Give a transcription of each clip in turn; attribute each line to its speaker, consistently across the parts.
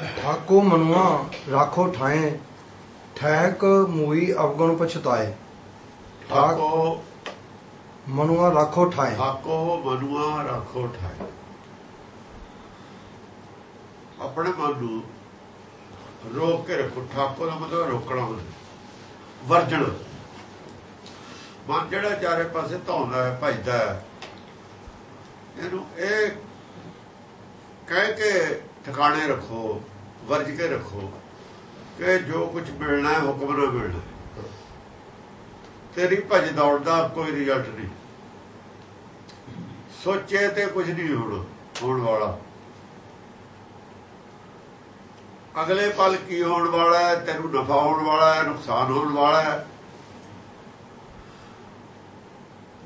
Speaker 1: ਠਾਕੋ ਮਨੁਆ ਰਾਖੋ ਠਾਏ ਠਹਿਕ ਮੂਈ ਅਵਗਣ ਪਛਤਾਏ ਠਾਕ
Speaker 2: ਠਾਕੋ
Speaker 1: ਮਨੁਆ ਰਾਖੋ ਠਾਏ
Speaker 2: ਠਾਕੋ ਮਨੁਆ ਰੱਖੋ ਠਾਏ ਆਪਣੇ ਮਨ ਨੂੰ ਰੋਕ ਕੇ ਰੱਖੋ ਠਾਕੋ ਦਾ ਮਤਲਬ ਰੋਕਣਾ ਹੁੰਦਾ ਵਰਜਣ ਮਨ ਜਿਹੜਾ ਚਾਰੇ ਪਾਸੇ ਧੌਂਦਾ ਹੈ ਭਜਦਾ ਹੈ ਇਹਨੂੰ ਇਹ ਕਹਿ ਕੇ ਠਿਕਾਣੇ ਰੱਖੋ ਵਰਜ ਕੇ ਰੱਖੋ ਕਿ ਜੋ ਕੁਝ ਮਿਲਣਾ ਹੈ, ਹੁਕਮ ਨਾਲ ਮਿਲਣਾ ਤੇਰੀ ਭਜ ਦੌੜ ਦਾ ਕੋਈ ਰਿਜ਼ਲਟ ਨਹੀਂ। ਸੋਚੇ ਤੇ ਕੁਝ ਨਹੀਂ ਹੋਣਾ, ਹੋਣ ਵਾਲਾ। ਅਗਲੇ ਪਲ ਕੀ ਹੋਣ ਵਾਲਾ ਹੈ, ਤੈਨੂੰ ਨਫਾ ਹੋਣ ਵਾਲਾ ਹੈ, ਨੁਕਸਾਨ ਹੋਣ ਵਾਲਾ ਹੈ।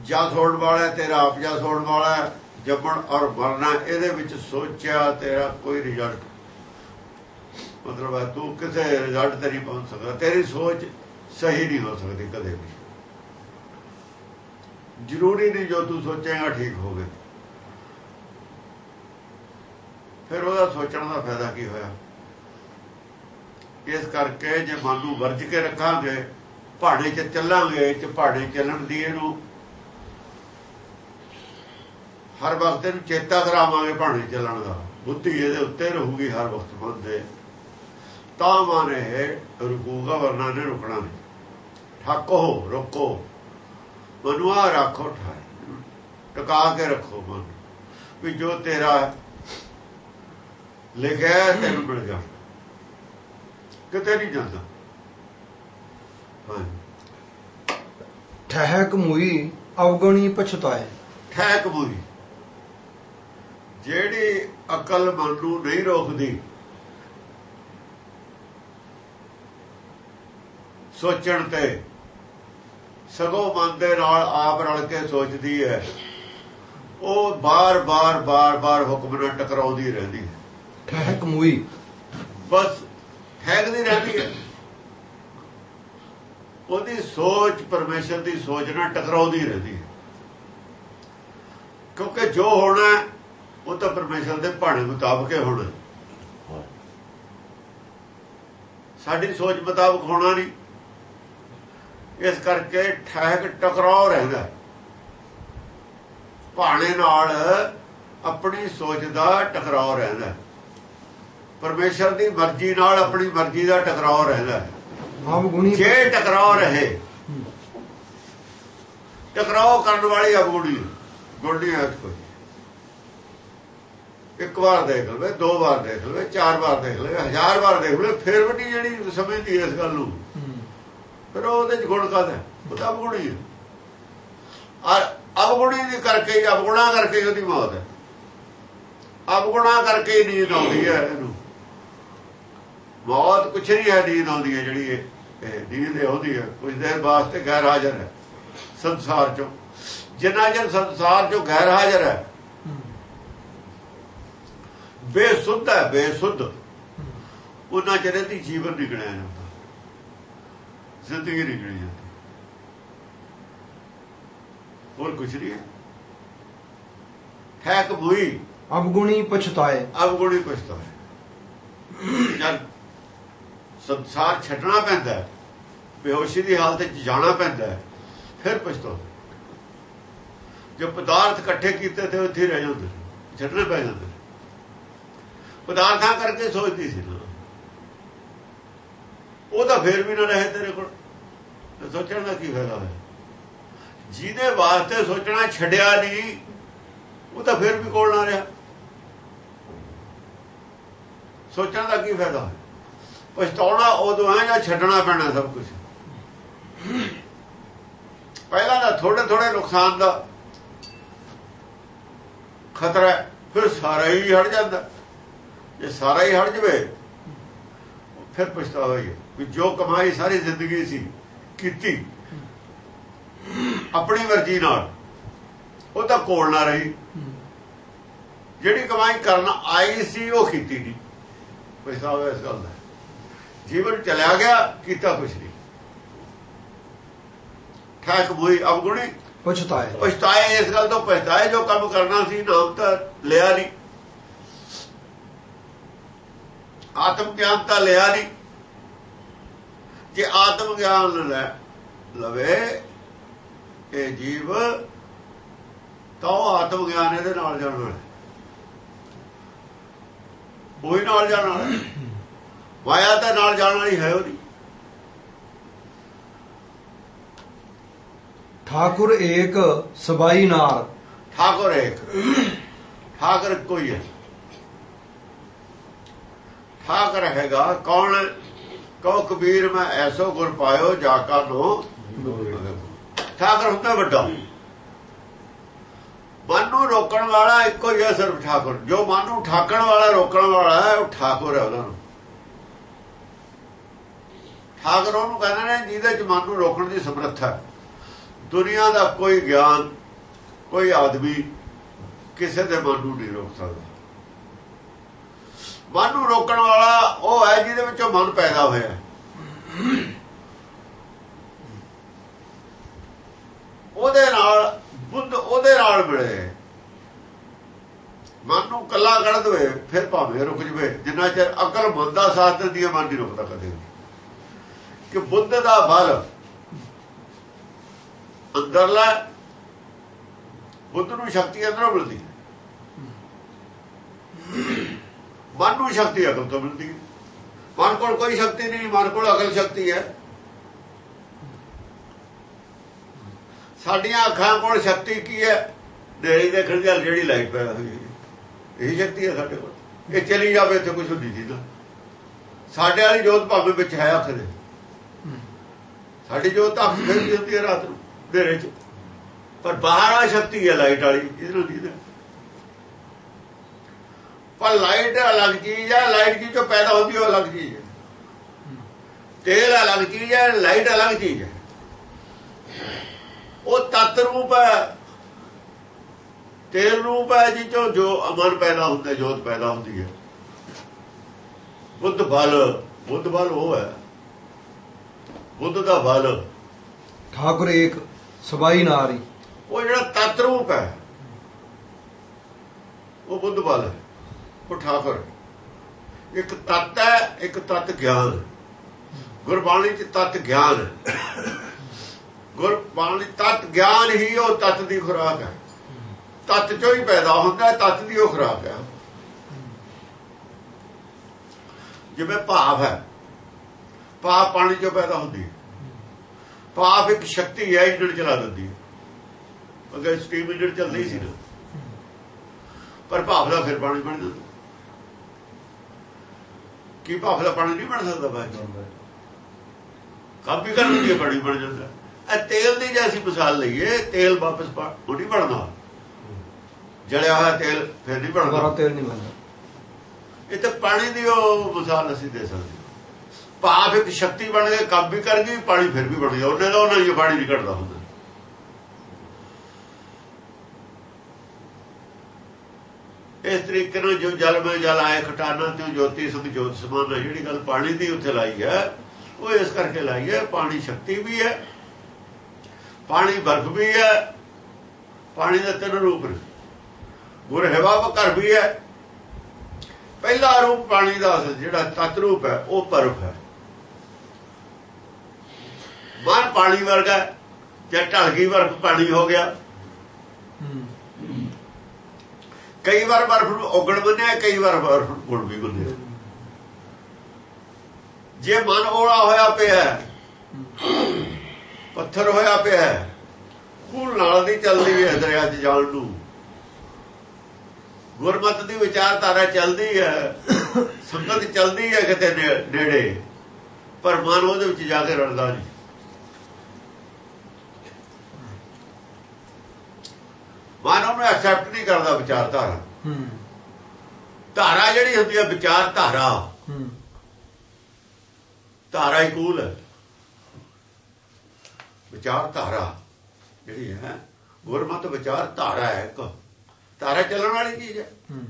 Speaker 2: ਜਸ ਹੋਣ ਵਾਲਾ ਤੇਰਾ ਆਪ ਜਸ ਹੋਣ ਵਾਲਾ ਜੰਮਣ ਔਰ ਮਰਨਾ, ਇਹਦੇ ਵਿੱਚ ਸੋਚਿਆ ਤੇਰਾ ਕੋਈ ਰਿਜ਼ਲਟ ਮਤਲਬ ਹੈ ਤੂੰ ਕਿਸੇ ਰਿਜ਼ਲਟ ਤੇ ਨਹੀਂ ਪਹੁੰਚ ਸਕਦਾ, ਤੇਰੀ ਸੋਚ ਸਹੀ ਨਹੀਂ ਹੋ ਸਕਦੀ ਕਦੇ ਵੀ। ਜ਼ਰੂਰੀ ਨਹੀਂ ਜੋ ਤੂੰ ਸੋਚੇਗਾ ਠੀਕ ਹੋਵੇ ਫਿਰ ਉਹਦਾ ਸੋਚਣ ਦਾ ਫਾਇਦਾ ਕੀ ਹੋਇਆ? ਇਸ ਕਰਕੇ ਜੇ ਮਨ ਨੂੰ ਵਰਜ ਕੇ ਰੱਖਾਂਗੇ, ਪਹਾੜੇ 'ਚ ਚੱਲਾਂਗੇ ਚ ਪਹਾੜੇ ਚੱਲਣ ਦੀ ਇਹਨੂੰ ਹਰ ਵਕਤ ਇਹਨੂੰ ਚੇਤਾ ਕਰਾਵਾਂਗੇ ਪਹਾੜੇ ਚੱਲਣ ਦਾ। ਬੁੱਧੀ ਇਹਦੇ ਉੱਤੇ ਰਹੂਗੀ ਹਰ ਵਕਤ ਮਨ ਤਾਂ ਮਨ ਰੁਕੂਗਾ ਵਰਨਾ ਨੇ ਰੁਕਣਾ ਨਹੀਂ। ਠੱਕੋ ਰੋਕੋ। ਮਨੁਆ ਰੱਖੋ ਠਾਏ ਟਿਕਾ ਕੇ ਰੱਖੋ ਮਨ। ਵੀ ਜੋ ਤੇਰਾ ਲਿਖਿਆ ਤੈਨੂੰ ਮਿਲ ਜਾ। ਕਿਤੇ ਨਹੀਂ ਜਾਂਦਾ। ਹਾਂ
Speaker 1: ਠਹਿਕ ਮੂਈ ਅਵਗਣੀ ਪਛਤਾਏ।
Speaker 2: ਠਹਿਕ ਬੁਰੀ ਜਿਹੜੀ ਅਕਲ ਮਨ ਨੂੰ ਨਹੀਂ ਰੋਕਦੀ ਸੋਚਣ ਤੇ। ਸਗੋਂ ਮਨ ਦੇ ਨਾਲ ਆਪ ਰਲ ਕੇ ਸੋਚਦੀ ਹੈ। ਉਹ ਬਾਰ-ਬਾਰ ਬਾਰ-ਬਾਰ ਹੁਕਮ ਨਾਲ ਟਕਰਾਉਂਦੀ ਰਹਿੰਦੀ ਹੈ।
Speaker 1: ਠਹਿਕ ਮੂਈ।
Speaker 2: ਬਸ ਠਹਿਕਦੀ ਰਹਿੰਦੀ ਹੈ। ਉਹਦੀ ਸੋਚ ਪਰਮੇਸ਼ਰ ਦੀ ਸੋਚ ਨਾਲ ਟਕਰਾਉਂਦੀ ਰਹਿੰਦੀ ਹੈ। ਕਿਉਂਕਿ ਜੋ ਹੋਣਾ ਉਹ ਤਾਂ ਪਰਮੇਸ਼ਰ ਦੇ ਭਾਣੇ ਮੁਤਾਬਕ ਹੀ ਹੋਣਾ। ਸਾਡੀ ਸੋਚ ਮੁਤਾਬਕ ਹੋਣਾ ਨਹੀਂ। ਇਸ ਕਰਕੇ ਠਹਿਕ ਟਕਰਾਅ ਰਹਿੰਦਾ। ਭਾਣੇ ਨਾਲ ਆਪਣੀ ਸੋਚ ਦਾ ਟਕਰਾਅ ਰਹਿੰਦਾ। ਪਰਮੇਸ਼ਰ ਦੀ ਮਰਜ਼ੀ ਨਾਲ ਆਪਣੀ ਮਰਜ਼ੀ ਦਾ ਟਕਰਾਅ ਰਹਿੰਦਾ
Speaker 1: ਅਵਗੁਣੀ
Speaker 2: ਜੇ ਟਕਰਾਅ ਰਹੇ ਟਕਰਾਅ ਕਰਨ ਵਾਲੀ ਅਗੁਣੀ ਗੁਣੀ ਹੈ ਕੋਈ ਇੱਕ ਵਾਰ ਦੇਖ ਲਵੇ ਦੋ ਵਾਰ ਦੇਖ ਲਵੇ ਚਾਰ ਵਾਰ ਦੇਖ ਲਵੇ ਹਜ਼ਾਰ ਵਾਰ ਦੇਖ ਲਵੇ ਫਿਰ ਵੀ ਜਿਹੜੀ ਸਮਝਦੀ ਇਸ ਗੱਲ ਨੂੰ ਫਿਰ ਉਹਦੇ ਚ ਗੁਣ ਕਾਦਾ ਉਹ ਤਾਂ ਅਵਗੁਣੀ ਹੈ ਔਰ ਅਵਗੁਣੀ ਦੀ ਕਰਕੇ ਹੀ ਅਵਗੁਣਾ ਕਰਕੇ ਹੀ ਉਹਦੀ ਮੌਤ ਹੈ। ਅਵਗੁਣਾ ਕਰਕੇ ਹੀ ਨੀਂਦ ਆਉਂਦੀ ਹੈ ਇਹਨੂੰ। ਮੌਤ ਕੁਛ ਨਹੀਂ ਹੈ ਨੀਂਦ ਆਉਂਦੀ ਹੈ ਜਿਹੜੀ ਇਹ ਨੀਂਦ ਆਉਂਦੀ ਹੈ। ਕੁਝ ਦੇਰ ਵਾਸਤੇ ਗੈਰ ਹਾਜ਼ਰ ਹੈ। ਸੰਸਾਰ ਚੋਂ। ਜਿੰਨਾ ਚਿਰ ਸੰਸਾਰ ਚੋਂ ਗੈਰ ਹਾਜ਼ਰ ਹੈ ਬੇਸੁੱਧ ਹੈ ਬੇਸੁੱਧ। ਉਹਨਾਂ ਚਿਰ ਦੀ ਜੀਵਨ ਨਿਕਲਿਆ ਜਾਂਦਾ ਜ਼ਿੰਦਗੀ ਨਿਕਲੀ ਜਾਂਦੀ। ਹੋਰ ਕੁਛ ਨਹੀਂ ਹੈ। ਠੈਕ ਬੁਈ।
Speaker 1: ਅਵਗੁਣੀ ਪਛਤਾਏ।
Speaker 2: ਅਵਗੁਣੀ ਪਛਤਾ ਹੈ ਜਦ ਸੰਸਾਰ ਛੱਡਣਾ ਪੈਂਦਾ ਬੇਹੋਸ਼ੀ ਦੀ ਹਾਲਤ ਵਿੱਚ ਜਾਣਾ ਪੈਂਦਾ ਫਿਰ ਪਛਤਾਉਂਦਾ ਜੋ ਪਦਾਰਥ ਇਕੱਠੇ ਕੀਤੇ ਤੇ ਉੱਥੇ ਰਹਿ ਜਾਂਦੇ ਛੱਡਣੇ ਪੈ ਜਾਂਦੇ। ਪਦਾਰਥਾਂ ਕਰਕੇ ਸੋਚਦੀ ਸੀ ਨਾ। ਉਹ ਤਾਂ ਫੇਰ ਵੀ ਨਾ ਰਹੇ ਤੇਰੇ ਕੋਲ। ਤੇ ਸੋਚਣ ਦਾ ਕੀ ਫਾਇਦਾ ਹੈ ਜਿਹਦੇ ਵਾਸਤੇ ਸੋਚਣਾ ਛੱਡਿਆ ਨਹੀਂ, ਉਹ ਤਾਂ ਫੇਰ ਵੀ ਕੋਲ ਨਾ ਰਿਹਾ। ਸੋਚਣ ਦਾ ਕੀ ਫਾਇਦਾ ਹੈ ਪਛਤਾਉਣਾ ਉਦੋਂ ਹੈ ਜਾਂ ਛੱਡਣਾ ਪੈਣਾ ਸਭ ਕੁਝ ਪਹਿਲਾਂ ਦਾ ਥੋੜੇ ਥੋੜੇ ਨੁਕਸਾਨ ਦਾ ਖਤਰਾ ਫਿਰ ਸਾਰਾ ਹੀ ਹਟ ਜਾਂਦਾ। ਜੇ ਸਾਰਾ ਹੀ ਹਟ ਜਵੇ, ਫਿਰ ਪਛਤਾਵਾ ਹੀ ਹੈ। ਵੀ ਜੋ ਕਮਾਈ ਸਾਰੀ ਜ਼ਿੰਦਗੀ ਸੀ ਕੀਤੀ। ਆਪਣੀ ਮਰਜ਼ੀ ਨਾਲ। ਉਹ ਤਾਂ ਕੋਲ ਨਾ ਰਹੀ। ਜਿਹੜੀ ਕਮਾਈ ਕਰਨ ਆਈ ਸੀ ਉਹ ਕੀਤੀ ਨਹੀਂ। ਪਛਤਾਵਾ ਇਸ ਗੱਲ ਦਾ ਜੀਵਨ ਚਲਿਆ ਗਿਆ ਕੀਤਾ ਕੁਛ ਨਹੀਂ। ਠਾਕ ਬੁਈ ਅਵਗੁਣੀ
Speaker 1: ਪਛਤਾਏ।
Speaker 2: ਪਛਤਾਏ ਇਸ ਗੱਲ ਤੋਂ ਪਛਤਾਏ ਜੋ ਕੰਮ ਕਰਨਾ ਸੀ ਨਾਮ ਤਾਂ ਲਿਆ ਨਹੀਂ। ਆਤਮ ਗਿਆਨ ਤਾਂ ਲਿਆ ਨਹੀਂ। ਜੇ ਆਤਮ ਗਿਆਨ ਲੈ ਲਵੇ ਇਹ ਜੀਵ ਤਾਂ ਉਹ ਆਤਮ ਗਿਆਨ ਇਹਦੇ ਨਾਲ ਜਾਣ ਵਾਲਾ ਉਹੀ ਨਾਲ ਜਾਣ ਵਾਲਾ ਮਾਇਆ ਤਾਂ ਨਾਲ ਜਾਣ ਵਾਲੀ ਹੈ ਉਹਦੀ।
Speaker 1: ਠਾਕੁਰ ਏਕ ਸਬਾਈ ਨਾਲ।
Speaker 2: ਠਾਕੁਰ ਇੱਕ ਠਾਕੁਰ ਕੋਈ ਹੈ। ਠਾਕੁਰ ਹੈਗਾ ਕੌਣ? ਕਹੋ ਕਬੀਰ, ਮੈਂ ਐਸੋ ਗੁਰ ਪਾਇਓ ਜਾ ਕਾ ਨੋ ਠਾਕੁਰ ਹੁੰਦਾ ਵੱਡਾ। ਮਨ ਨੂੰ ਰੋਕਣ ਵਾਲਾ ਇੱਕੋ ਹੀ ਹੈ ਸਿਰਫ ਠਾਕੁਰ। ਜੋ ਮਨ ਨੂੰ ਠਾਕਣ ਵਾਲਾ, ਰੋਕਣ ਵਾਲਾ ਹੈ, ਉਹ ਠਾਕੁਰ ਹੈ ਉਹਨਾਂ ਨੂੰ ਠਾਕੁਰ ਉਹਨੂੰ ਕਹਿੰਦੇ ਨੇ, ਜਿਹਦੇ ਚ ਮਨ ਨੂੰ ਰੋਕਣ ਦੀ ਸਮਰੱਥਾ ਹੈ। ਦੁਨੀਆ ਦਾ ਕੋਈ ਗਿਆਨ, ਕੋਈ ਆਦਮੀ ਕਿਸੇ ਦੇ ਮਨ ਨੂੰ ਨਹੀਂ ਰੋਕ ਸਕਦਾ। ਮਨ ਨੂੰ ਰੋਕਣ ਵਾਲਾ ਉਹ ਹੈ ਜਿਹਦੇ ਵਿੱਚੋਂ ਮਨ ਪੈਦਾ ਹੋਇਆ। ਉਹਦੇ ਨਾਲ ਬੁੱਧ ਉਹਦੇ ਨਾਲ ਮਿਲੇ। ਮਨ ਨੂੰ ਕੱਲਾ ਕੱਢ ਦਵੇ, ਫਿਰ ਭਾਵੇਂ ਰੁਕ ਜਵੇ। ਜਿੰਨਾ ਚਿਰ ਅਕਲ ਮਨ ਸਾਥ ਦਿੰਦੀ ਹੈ, ਮਨ ਨਹੀਂ ਰੁਕਦਾ ਕਦੇ ਕਿ ਬੁੱਧ ਦਾ ਬਲ ਅੰਦਰਲਾ ਬੁੱਧ ਨੂੰ ਸ਼ਕਤੀ ਅੰਦਰੋਂ ਮਿਲਦੀ ਹੈ। ਮਨ ਨੂੰ ਸ਼ਕਤੀ ਅਕਲ ਤੋਂ ਮਿਲਦੀ ਹੈ ਮਨ ਕੋਲ ਕੋਈ ਸ਼ਕਤੀ ਨਹੀਂ ਮਨ ਕੋਲ ਅਕਲ ਸ਼ਕਤੀ ਹੈ। ਸਾਡੀਆਂ ਅੱਖਾਂ ਕੋਲ ਸ਼ਕਤੀ ਕੀ ਹੈ? ਨੇੜੇ ਦੇਖਣ ਦੀ ਜਿਹੜੀ ਲਾਈਟ ਪੈਦਾ ਹੋਈ ਹੈ ਇਹ ਸ਼ਕਤੀ ਹੈ ਸਾਡੇ ਕੋਲ। ਇਹ ਚਲੀ ਜਾਵੇ ਇੱਥੇ ਕੁਝ ਹੁੰਦੀ ਨਹੀਂ ਨਾ ਸਾਡੇ ਵਾਲੀ ਜੋਤ ਭਾਵੇਂ ਵਿੱਚ ਹੈ ਅੱਖ ਦੇ। ਸਾਡੀ ਜੋਤ ਤਾਂ ਫਿਰ ਹੁੰਦੀ ਹੈ ਰਾਤ ਨੂੰ ਦੇਰੇ 'ਚ। ਪਰ ਬਾਹਰ ਆ ਸ਼ਕਤੀ ਹੈ ਲਾਈਟ ਵਾਲੀ, ਇਹਦੇ ਨਾਲ ਲਾਈਟ ਅਲੱਗ ਚੀਜ਼ ਹੈ ਲਾਈਟ ਕੀ ਜੋ ਪੈਦਾ ਹੁੰਦੀ ਹੈ ਉਹ ਅਲੱਗ ਚੀਜ਼ ਹੈ। ਤੇਲ ਅਲੱਗ ਚੀਜ਼ ਹੈ ਲਾਈਟ ਅਲੱਗ ਚੀਜ਼ ਹੈ। ਉਹ ਤਤ ਰੂਪ ਹੈ। ਤੇਲ ਰੂਪ ਹੈ ਜੀ ਚੋਂ ਜੋ ਅਮਨ ਪੈਦਾ ਹੁੰਦਾ ਜੋਤ ਪੈਦਾ ਹੁੰਦੀ ਹੈ। ਬੁੱਧ ਬਲ ਬੁੱਧ ਬਲ ਉਹ ਹੈ। ਬੁੱਧ ਦਾ ਬਲ।
Speaker 1: ਠਾਕੁਰ ਏਕ ਸਬਾਈ ਨਾਰੀ।
Speaker 2: ਉਹ ਜਿਹੜਾ ਤਤ ਰੂਪ ਹੈ ਉਹ ਬੁੱਧ ਬਲ ਹੈ। ਉਹ ਠਾਕੁਰ ਇੱਕ ਤਤ ਹੈ, ਇੱਕ ਤਤ ਗਿਆਨ। ਗੁਰਬਾਣੀ ਚ ਤਤ ਗਿਆਨ। ਗੁਰਬਾਣੀ ਤਤ ਗਿਆਨ ਹੀ ਉਹ ਤਤ ਦੀ ਖੁਰਾਕ ਹੈ। ਤਤ ਚੋਂ ਹੀ ਪੈਦਾ ਹੁੰਦਾ ਹੈ ਤਤ ਦੀ ਉਹ ਖੁਰਾਕ ਹੈ। ਜਿਵੇਂ ਭਾਵ ਹੈ ਭਾਵ ਪਾਣੀ ਚੋਂ ਪੈਦਾ ਹੁੰਦੀ ਹੈ। ਭਾਵ ਇੱਕ ਸ਼ਕਤੀ ਹੈ, ਇੰਜਣ ਚਲਾ ਦਿੰਦੀ ਹੈ। ਅਗਰ ਸਟੀਮ ਇੰਜਣ ਚੱਲਦੀ ਸੀ ਨਾ। ਪਰ ਭਾਵ ਦਾ ਫਿਰ ਪਾਣੀ ਬਣ ਜਾਂਦਾ। ਕੀ ਭਾਵ ਦਾ ਪਾਣੀ ਨਹੀਂ ਬਣ ਸਕਦਾ ਬਾਅਦ ਕਾਪੀ ਕਰ ਲੈਂਦੀ ਹੈ ਪਾਣੀ ਬਣ ਜਾਂਦਾ? ਇਹ ਤੇਲ ਦੀ ਜੇ ਅਸੀਂ ਮਿਸਾਲ ਲਈਏ ਤੇਲ ਵਾਪਸ ਪਾ- ਉਹ ਨਹੀਂ ਬਣਦਾ। ਜਲਿਆ ਹੋਇਆ ਤੇਲ ਫਿਰ ਨਹੀਂ
Speaker 1: ਦੁਬਾਰਾ
Speaker 2: ਬਣਦਾ
Speaker 1: ਤੇਲ ਨਹੀਂ ਬਣਦਾ।
Speaker 2: ਇਹ ਤਾਂ ਪਾਣੀ ਦੀ ਉਹ ਮਿਸਾਲ ਅਸੀਂ ਦੇ ਸਕਦੇ। ਭਾਵ ਇੱਕ ਸ਼ਕਤੀ ਬਣ ਕੇ ਕੰਮ ਵੀ ਕਰ ਗਈ ਪਾਣੀ ਫਿਰ ਵੀ ਬਣ ਗਿਆ। ਉਹਨੇ ਦਾ ਉਹਨਾਂ ਹੀ ਪਾਣੀ ਨਹੀਂ ਘਟਦਾ ਹੁੰਦਾ। ਇਸ ਤਰੀਕੇ ਨਾਲ ਜੋ ਜਲ ਮੈਂ ਜਲ ਆਏ ਖਟਾਨਾ ਤੇ ਜੋਤੀ ਸੁਖ ਜੋਤ ਸਮਾਨ ਹੈ ਜਿਹੜੀ ਗੱਲ ਪਾਣੀ ਦੀ ਉੱਥੇ ਲਾਈ ਹੈ ਉਹ ਇਸ ਕਰਕੇ ਲਾਈ ਹੈ ਪਾਣੀ ਸ਼ਕਤੀ ਵੀ ਹੈ ਪਾਣੀ ਬਰਫ਼ ਵੀ ਹੈ ਪਾਣੀ ਦੇ ਤਿੰਨ ਰੂਪ ਨੇ। ਗੁਰ ਹਵਾ ਘਰ ਵੀ ਹੈ। ਪਹਿਲਾ ਰੂਪ ਪਾਣੀ ਦਾ ਜਿਹੜਾ ਤਤ ਰੂਪ ਹੈ ਉਹ ਬਰਫ਼ ਹੈ। ਮਨ ਪਾਣੀ ਵਰਗਾ ਹੈ, ਜੇ ਢਲ ਗਈ ਬਰਫ਼ ਪਾਣੀ ਹੋ ਗਿਆ। ਕਈ ਵਾਰ ਬਰਫ਼ ਨੂੰ ਔਗਣ ਬੰਨਿਆ ਕਈ ਵਾਰ ਬਰਫ਼ ਨੂੰ ਗੁਣ ਵੀ ਬੰਨਿਆ ਜੇ ਮਨ ਔਲਾ ਹੋਇਆ ਪਿਆ ਪੱਥਰ ਹੋਇਆ ਪਿਆ ਹੈ, ਨਾਲ ਦੀ ਚੱਲਦੀ ਵੀ ਦਰਿਆ 'ਚ ਜਾਣ ਨੂੰ। ਗੁਰਮਤ ਦੀ ਵਿਚਾਰਧਾਰਾ ਚੱਲਦੀ ਹੈ ਸੰਗਤ ਚੱਲਦੀ ਹੈ ਕਿਤੇ ਨੇੜੇ ਪਰ ਮਨ ਉਹਦੇ ਵਿੱਚ ਜਾ ਕੇ ਰਲਦਾ ਨਹੀਂ। ਮਨ ਉਹਨੂੰ ਐਕਸੈਪਟ ਨਹੀਂ ਕਰਦਾ ਵਿਚਾਰਧਾਰਾ।
Speaker 1: ਹੂੰ।
Speaker 2: ਧਾਰਾ ਜਿਹੜੀ ਹੁੰਦੀ ਹੈ ਵਿਚਾਰ ਧਾਰਾ
Speaker 1: ਹੂੰ।
Speaker 2: ਧਾਰਾ ਹੀ ਕੂਲ ਹੈ। ਵਿਚਾਰ ਧਾਰਾ ਜਿਹੜੀ ਹੈ ਗੁਰਮਤ ਵਿਚਾਰ ਧਾਰਾ ਹੈ ਇੱਕ। ਧਾਰਾ ਚੱਲਣ ਵਾਲੀ ਚੀਜ਼ ਹੈ।
Speaker 1: ਹੂੰ।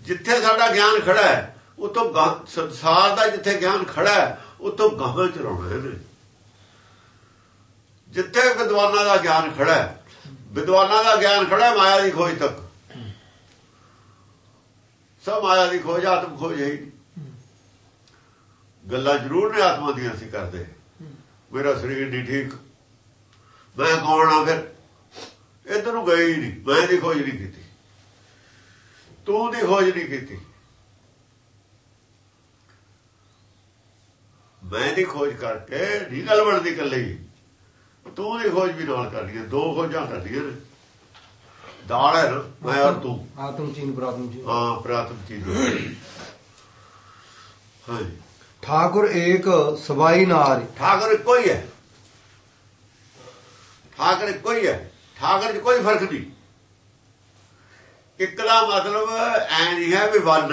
Speaker 2: ਜਿੱਥੇ ਸਾਡਾ ਗਿਆਨ ਖੜਾ ਹੈ ਉਤੋਂ ਸੰਸਾਰ ਦਾ ਜਿੱਥੇ ਗਿਆਨ ਖੜਾ ਹੈ ਉਤੋਂ ਗਾਹਾਂ ਚਲਾਉਣਾ ਇਹਨੇ ਜਿੱਥੇ ਵਿਦਵਾਨਾਂ ਦਾ ਗਿਆਨ ਖੜਾ ਹੈ ਵਿਦਵਾਨਾਂ ਦਾ ਗਿਆਨ ਖੜਾ ਮਾਇਆ ਦੀ ਖੋਜ ਤੱਕ। ਸਭ ਮਾਇਆ ਦੀ ਖੋਜ, ਆਤਮ ਖੋਜ ਹੈ ਗੱਲਾਂ ਜ਼ਰੂਰ ਨੇ ਆਤਮਾ ਦੀਆਂ ਅਸੀਂ ਕਰਦੇ। ਮੇਰਾ ਸਰੀਰ ਨਹੀਂ ਠੀਕ। ਮੈਂ ਕੌਣ ਆ ਫਿਰ? ਇਧਰ ਨੂੰ ਗਏ ਹੀ ਨਹੀਂ। ਮੈਂ ਦੀ ਖੋਜ ਨਹੀਂ ਕੀਤੀ। ਤੂੰ ਦੀ ਖੋਜ ਨਹੀਂ ਕੀਤੀ। ਮੈਂ ਦੀ ਖੋਜ ਕਰਕੇ ਨਹੀਂ ਗੱਲ ਬਣਦੀ ਕੱਲੇ ਤੂੰ ਦੀ ਖੋਜ ਵੀ ਨਾਲ ਕਰਨੀ ਹੈ ਦੋ ਖੋਜਾਂ ਕਰਨੀਆਂ ਨੇ ਦਾਲ ਹੈ ਨਾ ਮੈਂ ਔਰ ਤੂੰ।
Speaker 1: ਆਤਮ ਚੀਨ ਪ੍ਰਾਤਮ ਚੀਨ।
Speaker 2: ਹਾਂ ਪ੍ਰਾਤਮ ਚੀਜ਼ ਹਾਂ
Speaker 1: ਠਾਕੁਰ ਏਕ ਸਬਾਈ ਨਾਰੀ।
Speaker 2: ਠਾਕਰ ਕੋਈ ਹੈ ਠਾਕਰ ਕੋਈ ਹੈ ਠਾਕਰ 'ਚ ਕੋਈ ਫ਼ਰਕ ਨਹੀਂ। ਇੱਕ ਦਾ ਮਤਲਬ ਐ ਨਹੀਂ ਹੈ ਵੀ ਵੰਨ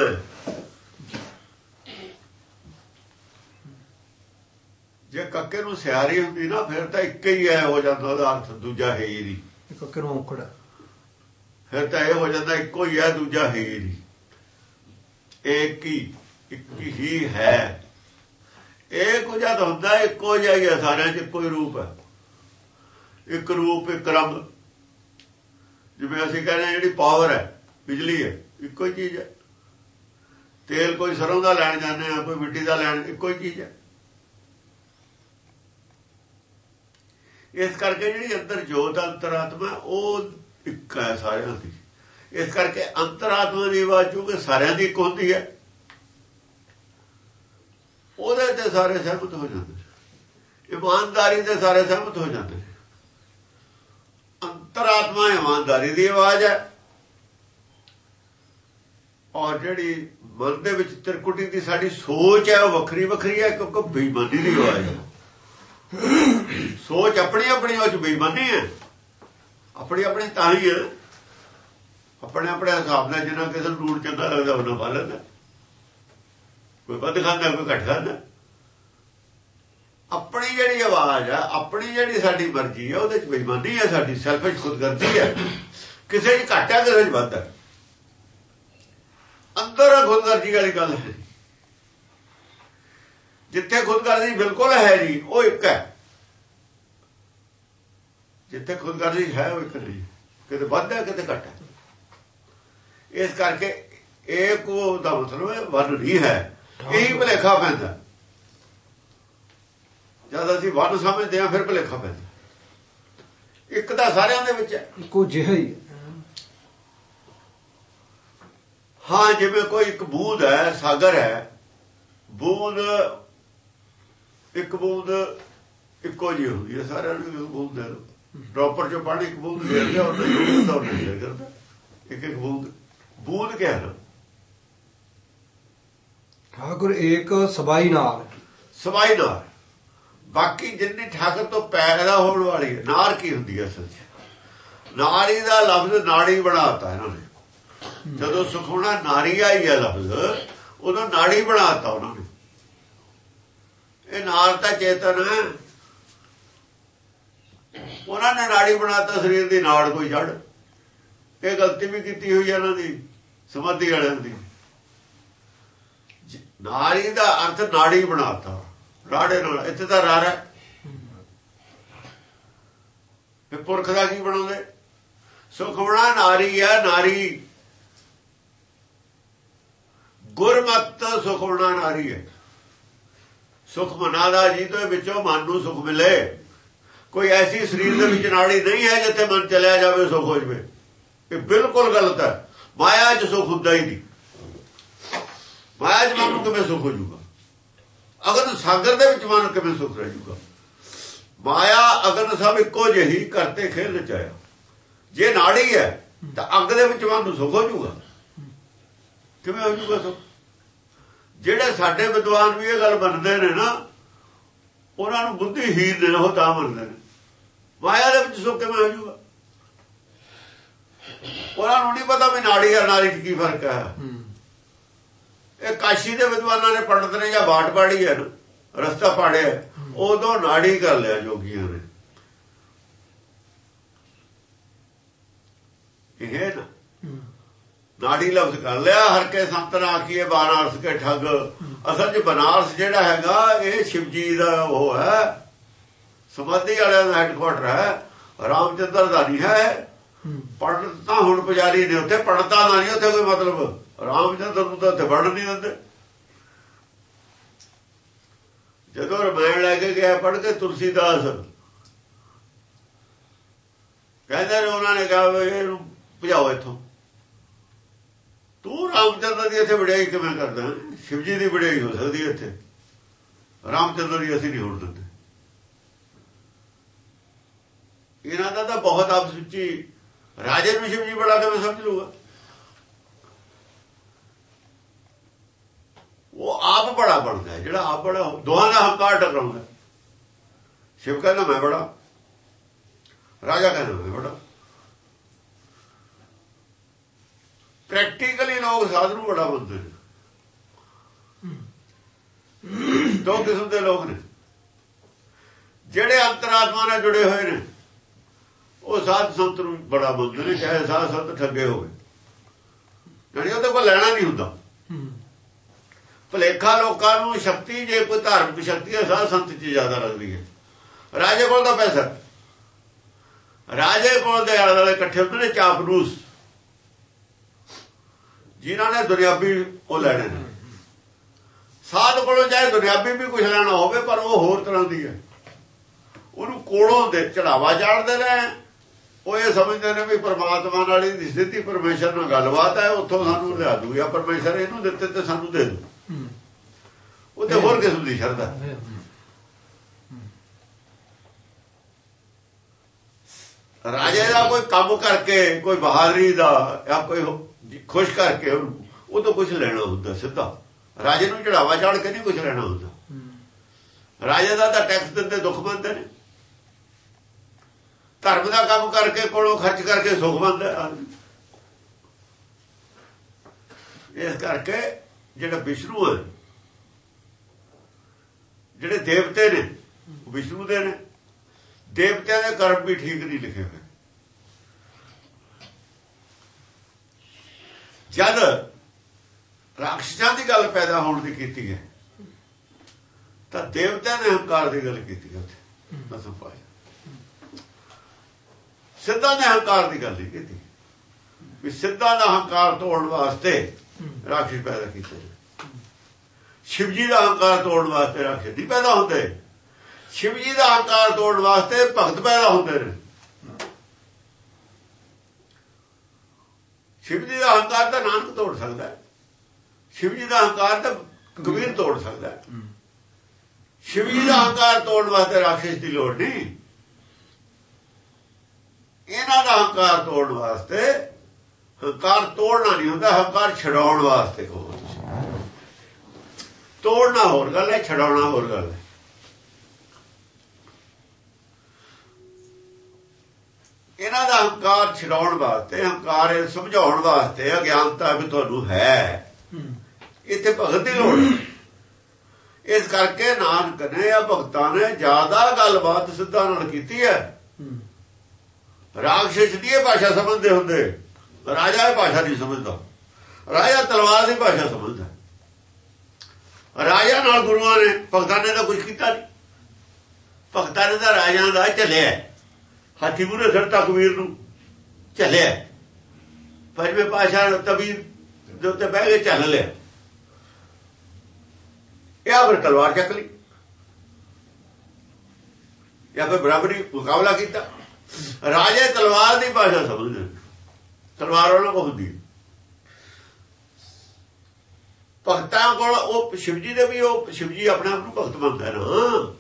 Speaker 2: ਜੇ ਕੱਕੇ ਨੂੰ ਸਿਆਰੀ ਹੁੰਦੀ ਨਾ ਫਿਰ ਤਾਂ ਇੱਕ ਹੀ ਐ ਹੋ ਜਾਂਦਾ ਉਹਦਾ ਅਰਥ ਦੂਜਾ ਹੈ ਹੀ ਨਹੀਂ।
Speaker 1: ਇੱਕ ਕਿਰੋਂ ਔਕੜ ਹੈ।
Speaker 2: ਫਿਰ ਤਾਂ ਇਹ ਹੋ ਜਾਂਦਾ ਇੱਕੋ ਹੀ ਹੈ ਦੂਜਾ ਹੈ ਹੀ ਨਹੀਂ। ਇੱਕ ਹੀ ਇੱਕ ਹੀ ਹੈ। ਇਹ ਕੁਝ ਜਦ ਹੁੰਦਾ ਇੱਕੋ ਜਿਹਾ ਹੀ ਹੈ ਸਾਰਿਆਂ 'ਚ ਕੋਈ ਰੂਪ ਹੈ ਇੱਕ ਰੂਪ ਇੱਕ ਰੰਗ। ਜਿਵੇਂ ਅਸੀਂ ਕਹਿੰਦੇ ਹਾਂ ਜਿਹੜੀ ਪਾਵਰ ਹੈ ਬਿਜਲੀ ਹੈ ਇੱਕੋ ਹੀ ਚੀਜ਼ ਹੈ। ਤੇਲ ਕੋਈ ਸਰੋਂ ਦਾ ਲੈਣ ਜਾਂਦੇ ਆ ਕੋਈ ਮਿੱਟੀ ਦਾ ਲੈਣ ਇੱਕੋ ਹੀ ਚੀਜ਼ ਹੈ। ਇਸ ਕਰਕੇ ਜਿਹੜੀ ਅੰਦਰ ਜੋਤ ਅੰਤਰਾਤਮਾ, ਉਹ ਇੱਕ ਹੈ ਸਾਰਿਆਂ ਦੀ। ਇਸ ਕਰਕੇ ਅੰਤਰਾਤਮਾ ਦੀ ਆਵਾਜ਼ ਚੂੰਕਿ ਸਾਰਿਆਂ ਦੀ ਇੱਕ ਹੁੰਦੀ ਹੈ। ਉਹਦੇ ਤੇ ਸਾਰੇ ਸਹਿਮਤ ਹੋ ਜਾਂਦੇ ਨੇ। ਇਮਾਨਦਾਰੀ ਤੇ ਸਾਰੇ ਸਹਿਮਤ ਹੋ ਜਾਂਦੇ ਨੇ। ਅੰਤਰਾਤਮਾ ਇਮਾਨਦਾਰੀ ਦੀ ਆਵਾਜ਼ ਹੈ। ਔਰ ਜਿਹੜੀ ਮਨ ਦੇ ਵਿੱਚ ਤਿਰਕੁਟੀ ਦੀ ਸਾਡੀ ਸੋਚ ਹੈ, ਉਹ ਵੱਖਰੀ ਵੱਖਰੀ ਹੈ, ਕਿਉਂਕਿ ਬੇਈਮਾਨੀ ਦੀ ਆਵਾਜ਼ ਹੈ। ਸੋਚ ਆਪਣੀ ਆਪਣੀ ਉਹ ਚ ਬੇਈਮਾਨੀ ਹੈ। ਆਪਣੀ ਆਪਣੀ ਤਾਂ ਹੈ ਆਪਣੇ ਆਪਣੇ ਹਿਸਾਬ ਨਾਲ ਜਿੰਨਾ ਕਿਸੇ ਨੂੰ ਰੂਟ ਚੰਗਾ ਲੱਗਦਾ ਉਹਨਾਂ ਪਾ ਲੈਂਦਾ। ਕੋਈ ਵੱਧ ਖਾਂਦਾ, ਕੋਈ ਘੱਟ ਖਾਂਦਾ। ਆਪਣੀ ਜਿਹੜੀ ਆਵਾਜ਼ ਆ, ਆਪਣੀ ਜਿਹੜੀ ਸਾਡੀ ਮਰਜ਼ੀ ਹੈ ਉਹਦੇ ਚ ਬੇਈਮਾਨੀ ਹੈ ਸਾਡੀ ਸੈਲਫਿਸ਼ ਖੁਦਗਰਜ਼ੀ ਹੈ ਕਿਸੇ ਚ ਘੱਟ ਹੈ ਕਿਸੇ ਚ ਵੱਧ ਹੈ ਅੰਦਰ ਖੁਦਗਰਜ਼ੀ ਵਾਲੀ ਗੱਲ ਹੈ। ਜਿੱਥੇ ਖੁਦਗਰਜ਼ੀ ਬਿਲਕੁਲ ਹੈ ਨਹੀਂ ਉਹ ਇੱਕ ਹੈ। ਜਿੱਥੇ ਖੁਦਗਰਜ਼ੀ ਹੈ ਉਹ ਇੱਕ ਨਹੀਂ। ਕਿਤੇ ਵੱਧ ਹੈ ਕਿਤੇ ਘੱਟ ਹੈ। ਇਸ ਕਰਕੇ ਇੱਕ ਉਹ ਦਾ ਮਤਲਬ ਹੈ ਵਨ ਨਹੀਂ ਹੈ। ਇਹੀ ਭਲੇਖਾ ਪੈਂਦਾ। ਜਦ ਅਸੀਂ ਵਨ ਸਮਝਦੇ ਹਾਂ ਫਿਰ ਭਲੇਖਾ ਪੈਂਦਾ। ਇੱਕ ਤਾਂ ਸਾਰਿਆਂ ਦੇ ਵਿੱਚ ਹੈ।
Speaker 1: ਇੱਕੋ ਜਿਹਾ ਹੀ ਹੈ।
Speaker 2: ਹਾਂ ਜਿਵੇਂ ਕੋਈ ਇੱਕ ਬੂੰਦ ਹੈ ਸਾਗਰ ਹੈ ਬੂੰਦ ਇੱਕ ਬੂੰਦ ਇੱਕੋ ਜਿਹੀ ਹੁੰਦੀ ਹੈ ਸਾਰਿਆਂ ਨੂੰ ਇੱਕ ਬੂੰਦ ਹੈ ਪ੍ਰੋਪਰ ਜੋ ਪਾਣੀ ਇੱਕ ਬੂੰਦ ਦੇ ਰਿਹਾ ਉਹਨਾਂ ਨੂੰ ਬੂੰਦ ਦਾ ਨਹੀਂ ਕਰਦਾ ਇੱਕ ਇੱਕ ਬੂੰਦ। ਬੂੰਦ ਕਿਹਾ ਨਾ
Speaker 1: ਠਾਕੁਰ ਏਕ ਸਬਾਈ ਨਾਲ
Speaker 2: ਸਵਾਈ ਨਾਰ। ਬਾਕੀ ਜਿੰਨੀ ਠਾਕਰ ਤੋਂ ਪੈਦਾ ਹੋਣ ਵਾਲੀ ਹੈ ਨਾਰ ਕੀ ਹੁੰਦੀ ਹੈ ਅਸਲ 'ਚ? ਨਾਰੀ ਦਾ ਲਫ਼ਜ਼ ਨਾੜੀ ਬਣਾਤਾ ਇਹਨਾਂ ਨੇ। ਜਦੋਂ ਸੁਖਣਾ ਨਾਰੀ ਆਈ ਹੈ ਲਫ਼ਜ਼ ਉਦੋਂ ਨਾੜੀ ਬਣਾਤਾ ਉਹਨਾਂ ਨੇ। ਇਹ ਨਾਰ ਤਾਂ ਚੇਤਨ ਹੈ। ਉਹਨਾਂ ਨੇ ਨਾੜੀ ਬਣਾਤਾ, ਸਰੀਰ ਦੀ ਨਾੜ ਕੋਈ ਜੜ ਇਹ ਗਲਤੀ ਵੀ ਕੀਤੀ ਹੋਈ ਹੈ ਇਹਨਾਂ ਦੀ ਸਮਾਧੀ ਵਾਲਿਆਂ ਦੀ। ਜ- ਨਾਰੀ ਦਾ ਅਰਥ ਨਾੜੀ ਬਣਾਤਾ। ਰਾੜੇ ਨਾਲ, ਇੱਥੇ ਤਾਂ ਰਾਰ ਹੈ। ਫਿਰ ਪੁਰਖ ਦਾ ਕੀ ਬਣਾਉਂਦੇ? ਸੁਖਮਣਾ ਨਾਰੀ ਹੈ, ਨਾਰੀ। ਗੁਰਮਤ ਸੁਖਮਣਾ ਨਾਰੀ ਹੈ। ਸੁਖ ਮਨਾਦਾ ਜੀ ਤੋਂ ਵਿੱਚੋਂ ਮਨ ਨੂੰ ਸੁਖ ਮਿਲੇ। ਕੋਈ ਐਸੀ ਸਰੀਰ ਦੇ ਵਿੱਚ ਨਾੜੀ ਨਹੀਂ ਹੈ ਜਿੱਥੇ ਮਨ ਚਲਿਆ ਜਾਵੇ ਸੁਖ ਹੋ ਜਵੇ। ਇਹ ਬਿਲਕੁਲ ਗਲਤ ਹੈ। ਮਾਇਆ 'ਚ ਸੁਖ ਹੁੰਦਾ ਹੀ ਨਹੀਂ। ਮਾਇਆ 'ਚ ਮਨ ਨੂੰ ਕਿਵੇਂ ਸੁਖ ਹੋ ਜਾਊਗਾ ਅਗਰ ਸਾਗਰ ਦੇ ਵਿੱਚ ਮਨ ਕਿਵੇਂ ਸੁਖ ਰਹਿ ਜਾਊਗਾ ਮਾਇਆ ਅਗਨ ਸਭ ਇੱਕੋ ਜਿਹੀ ਕਰਤੇ ਖੇਲ ਰਚਾਇਆ ਜੇ ਨਾੜੀ ਹੈ ਤਾਂ ਅੱਗ ਦੇ ਵਿੱਚ ਮਨ ਨੂੰ ਸੁਖ ਹੋ ਜਾਊਗਾ ਕਿਵੇਂ ਹੋ ਜਾਊਗਾ ਸੁਖ? ਜਿਹੜੇ ਸਾਡੇ ਵਿਦਵਾਨ ਵੀ ਇਹ ਗੱਲ ਮੰਨਦੇ ਨੇ ਨਾ ਉਹਨਾਂ ਨੂੰ ਬੁੱਧੀਹੀਨ ਨੇ ਉਹ ਤਾਂ ਮੰਨਦੇ ਨੇ। ਮਾਇਆ ਦੇ ਵਿੱਚ ਸੁੱਖ ਕਿਵੇਂ ਹੋ ਉਹਨਾਂ ਨੂੰ ਨਹੀਂ ਪਤਾ ਵੀ ਨਾੜੀ ਔਰ ਨਾਰੀ 'ਚ ਕੀ ਫ਼ਰਕ ਹੈ। ਇਹ ਕਾਸ਼ੀ ਦੇ ਵਿਦਵਾਨਾਂ ਨੇ ਪੰਡਤ ਨੇ ਜਾਂ ਬਾਟ ਪਾੜੀ ਹੈ ਰਸਤਾ ਪਾੜਿਆ ਉਦੋਂ ਨਾੜੀ ਕਰ ਲਿਆ ਜੋਗੀਆਂ ਨੇ। ਇਹ ਹੈ ਨਾ ਨਾੜੀ ਲਫ਼ਜ਼ ਕਰ ਲਿਆ ਹਰ ਕੇ ਸੰਤ ਨਾ ਆਖੀਏ ਬਨਾਰਸ ਕੇ ਠੱਗ। ਅਸਲ 'ਚ ਬਨਾਰਸ ਜਿਹੜਾ ਹੈਗਾ ਇਹ ਸ਼ਿਵਜੀ ਦਾ ਉਹ ਹੈ। ਸਮਾਧੀ ਵਾਲਿਆਂ ਦਾ ਹੈੱਡਕੁਆਟਰ ਹੈ। ਰਾਮਚੰਦਰ ਦਾ ਨਹੀਂ ਹੈ। ਪੰਡਤ ਤਾਂ ਹੁਣ ਪੁਜਾਰੀ ਨੇ ਉੱਥੇ ਪੰਡਤਾਂ ਦਾ ਨਹੀਂ ਉੱਥੇ ਕੋਈ ਮਤਲਬ। ਰਾਮਚੰਦਰ ਨੂੰ ਤਾਂ ਉੱਥੇ ਵੜਨ ਨਹੀਂ ਦਿੰਦੇ। ਜਦੋਂ ਰਮਾਇਣ ਲੈ ਕੇ ਗਿਆ ਪੜ੍ਹ ਕੇ ਤੁਲਸੀਦਾਸ। ਕਹਿੰਦੇ ਨੇ ਉਹਨਾਂ ਨੇ ਕਿਹਾ ਵੀ ਇਹਨੂੰ ਭਜਾਓ ਇੱਥੋਂ। ਤੂੰ ਰਾਮਚੰਦਰ ਦੀ ਇੱਥੇ ਵਡਿਆਈ ਕਿਵੇਂ ਕਰਦਾ? ਸ਼ਿਵਜੀ ਦੀ ਵਡਿਆਈ ਹੋ ਸਕਦੀ ਹੈ ਇੱਥੇ। ਰਾਮਚੰਦਰ ਦੀ ਅਸੀਂ ਨਹੀਂ ਹੋਣ ਦਿੰਦੇ। ਇਹਨਾਂ ਦਾ ਤਾਂ ਬਹੁਤ ਆਪ ਸੁੱਚੀ। ਰਾਜੇ ਨੂੰ ਸ਼ਿਵਜੀ ਬੜਾ ਕਿਵੇਂ ਸਮਝ ਲੂਗਾ ਉਹ ਆਪ ਬੜਾ ਬਣਦਾ ਜਿਹੜਾ ਆਪ ਬੜਾ ਦੋਹਾਂ ਦਾ ਹੰਕਾਰ ਟਕਰਾਉਂਦਾ ਸ਼ਿਵ ਕਹਿੰਦਾ, ਮੈਂ ਬੜਾ। ਰਾਜਾ ਕਹਿੰਦਾ, ਮੈਂ ਬੜਾ। ਪ੍ਰੈਕਟੀਕਲੀ ਲੋਕ ਸਾਧੂ ਨੂੰ ਬੜਾ ਮੰਨਦੇ ਨੇ। ਦੋ ਕਿਸਮ ਦੇ ਲੋਕ ਨੇ। ਜਿਹੜੇ ਅੰਤਰਾਤਮਾ ਨਾਲ ਜੁੜੇ ਹੋਏ ਨੇ, ਉਹ ਸਾਧ ਸੰਤ ਨੂੰ ਬੜਾ ਮੰਨਦੇ ਨੇ, ਚਾਹੇ ਸਾਧ ਸੰਤ ਠੱਗੇ ਹੋਵੇ। ਯਾਨੀ ਉਹਦੇ ਕੋਲ ਲੈਣਾ ਨਹੀਂ ਹੁੰਦਾ। ਭਲੇਖਾ ਲੋਕਾਂ ਨੂੰ ਸ਼ਕਤੀ, ਜੇ ਕੋਈ ਧਾਰਮਿਕ ਸ਼ਕਤੀ ਹੈ, ਸਾਧ ਸੰਤ 'ਚ ਜ਼ਿਆਦਾ ਲੱਗਦੀ ਹੈ। ਰਾਜੇ ਕੋਲ ਦਾ ਪੈਸਾ। ਰਾਜੇ ਕੋਲ ਦੇ ਆਲੇ ਦੁਆਲੇ ਇਕੱਠੇ ਹੁੰਦੇ ਨੇ, ਚਾਪਲੂਸ। ਜਿਨ੍ਹਾਂ ਨੇ ਦੁਨਿਆਵੀ ਉਹ ਲੈਣੇ ਨੇ। ਸਾਧ ਕੋਲੋਂ ਚਾਹੇ ਦੁਨਿਆਵੀ ਵੀ ਕੁਝ ਲੈਣਾ ਹੋਵੇ ਪਰ ਉਹ ਹੋਰ ਤਰ੍ਹਾਂ ਦੀ ਹੈ। ਉਹਨੂੰ ਕੋਲੋਂ ਦੇ ਚੜਾਵਾ ਚਾੜਦੇ ਨੇ। ਉਹ ਇਹ ਸਮਝਦੇ ਨੇ ਵੀ ਪਰਮਾਤਮਾ ਨਾਲ ਹੀ ਸਿੱਧੀ ਪਰਮੇਸ਼ਰ ਨਾਲ ਗੱਲਬਾਤ ਹੈ ਉੱਥੋਂ ਸਾਨੂੰ ਲਿਆ ਦੂਗਾ ਪਰਮੇਸ਼ਰ ਇਹਨੂੰ ਦਿੱਤੇ ਤੇ ਸਾਨੂੰ ਦੇ ਦੂ। ਉਹ ਤੇ ਹੋਰ ਕਿਸਮ ਦੀ ਸ਼ਰਧਾ ਰਾਜੇ ਦਾ ਕੋਈ ਕੰਮ ਕਰਕੇ ਕੋਈ ਬਹਾਦਰੀ ਦਾ ਜਾਂ ਕੋਈ ਖੁਸ਼ ਕਰਕੇ ਉਹਨੂੰ ਉਹ ਤੋਂ ਕੁਝ ਲੈਣਾ ਹੁੰਦਾ ਸਿੱਧਾ। ਰਾਜੇ ਨੂੰ ਚੜਾਵਾ ਚਾੜ ਕੇ ਨਹੀਂ ਕੁਝ ਲੈਣਾ ਹੁੰਦਾ। ਰਾਜੇ ਦਾ ਤਾਂ ਟੈਕਸ ਦਿੰਦੇ ਦੁੱਖ ਮੰਨਦੇ ਨੇ। ਧਰਮ ਦਾ ਕੰਮ ਕਰਕੇ ਕੋਲੋਂ ਖਰਚ ਕਰਕੇ ਸੁਖ ਆਦਮੀ ਇਸ ਕਰਕੇ ਜਿਹੜਾ ਵਿਸ਼ਨੂੰ ਹੈ ਜਿਹੜੇ ਦੇਵਤੇ ਨੇ ਵਿਸ਼ਨੂੰ ਦੇ ਨੇ। ਦੇਵਤਿਆਂ ਦੇ ਕਰਮ ਵੀ ਠੀਕ ਨਹੀਂ ਲਿਖੇ ਹੋਏ। ਜਦ ਰਾਖਸ਼ਾਂ ਦੀ ਗੱਲ ਪੈਦਾ ਹੋਣ ਦੀ ਕੀਤੀ ਹੈ, ਤਾਂ ਦੇਵਤਿਆਂ ਨੇ ਹੰਕਾਰ ਦੀ ਗੱਲ ਕੀਤੀ ਹੈ ਉੱਥੇ ਦਸਮ ਪਾਇਆ ਸਿੱਧਾ ਨੇ ਹੰਕਾਰ ਦੀ ਗੱਲ ਨਹੀਂ ਕੀਤੀ। ਵੀ ਸਿੱਧਾ ਦਾ ਹੰਕਾਰ ਤੋੜਨ ਵਾਸਤੇ ਰਾਖਸ਼ ਪੈਦਾ ਕੀਤੇ ਸ਼ਿਵ ਜੀ ਦਾ ਹੰਕਾਰ ਤੋੜਨ ਵਾਸਤੇ ਰਾਖਸ਼ ਨਹੀਂ ਪੈਦਾ ਹੁੰਦੇ। ਸ਼ਿਵਜੀ ਦਾ ਹੰਕਾਰ ਤੋੜਨ ਵਾਸਤੇ ਭਗਤ ਪੈਦਾ ਹੁੰਦੇ ਨੇ। ਸ਼ਿਵ ਜੀ ਦਾ ਹੰਕਾਰ ਤਾਂ ਨਾਨਕ ਤੋੜ ਸਕਦਾ ਹੈ। ਸ਼ਿਵ ਜੀ ਦਾ ਹੰਕਾਰ ਤਾਂ ਕਬੀਰ ਤੋੜ ਸਕਦਾ ਹੈ। ਸ਼ਿਵ ਜੀ ਦਾ ਹੰਕਾਰ ਤੋੜਨ ਵਾਸਤੇ ਰਾਖਸ਼ ਦੀ ਲੋੜ ਨਹੀਂ। ਇਹਨਾਂ ਦਾ ਹੰਕਾਰ ਤੋੜਨ ਵਾਸਤੇ ਹੰਕਾਰ ਤੋੜਨਾ ਨਹੀਂ ਹੁੰਦਾ ਹੰਕਾਰ ਛਡਾਉਣ ਵਾਸਤੇ ਕਹੋ ਤੋੜਨਾ ਹੋਰ ਗੱਲ ਹੈ ਛਡਾਉਣਾ ਹੋਰ ਗੱਲ ਹੈ। ਇਹਨਾਂ ਦਾ ਹੰਕਾਰ ਛਡਾਉਣ ਵਾਸਤੇ ਹੰਕਾਰ ਇਹ ਸਮਝਾਉਣ ਵਾਸਤੇ ਅਗਿਆਨਤਾ ਵੀ ਤੁਹਾਨੂੰ ਹੈ। ਇੱਥੇ ਭਗਤ ਦੀ ਲੋੜ ਇਸ ਕਰਕੇ ਨਾਨਕ ਨੇ ਆ ਭਗਤਾਂ ਨੇ ਜ਼ਿਆਦਾ ਗੱਲਬਾਤ ਸਿੱਧਾ ਨਾਲ ਕੀਤੀ ਹੈ। ਰਾਖਸ਼ ਦੀ ਇਹ ਭਾਸ਼ਾ ਸਮਝਦੇ ਹੁੰਦੇ। ਰਾਜਾ ਇਹ ਭਾਸ਼ਾ ਨਹੀਂ ਸਮਝਦਾ। ਰਾਜਾ ਤਲਵਾਰ ਦੀ ਭਾਸ਼ਾ ਸਮਝਦਾ। ਰਾਜਾ ਨਾਲ ਗੁਰੂਆਂ ਨੇ ਭਗਤਾਂ ਨੇ ਤਾਂ ਕੁਝ ਕੀਤਾ ਨਹੀਂ। ਭਗਤਾਂ ਨੇ ਤਾਂ ਰਾਜਾ ਦਾ ਚੱਲਿਆ ਹਾਥੀ ਮੂਰੇ ਸੜਤਾ ਕਬੀਰ ਨੂੰ ਚੱਲਿਆ ਪੰਜਵੇਂ ਪਾਸ਼ਾ ਤਬੀਰ ਦੇ ਉੱਤੇ ਬਹਿ ਕੇ ਚੱਲ ਲਿਆ। ਇਹ ਫਿਰ ਤਲਵਾਰ ਚੱਕ ਲਈ। ਜਾਂ ਫਿਰ ਬਰਾਬਰੀ ਮੁਕਾਬਲਾ ਕੀਤਾ। ਰਾਜੇ ਤਲਵਾਰ ਦੀ ਭਾਸ਼ਾ ਸਮਝਦੇ ਤਲਵਾਰ ਉਹਨਾਂ ਕੋਲ ਹੁੰਦੀ ਭਗਤਾਂ ਕੋਲ ਉਹ ਸ਼ਿਵਜੀ ਦੇ ਵੀ ਉਹ ਸ਼ਿਵਜੀ ਆਪਣੇ ਆਪ ਨੂੰ ਭਗਤ ਮੰਨਦਾ ਨਾ।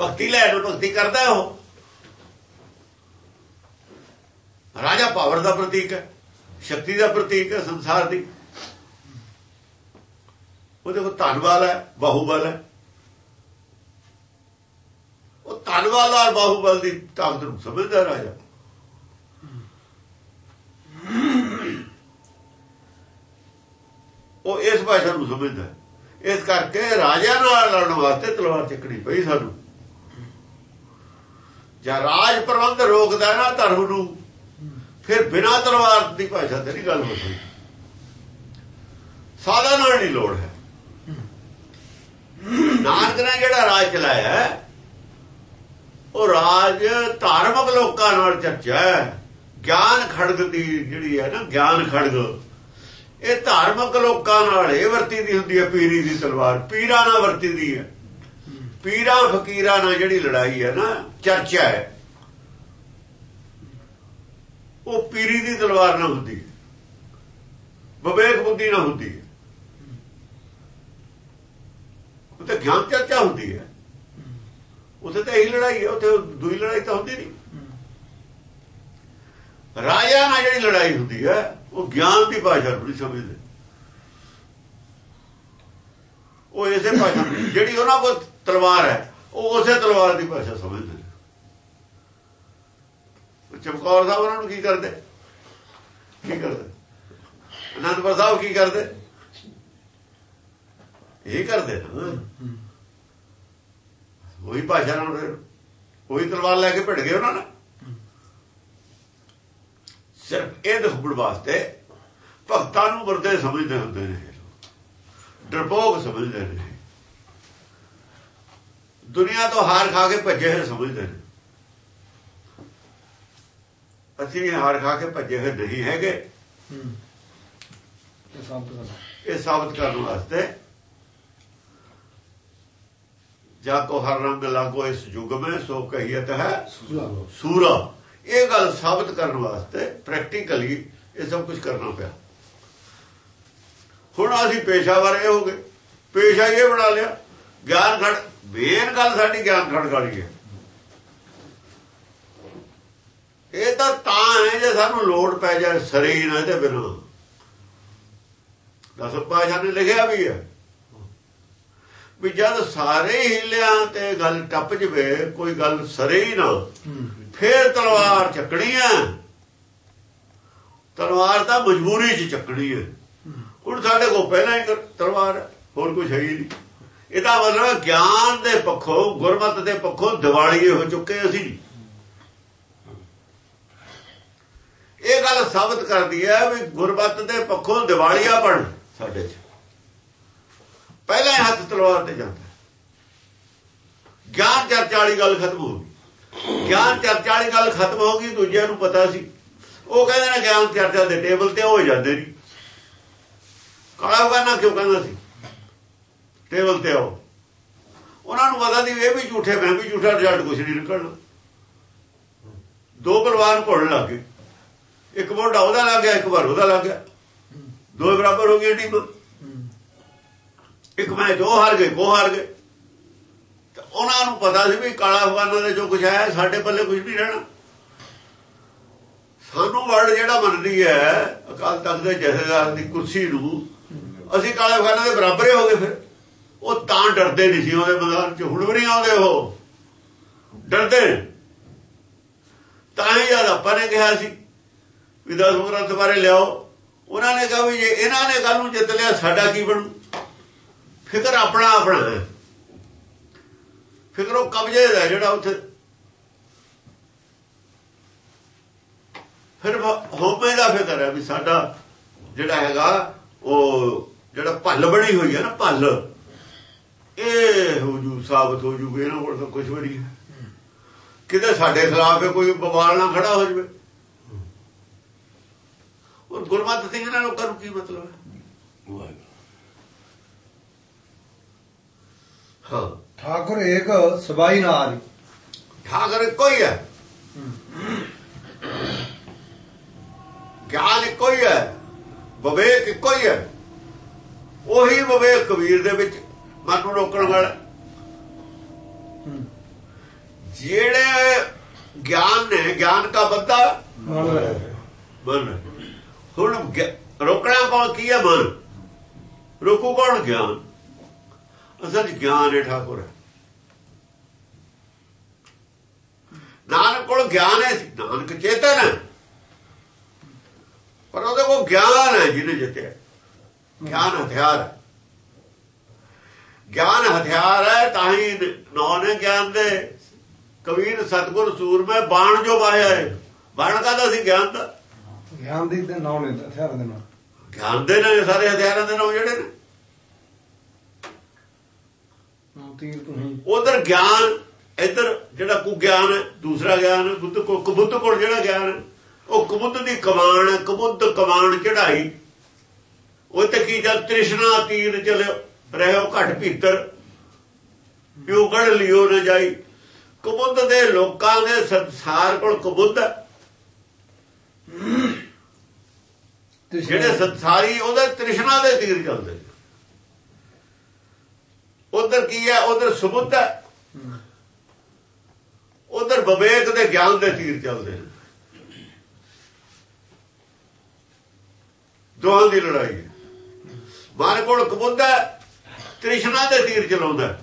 Speaker 2: ਭਗਤੀ ਲੈ ਨੂੰ ਭਗਤੀ ਕਰਦਾ ਉਹ। ਰਾਜਾ ਪਾਵਰ ਦਾ ਪ੍ਰਤੀਕ ਹੈ, ਸ਼ਕਤੀ ਦਾ ਪ੍ਰਤੀਕ ਹੈ, ਸੰਸਾਰ ਦੀ। ਉਹਦੇ ਕੋਲ ਧਨਵਾਲ ਹੈ, ਬਾਹੂਬਲ ਹੈ। ਉਹ ਧਨਵਾਲ ਔਰ ਬਾਹੂਬਲ ਦੀ ਤਾਕਤ ਨੂੰ ਸਮਝਦਾ ਰਾਜਾ। ਉਹ ਇਸ ਭਾਸ਼ਾ ਨੂੰ ਸਮਝਦਾ ਇਸ ਕਰਕੇ ਰਾਜਾ ਨਾਲ ਲੜਨ ਵਾਸਤੇ ਤਲਵਾਰ ਚੱਕਣੀ ਪਈ ਸਾਨੂੰ। ਜਾਂ ਰਾਜ ਪ੍ਰਬੰਧ ਰੋਕਦਾ ਨਾ ਧਰਮ ਨੂੰ, ਫਿਰ ਬਿਨਾ ਤਲਵਾਰ ਦੀ ਭਾਸ਼ਾ ਤੇ ਨਹੀਂ ਗੱਲ ਹੋ ਸਕਦੀ ਸਾਦਾ ਨਾਲ ਨਹੀਂ ਲੋੜ ਹੈ। ਨਾਨਕ ਨੇ ਜਿਹੜਾ ਰਾਜ ਚਲਾਇਆ ਉਹ ਰਾਜ ਧਾਰਮਿਕ ਲੋਕਾਂ ਨਾਲ ਚਰਚਾ ਹੈ। ਗਿਆਨ ਖੜਗ ਦੀ ਜਿਹੜੀ ਹੈ ਨਾ, ਗਿਆਨ ਖੜਗ, ਇਹ ਧਾਰਮਿਕ ਲੋਕਾਂ ਨਾਲ ਇਹ ਵਰਤੀ ਦੀ ਹੁੰਦੀ ਹੈ, ਪੀਰੀ ਦੀ ਤਲਵਾਰ। ਪੀਰਾਂ ਨਾਲ ਵਰਤੀ ਦੀ ਹੈ। ਪੀਰਾਂ ਫਕੀਰਾਂ ਨਾਲ ਜਿਹੜੀ ਲੜਾਈ ਹੈ ਨਾ, ਚਰਚਾ ਹੈ, ਉਹ ਪੀਰੀ ਦੀ ਤਲਵਾਰ ਨਾਲ ਹੁੰਦੀ ਹੈ ਵਿਵੇਕ ਬੁੱਧੀ ਨਾਲ ਹੁੰਦੀ ਹੈ। ਉਹ ਤਾਂ ਗਿਆਨ ਚਰਚਾ ਹੁੰਦੀ ਹੈ। ਉੱਥੇ ਤਾਂ ਇਹੀ ਲੜਾਈ ਹੈ, ਉੱਥੇ ਦੂਈ ਲੜਾਈ ਤਾਂ ਹੁੰਦੀ ਨਹੀਂ। ਰਾਜਾ ਨਾਲ ਜਿਹੜੀ ਲੜਾਈ ਹੁੰਦੀ ਹੈ, ਉਹ ਗਿਆਨ ਦੀ ਭਾਸ਼ਾ ਨੂੰ ਨਹੀਂ ਸਮਝਦੇ। ਉਹ ਇਸੇ ਭਾਸ਼ਾ ਜਿਹੜੀ ਉਹਨਾਂ ਕੋਲ ਤਲਵਾਰ ਹੈ। ਉਹ ਉਸੇ ਤਲਵਾਰ ਦੀ ਭਾਸ਼ਾ ਸਮਝਦੇ ਨੇ। ਚਮਕੌਰ ਸਾਹਿਬ ਉਹਨਾਂ ਨੂੰ ਕੀ ਕਰਦੇ? ਕੀ ਕਰਦੇ? ਅਨੰਦਪੁਰ ਸਾਹਿਬ ਕੀ ਕਰਦੇ? ਇਹ ਕਰਦੇ ਨਾ ਉਹੀ ਭਾਸ਼ਾ ਨਾਲ ਫਿਰ ਉਹੀ ਤਲਵਾਰ ਲੈ ਕੇ ਭਿੜ ਗਏ ਉਹਨਾਂ ਨੇ ਸਿਰਫ ਇਹ ਦਿਖਾਉਣ ਵਾਸਤੇ ਭਗਤਾਂ ਨੂੰ ਵਰਦੇ ਸਮਝਦੇ ਹੁੰਦੇ ਨੇ ਡਰਪੋਕ ਸਮਝਦੇ ਨੇ ਦੁਨੀਆ ਤੋਂ ਹਾਰ ਖਾ ਕੇ ਭੱਜੇ ਹੋਏ ਸਮਝਦੇ ਨੇ। ਅਸੀਂ ਹਾਰ ਖਾ ਕੇ ਭੱਜੇ ਹੋਏ ਨਹੀਂ ਹੈਗੇ।
Speaker 1: ਇਹ
Speaker 2: ਸਾਬਤ ਕਰਨ ਵਾਸਤੇ ਜਾ ਕੋ ਹਰ ਰੰਗ ਲਾਗੋ ਇਸ ਯੁਗ में ਸੋ ਕਹੀਅਤ ਹੈ ਸੂਰਾ। ਇਹ ਗੱਲ ਸਾਬਤ ਕਰਨ ਵਾਸਤੇ ਪ੍ਰੈਕਟੀਕਲੀ ਇਹ ਸਭ ਕੁਝ ਕਰਨਾ ਪਿਆ। ਹੁਣ ਅਸੀਂ ਪੇਸ਼ਾਵਰ ਇਹ ਹੋ ਗਏ। ਪੇਸ਼ਾ ਇਹ ਬਣਾ ਲਿਆ। ਗਿਆਨ ਖੜ ਮੇਨ ਗੱਲ ਸਾਡੀ ਗਿਆਨ ਖੜ ਗਾਲੀ ਹੈ। ਇਹ ਤਾਂ ਤਾਂ ਹੈ ਜੇ ਸਾਨੂੰ ਲੋੜ ਪੈ ਜਾਏ ਸਰੀਰ ਇਹਦੇ ਬਿਨਾਂ। ਦਸ ਪਾਸ਼ਾ ਨੇ ਲਿਖਿਆ ਵੀ ਹੈ। ਵੀ ਜਦ ਸਾਰੇ ਹਿੱਲਿਆਂ ਤੇ ਗੱਲ ਟੱਪ ਜਵੇ ਕੋਈ ਗੱਲ ਸਰੇ ਹੀ। ਨਾ ਫੇਰ ਤਲਵਾਰ ਚੱਕਣੀ ਹੈ। ਤਲਵਾਰ ਤਾਂ ਮਜਬੂਰੀ 'ਚ ਚੱਕਣੀ ਹੈ। ਹੁਣ ਸਾਡੇ ਕੋਲ ਪਹਿਲਾਂ ਹੀ ਤਲਵਾਰ ਹੋਰ ਕੁਝ ਹੈ ਹੀ ਨਹੀਂ। ਇਹਦਾ ਮਤਲਬ ਗਿਆਨ ਦੇ ਪੱਖੋਂ, ਗੁਰਮਤ ਦੇ ਪੱਖੋਂ ਦਿਵਾਲੀਏ ਹੋ ਚੁੱਕੇ ਅਸੀਂ। ਇਹ ਗੱਲ ਸਾਬਤ ਕਰਦੀ ਹੈ ਵੀ ਗੁਰਮਤ ਦੇ ਪੱਖੋਂ ਦਿਵਾਲੀਆ ਬਣ ਸਾਡੇ 'ਚ। ਪਹਿਲਾਂ ਹੱਥ ਤਲਵਾਰ ਤੇ ਜਾਂਦਾ। ਗਿਆਨ ਚਰਚਾ ਵਾਲੀ ਗੱਲ ਖਤਮ ਹੋ ਗਈ। ਗਿਆਨ ਚਰਚਾ ਵਾਲੀ ਗੱਲ ਖਤਮ ਹੋ ਗਈ, ਦੂਜਿਆਂ ਨੂੰ ਪਤਾ ਸੀ। ਉਹ ਕਹਿੰਦੇ ਨੇ ਗਿਆਨ ਚਰਚਾ ਦੇ ਟੇਬਲ ਤੇ ਹੋ ਜਾਂਦੇ ਨਹੀਂ ਕਾਲਾ ਬਗਾਨਾ ਕਿਉਂ ਕਹਿੰਦਾ ਸੀ? ਟੇਬਲ ਤੇ ਆਓ। ਉਹਨਾਂ ਨੂੰ ਪਤਾ ਦੀ ਇਹ ਵੀ ਝੂਠੇ, ਮੈਂ ਵੀ ਝੂਠਾ, ਰਿਜ਼ਲਟ ਕੁਝ ਨਹੀਂ ਨਿਕਲਣਾ। ਦੋ ਬਲਵਾਨ ਘੁਲਣ ਲੱਗ ਗਏ। ਇੱਕ ਮੋਢਾ ਉਹਦਾ ਲੱਗ ਗਿਆ, ਇੱਕ ਵਾਰ ਉਹਦਾ ਲੱਗ ਗਿਆ। ਦੋ ਬਰਾਬਰ ਹੋ ਗਈ ਟੀਮ। ਇੱਕ ਮੈਚ ਉਹ ਹਾਰ ਗਏ ਉਹ ਹਾਰ ਗਏ। ਤੇ ਉਹਨਾਂ ਨੂੰ ਪਤਾ ਸੀ ਵੀ ਕਾਲਾ ਅਫਗਾਨਾਂ ਦੇ ਜੋ ਕੁਝ ਆਇਆ ਸਾਡੇ ਪੱਲੇ ਕੁਝ ਨਹੀਂ ਰਹਿਣਾ। ਸਾਨੂੰ ਵਰਡ ਜਿਹੜਾ ਮੰਨਦੀ ਹੈ, ਅਕਾਲ ਤਖਤ ਦੇ ਜਥੇਦਾਰ ਦੀ ਕੁਰਸੀ ਨੂੰ, ਅਸੀਂ ਕਾਲੇ ਅਫਗਾਨਾਂ ਦੇ ਬਰਾਬਰ ਹੋ ਗਏ ਫਿਰ। ਉਹ ਤਾਂ ਡਰਦੇ ਨਹੀਂ ਸੀ ਉਹਦੇ ਮੈਦਾਨ 'ਚ ਹੁਣ ਵੀ ਨਹੀਂ ਆਉਂਦੇ ਉਹ। ਡਰਦੇ। ਤਾਂ ਹੀ ਜਦ ਆਪਾਂ ਨੇ ਕਿਹਾ ਸੀ ਵੀ ਦਸ ਗ੍ਰੰਥ ਬਾਰੇ ਲਿਆਓ। ਉਹਨਾਂ ਨੇ ਕਿਹਾ ਵੀ ਜੇ ਇਹਨਾਂ ਨੇ ਗੱਲ ਨੂੰ ਜਿੱਤ ਲਿਆ, ਸਾਡਾ ਕੀ ਬਣੂ? ਫਿਕਰ ਆਪਣਾ ਆਪਣਾ ਹੈ। ਫਿਕਰ ਉਹ ਕਬਜ਼ੇ ਦਾ ਜਿਹੜਾ ਉੱਥੇ। ਫਿਰ ਹੋਮੇ ਦਾ ਫਿਕਰ ਹੈ ਵੀ ਸਾਡਾ ਜਿਹੜਾ ਹੈਗਾ, ਉਹ ਜਿਹੜਾ ਭੱਲ ਬਣੀ ਹੋਈ ਹੈ ਨਾ, ਭੱਲ। ਇਹ ਹੋ ਜੂ ਸਾਬਤ ਹੋ ਜੂ ਇਹਨਾਂ ਕੋਲ ਤਾਂ ਕੁਝ ਵੀ ਨਹੀਂ ਕਿਤੇ ਸਾਡੇ ਖਿਲਾਫ ਕੋਈ ਬਵਾਲ ਨਾ ਖੜਾ ਹੋ ਜਵੇ। ਔਰ ਗੁਰਮਤਿ ਸਿੰਘ ਨਾਲ ਲੋਕਾਂ ਨੂੰ ਕੀ ਮਤਲਬ ਹੈ? ਹਾਂ।
Speaker 1: ਠਾਕੁਰ ਏਕ ਸਬਾਈ ਨਾਰੀ
Speaker 2: ਠਾਕਰ ਕੋਈ ਹੈ ਗਿਆਨ ਇੱਕੋ ਹੀ। ਵਿਵੇਕ ਇੱਕੋ ਹੀ ਹੈ। ਉਹੀ ਵਿਵੇਕ ਕਬੀਰ ਦੇ ਵਿੱਚ ਮਨ ਨੂੰ ਰੋਕਣ ਵਾਲਾ। ਜਿਹੜੇ ਗਿਆਨ ਨੇ ਗਿਆਨ ਦਾ ਬੰਦਾ ਮਨ ਹੁਣ ਰੋਕਣਾ ਕੌਣ ਕੀ ਹੈ ਮਨ? ਰੋਕੂ ਕੌਣ ਗਿਆਨ? ਅਸਲ ਗਿਆਨ ਹੈ ਠਾਕੁਰ। ਨਾਨਕ ਕੋਲ ਗਿਆਨ ਹੈ ਨਾਨਕ ਚੇਤਨ ਹੈ। ਪਰ ਉਹਦੇ ਕੋਲ ਗਿਆਨ ਹੈ ਜਿਹਨੇ ਜਿੱਤਿਆ। ਗਿਆਨ ਹਥਿਆਰ ਹੈ। ਗਿਆਨ ਹਥਿਆਰ ਹੈ ਤਾਂ ਹੀ ਨੌ ਨੇ ਗਿਆਨ ਦੇ ਕਬੀਰ ਸਤਗੁਰ ਸੂਰਮੇ ਬਾਣ ਜੋ ਵਾਹਿਆ ਹੈ ਬਾਣ ਕਾਦਾ ਸੀ ਗਿਆਨ ਦਾ?
Speaker 1: ਗਿਆਨ ਦੀ ਤੇ ਨਾਮ ਨੇ ਹਥਿਆਰਾਂ ਦੇ ਨਾਲ।
Speaker 2: ਗਿਆਨ ਦੇ ਨੇ ਸਾਰੇ ਹਥਿਆਰਾਂ ਦੇ ਨਾਮ ਜਿਹੜੇ ਨੇ। ਉਧਰ ਗਿਆਨ ਇੱਧਰ ਜਿਹੜਾ ਕੁ ਗਿਆਨ ਹੈ ਦੂਸਰਾ ਗਿਆਨ ਹੈ, ਬੁੱਧ ਕੋ ਕਬੁੱਧ ਕੋਲ ਜਿਹੜਾ ਗਿਆਨ ਹੈ ਉਹ ਕਬੁੱਧ ਦੀ ਕਮਾਨ ਕਬੁੱਧ ਕਮਾਨ ਚੜਾਈ ਉਹ ਤੇ ਕੀ ਜਦ ਤ੍ਰਿਸ਼ਨਾ ਤੀਰ ਚਲਿਓ ਰਹਿਓ ਘਟ ਭੀਤਰ। ਪਿਉ ਗੜ ਲਿਓ ਨਾ ਜਾਈ। ਕੁਬੁੱਧ ਦੇ ਲੋਕਾਂ ਦੇ ਸੰਸਾਰ ਕੋਲ ਕੁਬੁੱਧ ਜਿਹੜੇ ਸੰਸਾਰੀ ਉਹਦੇ ਤ੍ਰਿਸ਼ਨਾ ਦੇ ਤੀਰ ਚੱਲਦੇ ਉਧਰ ਕੀ ਹੈ? ਉਧਰ ਸੁਬੁੱਧ ਹੈ। ਉਧਰ ਵਿਵੇਕ ਦੇ ਗਿਆਨ ਦੇ ਤੀਰ ਚੱਲਦੇ ਨੇ। ਦੋਹਾਂ ਦੀ ਲੜਾਈ ਹੈ। ਮਨ ਕੋਲ ਕਬੁੱਧ ਹੈ। ਤ੍ਰਿਸ਼ਨਾ ਦੇ ਤੀਰ ਚਲਾਉਂਦਾ ਹੈ।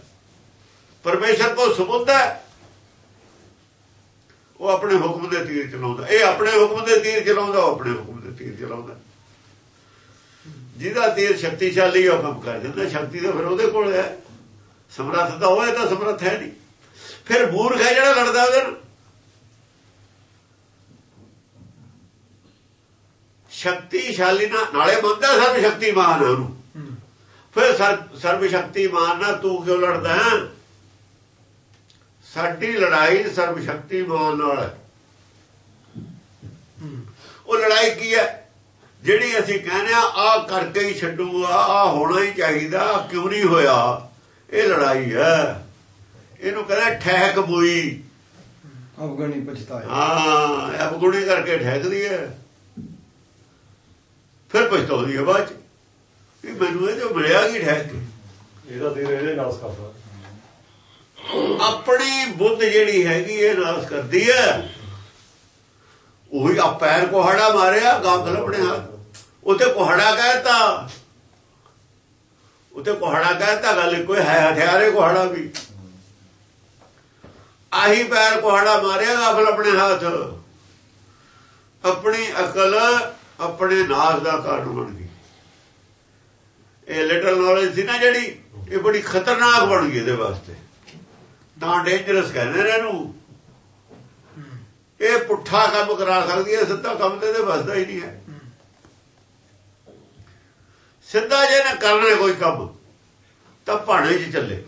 Speaker 2: ਪਰਮੇਸ਼ਰ ਕੋਲ ਸੁਬੁੱਧ ਹੈ। ਉਹ ਆਪਣੇ ਹੁਕਮ ਦੇ ਤੀਰ ਚਲਾਉਂਦਾ ਇਹ ਆਪਣੇ ਹੁਕਮ ਦੇ ਤੀਰ ਚਲਾਉਂਦਾ ਉਹ ਆਪਣੇ ਹੁਕਮ ਦੇ ਤੀਰ ਚਲਾਉਂਦਾ ਜਿਹਦਾ ਤੀਰ ਸ਼ਕਤੀਸ਼ਾਲੀ ਉਹ ਕੰਮ ਕਰ ਦਿੰਦਾ ਸ਼ਕਤੀ ਤਾਂ ਫਿਰ ਉਹਦੇ ਕੋਲ ਹੈ। ਸਮਰੱਥ ਤਾਂ ਹੋਏ ਤਾਂ ਸਮਰੱਥ ਹੈ ਨਹੀਂ। ਫਿਰ ਮੂਰਖ ਹੈ ਜਿਹੜਾ ਲੜਦਾ ਉਹਦੇ ਨਾਲ। ਸ਼ਕਤੀਸ਼ਾਲੀ ਨਾਲੇ ਮੰਨਦਾ ਸਰਵ ਸ਼ਕਤੀਮਾਨ ਹੈ ਉਹਨੂੰ। ਫਿਰ ਸਰ- ਸਰਵ ਸ਼ਕਤੀਮਾਨ ਨਾਲ ਤੂੰ ਕਿਉਂ ਲੜਦਾ ਹੈ? ਸਾਡੀ ਲੜਾਈ ਸਰਵ ਸ਼ਕਤੀਮਾਨ ਨਾਲ ਹੈ। ਉਹ ਲੜਾਈ ਕੀ ਹੈ? ਜਿਹੜੀ ਅਸੀਂ ਕਹਿੰਦੇ ਆ ਆ ਕਰਕੇ ਹੀ ਛੱਡੂਗਾ ਆ ਹੋਣਾ ਹੀ ਚਾਹੀਦਾ ਕਿਉਂ ਨਹੀਂ ਹੋਇਆ? ਇਹ ਲੜਾਈ ਹੈ। ਇਹਨੂੰ ਕਹਿੰਦੇ ਠਹਿਕ ਬੁਈ।
Speaker 1: ਅਫਗਾਨੀ ਪਛਤਾਇਆ
Speaker 2: ਹਾਂ ਇਹ ਬਗੁਣੀ ਕਰਕੇ ਠਹਿਕਦੀ ਹੈ। ਫਿਰ ਪਛਤਾਉਂਦੀ ਹੈ ਬਾਅਦ ਵੀ ਮੈਨੂੰ ਇਹ ਜੋ ਮਿਲਿਆ ਕੀ ਠਹਿਕ ਕੇ?
Speaker 3: ਇਹਦਾ ਦੇਰ ਇਹਦੇ ਨਾਸ ਕਰਦਾ।
Speaker 2: ਆਪਣੀ ਬੁੱਧ ਜਿਹੜੀ ਹੈਗੀ ਇਹ ਨਾਸ ਕਰਦੀ ਹੈ ਉਹੀ ਆ ਪੈਰ ਕੋਹੜਾ ਮਾਰਿਆ ਗਾਂਗਲ ਆਪਣੇ ਹੱਥ ਉਤੇ ਕੋਹੜਾ ਕਹਿਤਾ। ਉਤੇ ਕੋਹੜਾ ਕਹਿਤਾ ਗੱਲ ਕੋਈ ਹੈ ਹਥਿਆਰੇ ਕੋਹੜਾ ਵੀ। ਆਹੀ ਪੈਰ ਕੋਹੜਾ ਮਾਰਿਆ ਗਾਂਗਲ ਆਪਣੇ ਹੱਥ। ਆਪਣੀ ਅਕਲ ਆਪਣੇ ਨਾਸ ਦਾ ਕਾਰਨ ਬਣ ਇਹ ਲਿਟਲ ਨੌਲੇਜ ਸੀ ਨਾ ਜਿਹੜੀ, ਇਹ ਬੜੀ ਖਤਰਨਾਕ ਬਣ ਗਈ ਇਹਦੇ ਵਾਸਤੇ। ਤਾਂ ਡੇਂਜਰਸ ਕਹਿੰਦੇ ਨੇ ਇਹਨੂੰ। ਇਹ ਪੁੱਠਾ ਕੰਮ ਕਰਾ ਸਕਦੀ ਹੈ, ਸਿੱਧਾ ਕੰਮ ਤੇ ਵਸਦਾ ਹੀ ਨਹੀਂ ਹੈ। ਸਿੱਧਾ ਜੇ ਨਾ ਕਰਨਾ ਕੋਈ ਕੰਮ, ਤਾਂ ਭਾਣੇ 'ਚ ਚੱਲੇ।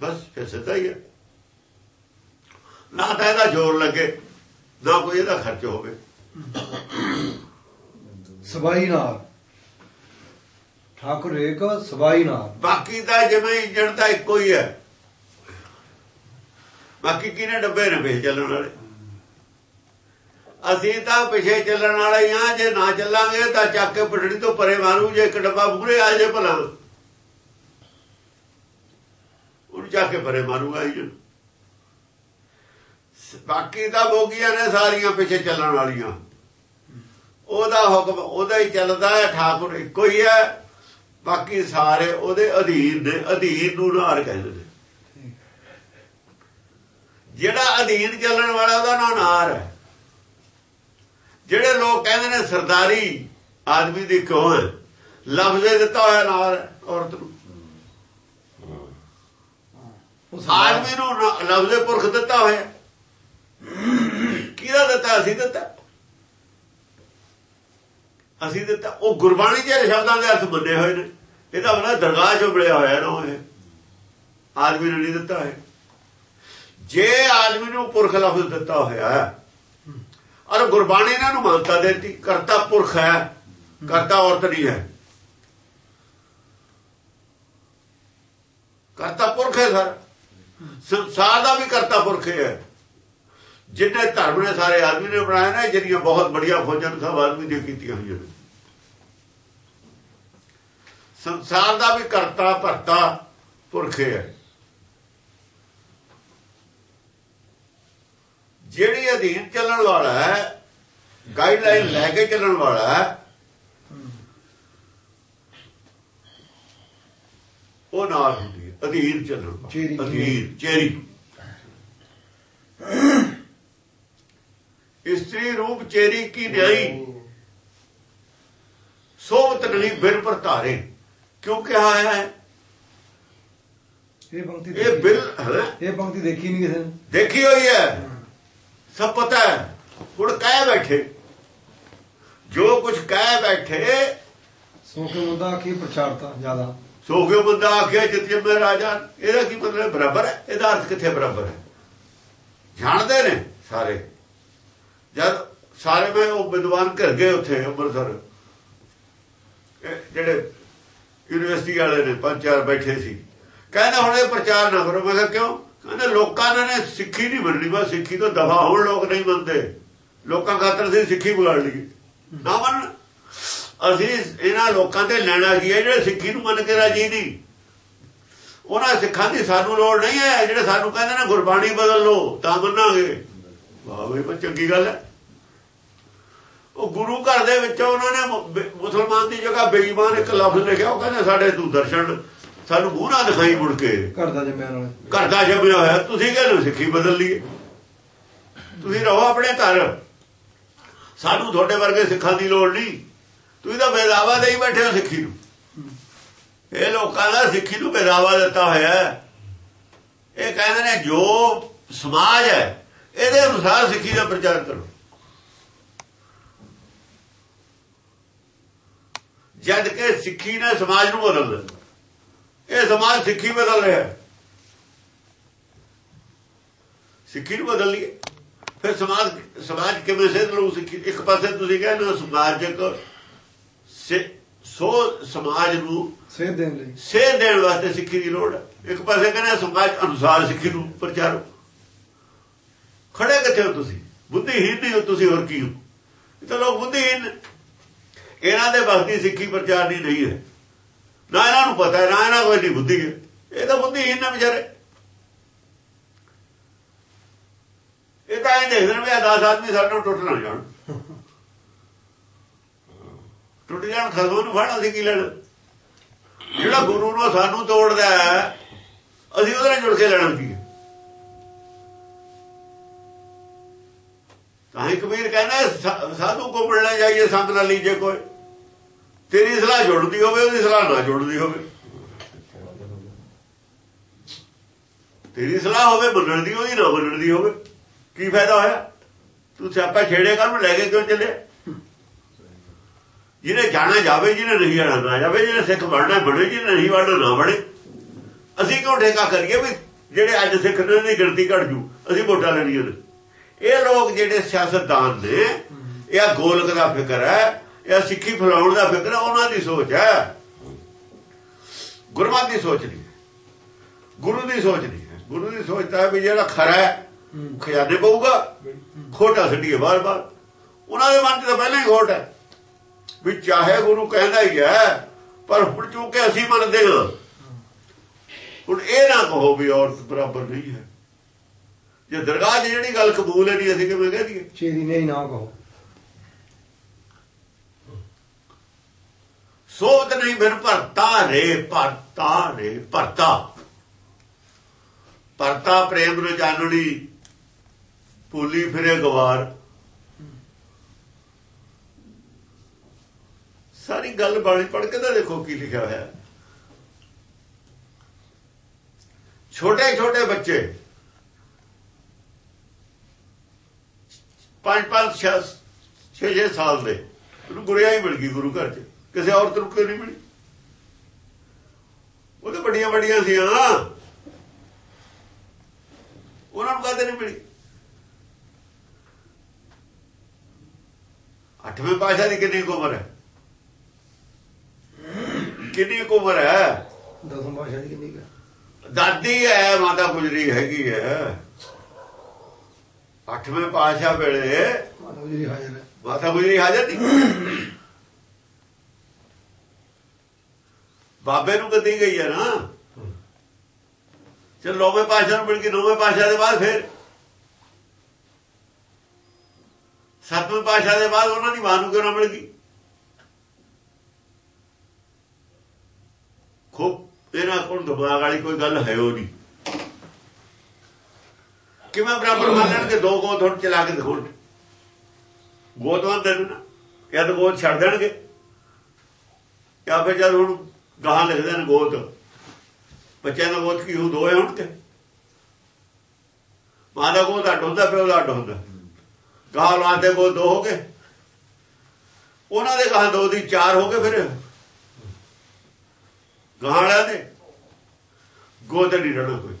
Speaker 2: ਬਸ, ਫਿਰ ਸਿੱਧਾ ਹੀ ਹੈ। ਨਾ ਤਾਂ ਇਹਦਾ ਜ਼ੋਰ ਲੱਗੇ, ਨਾ ਕੋਈ ਇਹਦਾ ਖਰਚ ਹੋਵੇ।
Speaker 1: ਸਬਾਈ ਨਾਲ। ਠਾਕੁਰ ਏਕ ਸਬਾਈ ਨਾਲ
Speaker 2: ਬਾਕੀ ਤਾਂ ਜਿਵੇਂ ਇੰਜਣ ਤਾਂ ਇੱਕੋ ਹੀ ਹੈ। ਬਾਕੀ ਕਿਹਨੇ ਡੱਬੇ ਨੇ ਪਿੱਛੇ ਚੱਲਣ ਵਾਲੇ? ਅਸੀਂ ਤਾਂ ਪਿੱਛੇ ਚੱਲਣ ਵਾਲੇ ਆ ਜੇ ਨਾ ਚੱਲਾਂਗੇ ਤਾਂ ਚੱਕ ਕੇ ਪਟੜੀ ਤੋਂ ਪਰੇ ਮਾਰੂ। ਜੇ ਇੱਕ ਡੱਬਾ ਮੂਰੇ ਆ ਜੇ ਭਲਾ। ਉਹਨੂੰ ਚੱਕ ਕੇ ਪਰੇ ਮਾਰੂਗਾ ਇੰਜਣ ਬਾਕੀ ਤਾਂ ਬੋਗੀਆਂ ਨੇ ਸਾਰੀਆਂ ਪਿੱਛੇ ਚੱਲਣ ਵਾਲੀਆਂ। ਉਹਦਾ ਹੁਕਮ ਉਹਦਾ ਹੀ ਚੱਲਦਾ ਹੈ। ਠਾਕੁਰ ਇੱਕੋ ਹੀ ਹੈ। ਬਾਕੀ ਸਾਰੇ ਉਹਦੇ ਅਧੀਨ ਨੇ ਅਧੀਨ ਨੂੰ ਨਾਰ ਕਹਿੰਦੇ ਨੇ। ਜਿਹੜਾ ਅਧੀਨ ਚੱਲਣ ਵਾਲਾ ਉਹਦਾ ਨਾਂ ਨਾਰ ਹੈ। ਜਿਹੜੇ ਲੋਕ ਕਹਿੰਦੇ ਨੇ ਸਰਦਾਰੀ ਆਦਮੀ ਦੀ ਕਿਉਂ ਹੈ? ਲਫ਼ਜ਼ੇ ਦਿੱਤਾ ਹੋਇਆ ਨਾਰ ਔਰਤ ਨੂੰ।
Speaker 1: ਸਰਦਾਰ-
Speaker 2: ਆਦਮੀ ਨੂੰ ਨ- ਲਫ਼ਜ਼ੇ ਪੁਰਖ ਦਿੱਤਾ ਹੋਇਆ। ਕਿਹਦਾ ਦਿੱਤਾ? ਅਸੀਂ ਦਿੱਤਾ। ਅਸੀਂ ਦਿੱਤਾ। ਉਹ ਗੁਰਬਾਣੀ ਦੇ ਸ਼ਬਦਾਂ ਦੇ ਅਰਥ ਮੰਨੇ ਹੋਏ ਨੇ। ਇਹਦਾ ਮਤਲਬ ਦਰਗਾਹ ਚੋਂ ਮਿਲਿਆ ਹੋਇਆ ਨਾ ਉਹ ਇਹ ਆਦਮੀ ਨੂੰ ਨਹੀਂ ਦਿੱਤਾ ਹੈ ਜੇ ਆਦਮੀ ਨੂੰ ਪੁਰਖ ਲਫ਼ਜ਼ ਦਿੱਤਾ ਹੋਇਆ ਹੈ ਔਰ ਗੁਰਬਾਣੀ ਨੇ ਇਹਨੂੰ ਮਾਨਤਾ ਦਿੱਤੀ, ਕਰਤਾ ਪੁਰਖ ਹੈ, ਕਰਤਾ ਔਰਤ ਨਹੀਂ ਹੈ। ਕਰਤਾ ਪੁਰਖ ਹੈ ਸਰ। ਸੰਸਾਰ ਦਾ ਵੀ ਕਰਤਾ ਪੁਰਖ ਹੈ। ਜਿੰਨੇ ਧਰਮ ਨੇ ਸਾਰੇ ਆਦਮੀ ਨੇ ਬਣਾਇਆ ਨਾ ਜਿਹੜੀਆਂ ਬਹੁਤ ਬੜੀਆਂ ਫੌਜਾਂ ਸਭ ਆਦਮੀ ਦੀਆਂ ਕੀਤੀਆਂ ਹੋਈਆਂ ਨੇ। ਸੰਸਾਰ ਦਾ ਵੀ ਕਰਤਾ ਭਰਤਾ ਪੁਰਖ ਹੈ। ਜਿਹੜੀ ਅਧੀਨ ਚੱਲਣ ਵਾਲਾ ਹੈ ਗਾਈਡਲਾਈਨ ਲੈ ਕੇ ਚੱਲਣ ਵਾਲਾ ਹੈ ਉਹ ਨਾਲ ਹੁੰਦੀ ਹੈ ਅਧੀਨ ਚੱਲਣ ਅਧੀਨ ਚੇਰੀ। ਇਸਤਰੀ ਰੂਪ ਚੇਰੀ ਕੀ ਨਿਆਈ? ਸੋਵਤ ਨਹੀਂ ਬਿਨ ਪਰ ਧਾਰੇ। ਕਿਉਂ ਕਿਹਾ ਹੈ?
Speaker 1: ਇਹ ਪੰਕਤੀ
Speaker 2: ਇਹ ਬਿਲ
Speaker 1: ਇਹ ਪੰਕਤੀ ਦੇਖੀ ਨਹੀਂ ਕਿਸੇ ਨੇ।
Speaker 2: ਦੇਖੀ ਹੋਈ ਹੈ? ਸਭ ਪਤਾ ਹੈ। ਹੁਣ ਕਹਿ ਬੈਠੇ। ਜੋ ਕੁਝ ਕਹਿ ਬੈਠੇ
Speaker 1: ਸੋ ਕੇ ਮੁੰਡਾ ਕੀ ਪ੍ਰਚਾਰਤਾ ਜ਼ਿਆਦਾ।
Speaker 2: ਸੋ ਕਿਉ ਬੰਦਾ ਆਖਿਆ ਜਿਤ ਜੰਮੇ ਰਾਜਾ ਇਹਦਾ ਕੀ ਮਤਲਬ ਬਰਾਬਰ ਹੈ? ਇਹਦਾ ਅਰਥ ਕਿੱਥੇ ਬਰਾਬਰ ਹੈ? ਜਾਣਦੇ ਨੇ ਸਾਰੇ। ਜਦ ਸਾਰੇ ਮੈਂ ਉਹ ਵਿਦਵਾਨ ਘਰ ਗਏ ਉੱਥੇ ਅੰਮ੍ਰਿਤਸਰ ਜਿਹੜੇ ਯੂਨੀਵਰਸਿਟੀ ਵਾਲੇ ਨੇ ਪੰਜ ਚਾਰ ਬੈਠੇ ਸੀ। ਕਹਿੰਦੇ ਹੁਣ ਇਹ ਪ੍ਰਚਾਰ ਨਾ ਕਰੋ। ਮੈਂ ਕਿਹਾ ਕਿਉਂ? ਕਹਿੰਦੇ ਲੋਕਾਂ ਨੇ ਸਿੱਖੀ ਨਹੀਂ ਮੰਨਣੀ। ਬਸ ਸਿੱਖੀ ਤੋਂ ਦਫਾ ਹੋਣ ਲੋਕ ਨਹੀਂ ਮੰਨਦੇ। ਲੋਕਾਂ ਖਾਤਰ ਅਸੀਂ ਸਿੱਖੀ ਵਿਗਾੜ ਲਈ। ਨਾ ਮੰਨ। ਅਸੀਂ ਇਹਨਾਂ ਲੋਕਾਂ ਤੇ ਲੈਣਾ ਕੀ ਹੈ ਜਿਹੜੇ ਸਿੱਖੀ ਨੂੰ ਮੰਨ ਕੇ ਰਾਜੀ ਨਹੀਂ। ਉਹਨਾਂ ਸਿੱਖਾਂ ਦੀ ਸਾਨੂੰ ਲੋੜ ਨਹੀਂ ਹੈ। ਜਿਹੜੇ ਸਾਨੂੰ ਕਹਿੰਦੇ ਨੇ, ਗੁਰਬਾਣੀ ਬਦਲ ਲੋ ਤਾਂ ਮੰਨਾਂਗੇ। ਵਾਹ ਬਈ ਬਹੁਤ ਚੰਗੀ ਗੱਲ ਹੈ। ਉਹ ਗੁਰੂ ਘਰ ਦੇ ਵਿੱਚ ਉਹਨਾਂ ਨੇ ਮੁਸਲਮਾਨ ਦੀ ਜਗ੍ਹਾ ਬੇਈਮਾਨ ਇੱਕ ਲਫ਼ਜ਼ ਲਿਖਿਆ ਉਹ ਕਹਿੰਦੇ ਸਾਡੇ ਤੂੰ ਦਰਸ਼ਨ ਸਾਨੂੰ ਮੂੰਹ ਨਾ ਦਿਖਾਈ ਮੁੜ ਕੇ।
Speaker 1: ਘਰ ਦਾ ਜੰਮਿਆ ਨਾਲ।
Speaker 2: ਘਰ ਦਾ ਜੰਮਿਆ ਹੋਇਆ ਤੁਸੀਂ ਕਹਿੰਦੇ ਸਿੱਖੀ ਬਦਲ ਲਈਏ? ਤੁਸੀਂ ਰਹੋ ਆਪਣੇ ਘਰ। ਸਾਨੂੰ ਤੁਹਾਡੇ ਵਰਗੇ ਸਿੱਖਾਂ ਦੀ ਲੋੜ ਨਹੀਂ। ਤੁਸੀਂ ਤਾਂ ਬੇਦਾਵਾ ਦੇ ਹੀ ਬੈਠੇ ਹੋ ਸਿੱਖੀ ਨੂੰ। ਇਹ ਲੋਕਾਂ ਦਾ ਸਿੱਖੀ ਨੂੰ ਬੇਦਾਵਾ ਦਿੱਤਾ ਹੋਇਆ ਹੈ। ਇਹ ਕਹਿੰਦੇ ਨੇ ਜੋ ਸਮਾਜ ਹੈ ਇਹਦੇ ਅਨੁਸਾਰ ਸਿੱਖੀ ਦਾ ਪ੍ਰਚਾਰ ਕਰੋ। ਜਦ ਕਿ ਸਿੱਖੀ ਨੇ ਸਮਾਜ ਨੂੰ ਬਦਲ ਦਿੱਤਾ। ਇਹ ਸਮਾਜ ਸਿੱਖੀ ਬਦਲ ਰਿਹਾ ਹੈ। ਸਿੱਖੀ ਨੂੰ ਬਦਲ ਲਈਏ। ਫਿਰ ਸਮਾਜ ਸਮਾਜ ਕਿਵੇਂ ਸੇਧ ਲਊ ਸਿੱਖੀ? ਇੱਕ ਪਾਸੇ ਤੁਸੀਂ ਕਹਿੰਦੇ ਸਮਾਜਿਕ ਸੇ- ਸੋ ਸਮਾਜ ਨੂੰ
Speaker 1: ਸੇਧ ਦੇਣ ਲਈ।
Speaker 2: ਸੇਧ ਦੇਣ ਵਾਸਤੇ ਸਿੱਖੀ ਦੀ ਲੋੜ ਹੈ। ਇੱਕ ਪਾਸੇ ਕਹਿੰਦੇ ਸਮਾਜ ਅਨੁਸਾਰ ਸਿੱਖੀ ਨੂੰ ਪ੍ਰਚਾਰੋ ਖੜੇ ਕਿੱਥੇ ਹੋ ਤੁਸੀਂ? ਬੁੱਧੀਹੀਨ ਨਹੀਂ ਹੋ ਤੁਸੀਂ ਹੋਰ ਕੀ ਹੋ? ਇਹ ਤਾਂ ਲੋਕ ਬੁੱਧੀਹੀਨ। ਇਹਨਾਂ ਦੇ ਵਕਤੀ ਸਿੱਖੀ ਪ੍ਰਚਾਰ ਦੀ ਨਹੀਂ ਹੈ। ਨਾ ਇਹਨਾਂ ਨੂੰ ਪਤਾ ਨਾ ਇਹਨਾਂ ਕੋਲ ਨਹੀਂ ਬੁੱਧੀ ਹੈ। ਇਹ ਤਾਂ ਬੁੱਧੀਹੀਨ ਨੇ ਵਿਚਾਰੇ। ਇਹ ਤਾਂ ਇਹ ਦੇਖਦੇ ਨੇ ਵੀ 10 ਆਦਮੀ ਸਾਡੇ ਨਾਲ ਟੁੱਟ ਨਾ ਜਾਣ। ਟੁੱਟ ਜਾਣ ਖਸਮਾਂ ਨੂੰ ਫੜਨਾ ਸੀ ਕੀ ਲੈਣਾ? ਜਿਹੜਾ ਗੁਰੂ ਨੂੰ ਸਾਨੂੰ ਤੋੜਦਾ ਹੈ, ਅਸੀਂ ਉਹਦੇ ਨਾਲ ਜੁੜ ਕੇ ਲੈਣਾ ਕੀ ਤਾਂ ਹੀ ਕਬੀਰ ਕਹਿੰਦਾ ਸਾਧੂ ਕੋ ਮਿਲਣਾ ਜਾਈਏ, ਸੰਤ ਨਾਲ ਲੀਜੇ ਕੋਈ। ਤੇਰੀ ਸਲਾਹ ਜੁੜਦੀ ਹੋਵੇ, ਉਹਦੀ ਸਲਾਹ ਨਾ ਜੁੜਦੀ ਹੋਵੇ। ਤੇਰੀ ਸਲਾਹ ਹੋਵੇ ਮੰਨਣ ਦੀ ਉਹਦੀ ਨਾ ਮੰਨਣ ਦੀ ਹੋਵੇ। ਕੀ ਫਾਇਦਾ ਹੋਇਆ? ਤੂੰ ਸਿਆਪਾ ਛੇੜੇ ਕਰ ਨੂੰ ਲੈ ਕੇ ਕਿਉਂ ਚੱਲੇ ਜਿਹਨੇ ਜਾਣਾ ਜਾਵੇ, ਜਿਹਨੇ ਨਹੀਂ ਜਾਣਾ ਨਾ ਜਾਵੇ, ਜਿਹਨੇ ਸਿੱਖ ਬਣਨਾ ਬਣੇ, ਜਿਹਨੇ ਨਹੀਂ ਬਣਨਾ ਨਾ ਬਣੇ। ਅਸੀਂ ਕਿਉਂ ਠੇਕਾ ਕਰੀਏ ਵੀ ਜਿਹੜੇ ਅੱਜ ਸਿੱਖ ਨੇ ਦੀ ਗਿਣਤੀ ਘਟ ਜੂ। ਅਸੀਂ ਵੋਟਾਂ ਲੈਣੀਆਂ ਨੇ। ਇਹ ਲੋਕ ਜਿਹੜੇ ਸਿਆਸਤਦਾਨ ਨੇ, ਇਹ ਆ ਗੋਲਕ ਦਾ ਫਿਕਰ ਹੈ। ਇਹ ਸਿੱਖੀ ਫੈਲਾਉਣ ਦਾ ਫਿਕਰ ਉਹਨਾਂ ਦੀ ਸੋਚ ਹੈ। ਗੁਰਮਤਿ ਦੀ ਸੋਚ ਨਹੀਂ ਗੁਰੂ ਦੀ ਸੋਚ ਨਹੀਂ ਹੈ। ਗੁਰੂ ਦੀ ਸੋਚ ਤਾਂ ਹੈ ਵੀ ਜਿਹੜਾ ਖਰਾ ਹੈ ਖਜ਼ਾਨੇ ਪਊਗਾ ਖੋਟਾ ਛੱਡੀਏ ਬਾਰ-ਬਾਰ। ਉਹਨਾਂ ਦੇ ਮਨ 'ਚ ਤਾਂ ਪਹਿਲਾਂ ਹੀ ਖੋਟ ਹੈ ਵੀ ਚਾਹੇ ਗੁਰੂ ਕਹਿੰਦਾ ਹੀ ਹੈ ਪਰ ਹੁਣ ਚੂੰਕਿ ਅਸੀਂ ਮੰਨਦੇ ਹਾਂ ਹੁਣ ਇਹ ਨਾ ਕਹੋ ਵੀ ਔਰਤ ਬਰਾਬਰ ਨਹੀਂ ਹੈ। ਜੇ ਦਰਗਾਹ 'ਚ ਜਿਹੜੀ ਗੱਲ ਕਬੂਲ ਹੈ ਨਹੀਂ ਅਸੀਂ ਕਿਵੇਂ ਕਹਿ ਦਈਏ?
Speaker 1: ਨਹੀਂ ਨਾ ਕਹੋ।
Speaker 2: ਸੋਧ ਨਹੀਂ ਬਿਨ ਭਰਤਾ ਰੇ ਭਰਤਾ ਰੇ, ਭਰਤਾ। ਭਰਤਾ ਪ੍ਰੇਮ ਨੂੰ ਜਾਣਣੀ ਭੁੱਲੀ ਫਿਰੇ ਗਵਾਰ। ਸਾਰੀ ਗੱਲ ਬਾਣੀ ਪੜ੍ਹ ਕੇ ਤਾਂ ਦੇਖੋ ਕੀ ਲਿਖਿਆ ਹੋਇਆ। ਹੈ। ਛੋਟੇ ਛੋਟੇ ਬੱਚੇ। ਪੰਜ ਪੰਜ ਛੇ ਛੇ ਛੇ ਸਾਲ ਦੇ। ਉਹਨੂੰ ਗੁਰਿਆ ਹੀ ਮਿਲ ਗਈ ਗੁਰੂ ਘਰ ਚ। ਕਿਸੇ ਔਰਤ ਨੂੰ ਕਿਉਂ ਨਹੀਂ ਮਿਲੀ। ਉਹ ਤਾਂ ਵੱਡੀਆਂ ਵੱਡੀਆਂ ਸੀ ਹਾਂ ਉਹਨਾਂ ਨੂੰ ਕਦੇ ਨਹੀਂ ਮਿਲੀ? ਅੱਠਵੇਂ ਪਾਸ਼ਾ ਦੀ ਕਿੰਨੀ ਕੁ ਉਮਰ ਹੈ? ਕਿੰਨੀ ਉਮਰ ਹੈ?
Speaker 1: ਦਸਮ ਪਾਸ਼ਾ ਦੀ ਕਿੰਨੀ ਕੁ
Speaker 2: ਦਾਦੀ ਹੈ ਮਾਤਾ ਗੁਜਰੀ ਹੈਗੀ ਹੈ। ਅੱਠਵੇਂ ਪਾਸ਼ਾ ਵੇਲੇ
Speaker 1: ਮਾਤਾ ਜੀ ਹਾਜ਼ਰ ਹੈ।
Speaker 2: ਮਾਤਾ ਗੁਜਰੀ ਹਾਜ਼ਰ ਨਹੀਂ। ਬਾਬੇ ਨੂੰ ਕਦੀ ਗਈ ਹੈ ਨਾ। ਚਲ ਨੌਵੇਂ ਪਾਸ਼ਾ ਨੂੰ ਮਿਲ ਕੇ ਨੌਵੇਂ ਪਾਸ਼ਾ ਦੇ ਬਾਅਦ ਫਿਰ। ਸੱਤਵੇਂ ਪਾਸ਼ਾ ਦੇ ਬਾਅਦ ਉਹਨਾਂ ਦੀ ਮਾਂ ਨੂੰ ਕਿਉਂ ਨਾ ਮਿਲ ਗਈ? ਖੂਬ, ਇਹਨਾਂ ਕੋਲ ਦਿਮਾਗ ਵਾਲੀ ਕੋਈ ਗੱਲ ਹੈ ਉਹ ਨਹੀਂ। ਕਿਵੇਂ ਬਰਾਬਰ ਮੰਨ ਲੈਣਗੇ? ਦੋ ਗੋਤ ਹੁਣ ਚਲਾ ਕੇ ਦਿਖਾਉਣ। ਗੋਤਵਾਨ ਦੇ ਨਾ। ਜਾਂ ਤਾਂ ਛੱਡ ਦੇਣਗੇ। ਜਾਂ ਫਿਰ ਜਦ ਹੁਣ ਗਾਹਾਂ ਲਿਖਦੇ ਨੇ ਗੋਤ। ਬੱਚਿਆਂ ਦਾ ਗੋਤ ਕੀ ਹੋ ਦੋਏ ਹੋਣਗੇ। ਮਾਂ ਦਾ ਗੋਤ ਅੱਡ ਹੁੰਦਾ, ਪਿਓ ਦਾ ਅੱਡ ਹੁੰਦਾ। ਗਾਹ ਔਲਾਦ ਦੇ ਗੋਤ ਦੋ ਹੋ ਗਏ। ਉਹਨਾਂ ਦੇ ਗਾਹਾਂ ਦੋ ਦੀ ਚਾਰ ਹੋ ਗਏ ਫਿਰ। ਗਾਹਾਂ ਵਾਲਿਆਂ ਦੇ ਗੋਤ ਨਹੀਂ ਰਹਿਣਾ ਕੋਈ।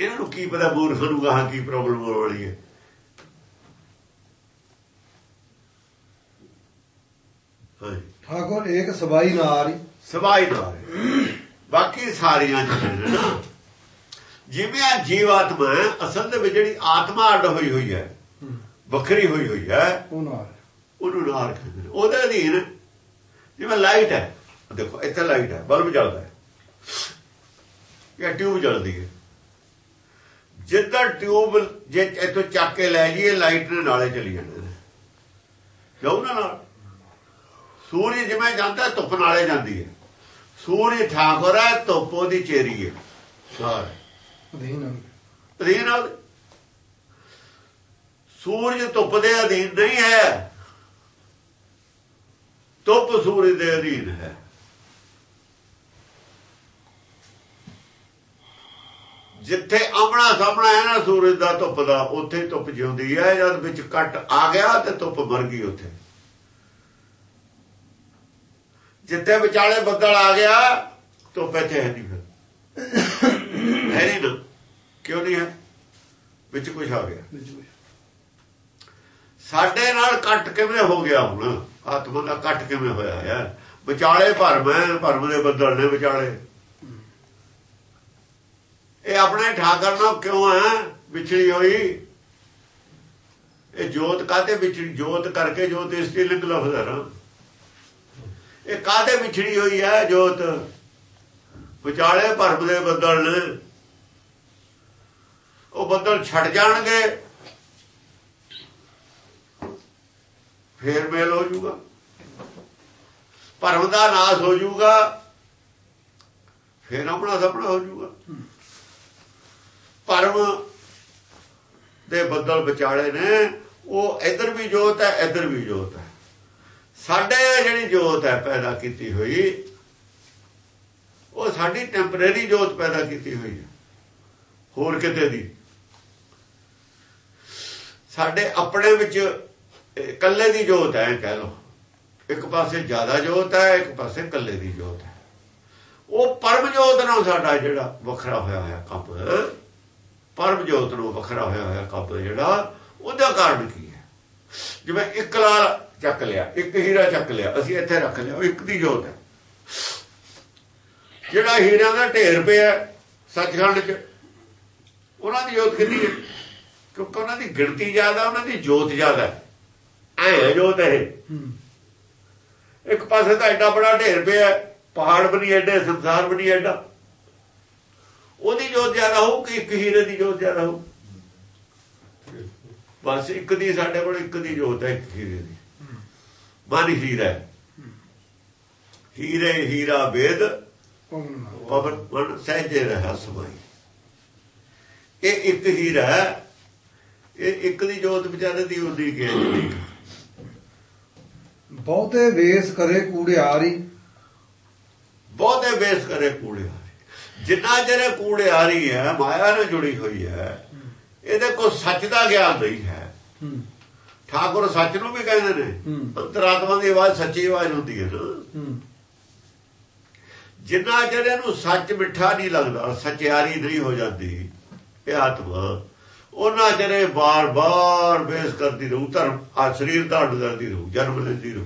Speaker 2: ਇਹਨਾਂ ਨੂੰ ਕੀ ਪਤਾ ਮੂਰਖ ਨੂੰ ਗਾਹਾਂ ਕੀ ਪ੍ਰੋਬਲਮ ਹੋਣ ਵਾਲੀ ਹੈ।
Speaker 1: ਠਾਕੁਰ ਏਕ ਸਬਾਈ ਨਾਰੀ।
Speaker 2: ਸਵਾਈ ਨਾਲ ਬਾਕੀ ਸਾਰੀਆਂ ਨੇ ਨਾ। ਜਿਵੇਂ ਆ ਜੀਵਾਤਮਾ ਅਸਲ ਦੇ ਵਿੱਚ ਜਿਹੜੀ ਆਤਮਾ ਅੱਡ ਹੋਈ ਹੋਈ ਹੈ ਵੱਖਰੀ ਹੋਈ ਹੋਈ ਹੈ
Speaker 1: ਉਹ ਨਾਲ
Speaker 2: ਉਹਨੂੰ ਨਾਰ ਕਹਿੰਦੇ ਨੇ। ਉਹਦੇ ਅਧੀਨ ਜਿਵੇਂ ਲਾਈਟ ਹੈ ਦੇਖੋ ਇੱਥੇ ਲਾਈਟ ਹੈ ਬਲਬ ਜਲਦਾ ਹੈ। ਜਾਂ ਟਿਊਬ ਜਲਦੀ ਹੈ। ਜਿੱਦਾਂ ਟਿਊਬ ਜੇ ਇੱਥੋਂ ਚੱਕ ਕੇ ਲੈ ਜਾਈਏ ਲਾਈਟ ਦੇ ਨਾਲੇ ਚਲੀ ਜਾਂਦੇ ਨੇ। ਜਾਉ ਨਾ ਨਾਲ। ਸੂਰਜ ਜਿਵੇਂ ਜਾਂਦਾ ਧੁੱਪ ਨਾਲੇ ਜਾਂਦੀ ਹੈ। ਸੂਰਜ ਠਾਕੁਰ ਹੈ ਧੁੱਪ ਉਹਦੀ ਚੇਰੀ ਹੈ। ਸਾਰੇ।
Speaker 1: ਅਧੀਨ
Speaker 2: ਨਾਲ ਸੂਰਜ ਧੁੱਪ ਦੇ ਅਧੀਨ ਨਹੀਂ ਹੈ। ਧੁੱਪ ਸੂਰਜ ਦੇ ਅਧੀਨ ਹੈ। ਜਿੱਥੇ ਆਮਣਾ ਸਾਹਮਣਾ ਹੈ ਨਾ ਸੂਰਜ ਦਾ ਧੁੱਪ ਦਾ ਉੱਥੇ ਧੁੱਪ ਜਿਉਂਦੀ ਹੈ। ਜਦ ਵਿੱਚ ਕੱਟ ਆ ਗਿਆ ਤੇ ਧੁੱਪ ਮਰ ਗਈ ਉੱਥੇ। ਜਿੱਥੇ ਵਿਚਾਲੇ ਬੱਦਲ ਆ ਗਿਆ ਧੁੱਪ ਇੱਥੇ ਹੈ ਨਹੀਂ ਫਿਰ। ਹੈ ਨਹੀਂ ਨਾ ਕਿਉਂ ਨਹੀਂ ਹੈ? ਵਿੱਚ ਕੁਝ ਆ ਗਿਆ। ਸਾਡੇ ਨਾਲ ਕੱਟ ਕਿਵੇਂ ਹੋ ਗਿਆ ਹੁਣ? ਆਤਮਾ ਦਾ ਕੱਟ ਕਿਵੇਂ ਹੋਇਆ ਹੈ? ਵਿਚਾਲੇ ਭਰਮ ਹੈ ਭਰਮ ਦੇ ਬੱਦਲ ਨੇ ਵਿਚਾਲੇ। ਇਹ ਆਪਣੇ ਠਾਕਰ ਨਾਲ ਕਿਉਂ ਹੈ? ਵਿਛੜੀ ਹੋਈ। ਇਹ ਜੋਤ ਕਾਤੇ ਵਿਛੜੀ? ਜੋਤ ਕਰਕੇ ਜੋਤ ਇਸ ਦੀ ਲਿੰਗ ਲਫ਼ਜ਼ ਹੈ ਇਹ ਕਾਤੇ ਵਿਛੜੀ ਹੋਈ ਹੈ, ਜੋਤ? ਵਿਚਾਲੇ ਭਰਮ ਦੇ ਬੱਦਲ। ਨੇ ਉਹ ਬੱਦਲ ਛੱਡ ਜਾਣਗੇ। ਫੇਰ ਮੇਲ ਹੋ ਜਾਊਗਾ ਭਰਮ ਦਾ ਨਾਸ ਹੋ ਜਾਊਗਾ ਫੇਰ ਆਪਣਾ ਸਪਨਾ ਹੋ ਜਾਊਗਾ ਭਰਮ ਦੇ ਬੱਦਲ ਵਿਚਾਲੇ ਨੇ। ਉਹ ਇਧਰ ਵੀ ਜੋਤ ਹੈ, ਇੱਧਰ ਵੀ ਜੋਤ ਹੈ। ਸਾਡੇ ਜਿਹੜੀ ਜੋਤ ਹੈ ਪੈਦਾ ਕੀਤੀ ਹੋਈ, ਉਹ ਸਾਡੀ ਟੈਂਪਰੇਰੀ ਜੋਤ ਪੈਦਾ ਕੀਤੀ ਹੋਈ ਹੈ। ਹੋਰ ਕਿਤੇ ਦੀ ਸਾਡੇ ਆਪਣੇ ਵਿੱਚ ਇਕੱਲੇ ਦੀ ਜੋਤ ਹੈ, ਕਹਿ ਲਓ। ਇੱਕ ਪਾਸੇ ਜ਼ਿਆਦਾ ਜੋਤ ਹੈ, ਇੱਕ ਪਾਸੇ ਇਕੱਲੇ ਦੀ ਜੋਤ ਹੈ। ਉਹ ਪਰਮ ਜੋਤ ਨਾਲ ਸਾਡਾ ਜਿਹੜਾ ਵੱਖਰਾ ਹੋਇਆ ਹੋਇਆ ਕੱਪ, ਪਰਮ ਜੋਤ ਨੂੰ ਵੱਖਰਾ ਹੋਇਆ ਹੋਇਆ ਕੱਪ ਜਿਹੜਾ, ਉਹਦਾ ਕਾਰਨ ਕੀ ਹੈ? ਜਿਵੇਂ ਇੱਕ ਲਾਲ ਚੱਕ ਲਿਆ, ਇੱਕ ਹੀਰਾ ਚੱਕ ਲਿਆ, ਅਸੀਂ ਇੱਥੇ ਰੱਖ ਲਿਆ ਇੱਕ ਦੀ ਜੋਤ ਹੈ। ਜਿਹੜਾ ਹੀਰਿਆਂ ਦਾ ਢੇਰ ਪਿਆ ਸੱਚਖੰਡ 'ਚ, ਉਹਨਾਂ ਦੀ ਜੋਤ ਕਿੰਨੀ ਹੈ? ਕਿਉਂਕਿ ਉਹਨਾਂ ਦੀ ਗਿਣਤੀ ਜ਼ਿਆਦਾ, ਉਹਨਾਂ ਦੀ ਜੋਤ ਜ਼ਿਆਦਾ ਐ ਜੋਤ ਇਹ। ਇੱਕ ਪਾਸੇ ਤਾਂ ਐਡਾ ਬੜਾ ਢੇਰ ਪਿਆ ਪਹਾੜ ਬਣੀ ਐਡੇ, ਸੰਸਾਰ ਬਣੀ ਐਡਾ। ਉਹਦੀ ਜੋਤ ਜ਼ਿਆਦਾ ਹੋਊ ਕਿ ਇੱਕ ਹੀਰੇ ਦੀ ਜੋਤ ਜ਼ਿਆਦਾ ਹੋਊ ਬਸ ਇੱਕ ਦੀ ਸਾਡੇ ਕੋਲ, ਇੱਕ ਦੀ ਜੋਤ ਹੈ, ਇੱਕ ਹੀਰੇ ਦੀ। ਮਨ ਹੀਰਾ। ਹੀਰੇ ਹੀਰਾ ਵੇਦ
Speaker 1: ਪਵਨ
Speaker 2: ਮਨ ਸਹਿਜੇ ਰਹਾ ਸਮਾਈ। ਇਹ ਇੱਕ ਹੀਰਾ ਇਹ ਇੱਕ ਦੀ ਜੋਤ ਵਿਚਾਰੇ ਦੀ ਉਹਦੀ ਕੀ ਹੈ ਜਿਹੜੀ
Speaker 1: ਬਹੁਤੇ ਵੇਸ ਕਰੇ ਕੂੜਿਆਰੀ।
Speaker 2: ਬਹੁਤੇ ਬੇਸ ਕਰੇ ਕੂੜਿਆਰੀ। ਜਿੰਨਾ ਜਿਹੜੇ ਕੂੜਿਆਰੀ ਹੈ ਮਾਇਆ ਨਾਲ ਜੁੜੀ ਹੋਈ ਹੈ ਇਹਦੇ ਕੋਲ ਸੱਚ ਦਾ ਗਿਆਨ ਨਹੀਂ ਹੂੰ। ਠਾਕੁਰ ਸੱਚ ਨੂੰ ਵੀ ਕਹਿੰਦੇ ਨੇ। ਅੰਤਰਾਤਮਾ ਦੀ ਆਵਾਜ਼ ਸੱਚੀ ਆਵਾਜ਼ ਹੁੰਦੀ ਹੈ ਨਾ। ਜਿੰਨਾ ਜਿਹੜੇ ਨੂੰ ਸੱਚ ਮਿੱਠਾ ਨਹੀਂ ਲੱਗਦਾ ਸਚਿਆਰੀ ਨਹੀਂ ਹੋ ਜਾਂਦੀ ਇਹ ਆਤਮਾ ਉਹਨਾਂ ਜਿਹੜੇ ਬਾਰ-ਬਾਰ ਬੇਸ ਕਰਦੀ ਰਹੂ ਧਰਮ ਆ ਸਰੀਰ ਧਾਰਨ ਕਰਦੀ ਰਹੂ ਜਨਮ ਲੈਂਦੀ ਰਹੂ।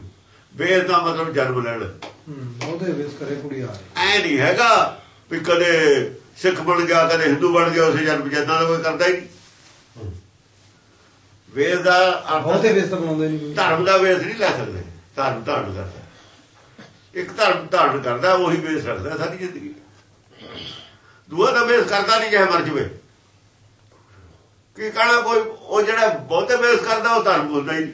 Speaker 2: ਬੇਸ ਦਾ ਮਤਲਬ ਜਨਮ ਲੈਣਾ।
Speaker 1: ਬਹੁਤੇ ਵੇਸ ਕਰੇ ਕੂੜਿਆਰੀ
Speaker 2: ਐ ਨਹੀਂ ਹੈਗਾ ਵੀ ਕਦੇ ਸਿੱਖ ਬਣ ਗਿਆ ਕਦੇ ਹਿੰਦੂ ਬਣ ਗਿਆ ਉਸੇ ਜਨਮ ਜਦਾਂ ਦਾ ਕੋਈ ਕਰਦਾ ਹੀ ਨਹੀਂ। ਵੇਦ ਦਾ
Speaker 1: ਬਹੁਤੇ ਤਾਂ ਬਣਾਉਂਦੇ ਨਹੀਂ।
Speaker 2: ਧਰਮ ਦਾ ਵੇਸ ਨਹੀਂ ਲੈ ਸਕਦੇ। ਧਰਮ ਧਾਰਨ ਕਰਦਾ। ਇੱਕ ਧਰਮ ਧਾਰਨ ਕਰਦਾ ਉਹੀ ਵੇਸ ਰੱਖਦਾ ਸਾਰੀ ਜ਼ਿੰਦਗੀ। ਦੂਆ ਦਾ ਵੇਸ ਕਰਦਾ ਨਹੀਂ ਚਾਹੇ ਮਰ ਜਵੇ। ਕੀ ਕਹਣਾ ਕੋਈ ਉਹ ਜਿਹੜਾ ਬਹੁਤੇ ਵੇਸ ਕਰਦਾ ਉਹ ਧਰਮ ਬੋਲਦਾ ਹੀ ਨਹੀਂ।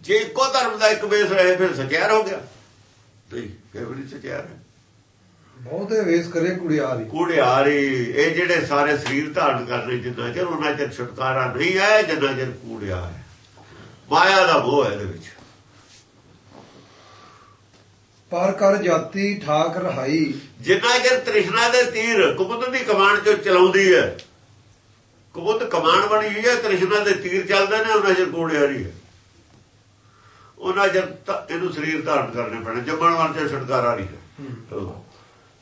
Speaker 2: ਜੇ ਇੱਕੋ ਧਰਮ ਦਾ ਇੱਕ ਵੇਸ ਰਹੇ ਫਿਰ ਸਚਿਆਰ ਹੋ ਗਿਆ। ਨਹੀਂ ਫਿਰ ਵੀ ਸਚਿਆਰ। ਹੈ
Speaker 1: ਬਹੁਤੇ ਵੇਸ ਕਰੇ ਕੁੜਿਆਰੀ।
Speaker 2: ਕੂੜਿਆਰੀ ਇਹ ਜਿਹੜੇ ਸਾਰੇ ਸਰੀਰ ਧਾਰਨ ਕਰਦੇ ਜਿੰਨਾ ਚਿਰ ਉਹਨਾਂ ਚਿਰ ਛੁਟਕਾਰਾ ਨਹੀਂ ਹੈ ਜਿੰਨਾ ਚਿਰ ਕੂੜਿਆ ਹੈ ਮਾਇਆ ਦਾ ਮੋਹ ਹੈ ਇਹਦੇ ਵਿੱਚ।
Speaker 1: ਪਰ ਕਰ ਜਾਤੀ ਠਾਕ ਰਹਾਈ।
Speaker 2: ਜਿੰਨਾ ਚਿਰ ਤ੍ਰਿਸ਼ਨਾ ਦੇ ਤੀਰ ਕੁਬੁੱਧ ਦੀ ਕਮਾਨ ਚੋਂ ਚਲਾਉਂਦੀ ਹੈ ਕੁਬੁੱਧ ਕਮਾਨ ਬਣੀ ਹੋਈ ਹੈ ਤ੍ਰਿਸ਼ਨਾ ਦੇ ਤੀਰ ਚੱਲਦੇ ਨੇ ਉਹਨਾਂ ਚਿਰ ਕੂੜਿਆਰੀ ਹੈ। ਉਹਨਾਂ ਚਿਰ ਇਹਨੂੰ ਸਰੀਰ ਧਾਰਨ ਕਰਨੇ ਪੈਣੇ ਜੰਮਣ ਵਾਲ ਛੁਟਕਾਰਾ ਨਹੀਂ ਹੈ।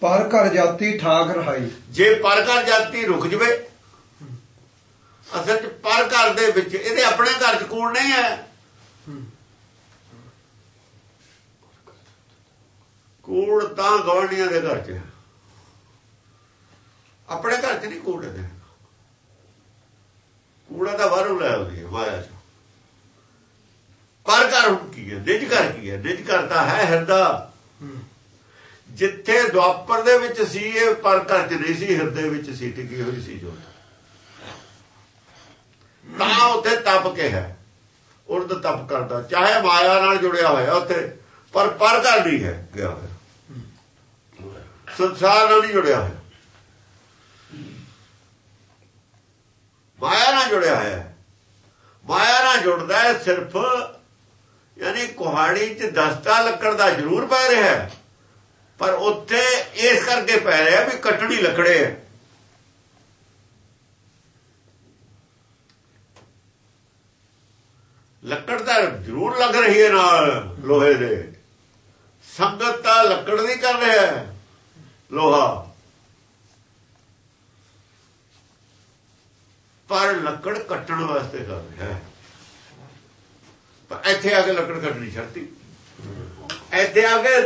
Speaker 1: ਪਰ ਘਰ ਜਾਤੀ ਠਾਕ ਰਹਾਈ।
Speaker 2: ਜੇ ਪਰ ਘਰ ਜਾਤੀ ਰੁਕ ਜਵੇ, ਅਸਲ ਚ ਪਰ ਘਰ ਦੇ ਵਿੱਚ ਇਹਦੇ ਆਪਣੇ ਘਰ ਚ ਕੂੜ ਨਹੀਂ ਹੈ। ਕੂੜ ਤਾਂ ਗਵਰਨੀਆਂ ਦੇ ਘਰ ਚ ਆਪਣੇ ਘਰ ਚ ਨਹੀਂ ਕੂੜ ਹੈ ਕੂੜਾ ਤਾਂ ਬਾਹਰੋਂ ਲੈ ਆਉਂਦੀ ਹੈ ਮਾਇਆ ਚ। ਪਰ ਘਰ ਹੁਣ ਕੀ ਹੈ? ਨਿਜ ਘਰ ਕੀ ਹੈ? ਨਿਜ ਘਰ ਤਾਂ ਹੈ ਹਿਰਦਾ। ਜਿੱਥੇ ਦੁਆਪਰ ਦੇ ਵਿੱਚ ਸੀ, ਇਹ ਪਰ ਘਰ ਚ ਨਹੀਂ ਸੀ, ਹਿਰਦੇ ਵਿੱਚ ਸੀ, ਟਿਕੀ ਹੋਈ ਸੀ ਜੋਤ ਤਾਂ ਉੱਥੇ ਤਪ ਕੇ ਹੈ। ਉਰਦ ਤਪ ਕਰਦਾ। ਚਾਹੇ ਮਾਇਆ ਨਾਲ ਜੁੜਿਆ ਹੋਇਆ ਉੱਥੇ, ਪਰ ਪਰ ਘਰ ਨਹੀਂ ਹੈ ਗਿਆ ਹੋਇਆ। ਸੰਸਾਰ ਨਾਲ ਨਹੀਂ ਜੁੜਿਆ ਹੋਇਆ। ਮਾਇਆ ਨਾਲ ਜੁੜਿਆ ਹੋਇਆ ਮਾਇਆ ਨਾਲ ਜੁੜਦਾ ਹੈ ਸਿਰਫ, ਯਾਨੀ ਕੁਹਾੜੀ 'ਚ ਦਸਤਾ ਲੱਕੜ ਦਾ ਜ਼ਰੂਰ ਪੈ ਰਿਹਾ ਹੈ। ਪਰ ਉੱਥੇ ਇਸ ਕਰਕੇ ਪੈ ਰਿਹਾ ਵੀ ਕੱਟਣੀ ਲੱਕੜੇ ਹੈ ਲੱਕੜ ਤਾਂ ਜ਼ਰੂਰ ਲੱਗ ਰਹੀ ਹੈ ਨਾਲ ਲੋਹੇ ਦੇ। ਸੰਗਤ ਤਾਂ ਲੱਕੜ ਦੀ ਕਰ ਰਿਹਾ ਹੈ, ਲੋਹਾ। ਪਰ ਲੱਕੜ ਕੱਟਣ ਵਾਸਤੇ ਕਰ ਰਿਹਾ ਹੈ। ਪਰ ਇੱਥੇ ਆ ਕੇ ਲੱਕੜ ਕੱਟਣੀ ਛੱਡਤੀ। ਇੱਥੇ ਆ ਕੇ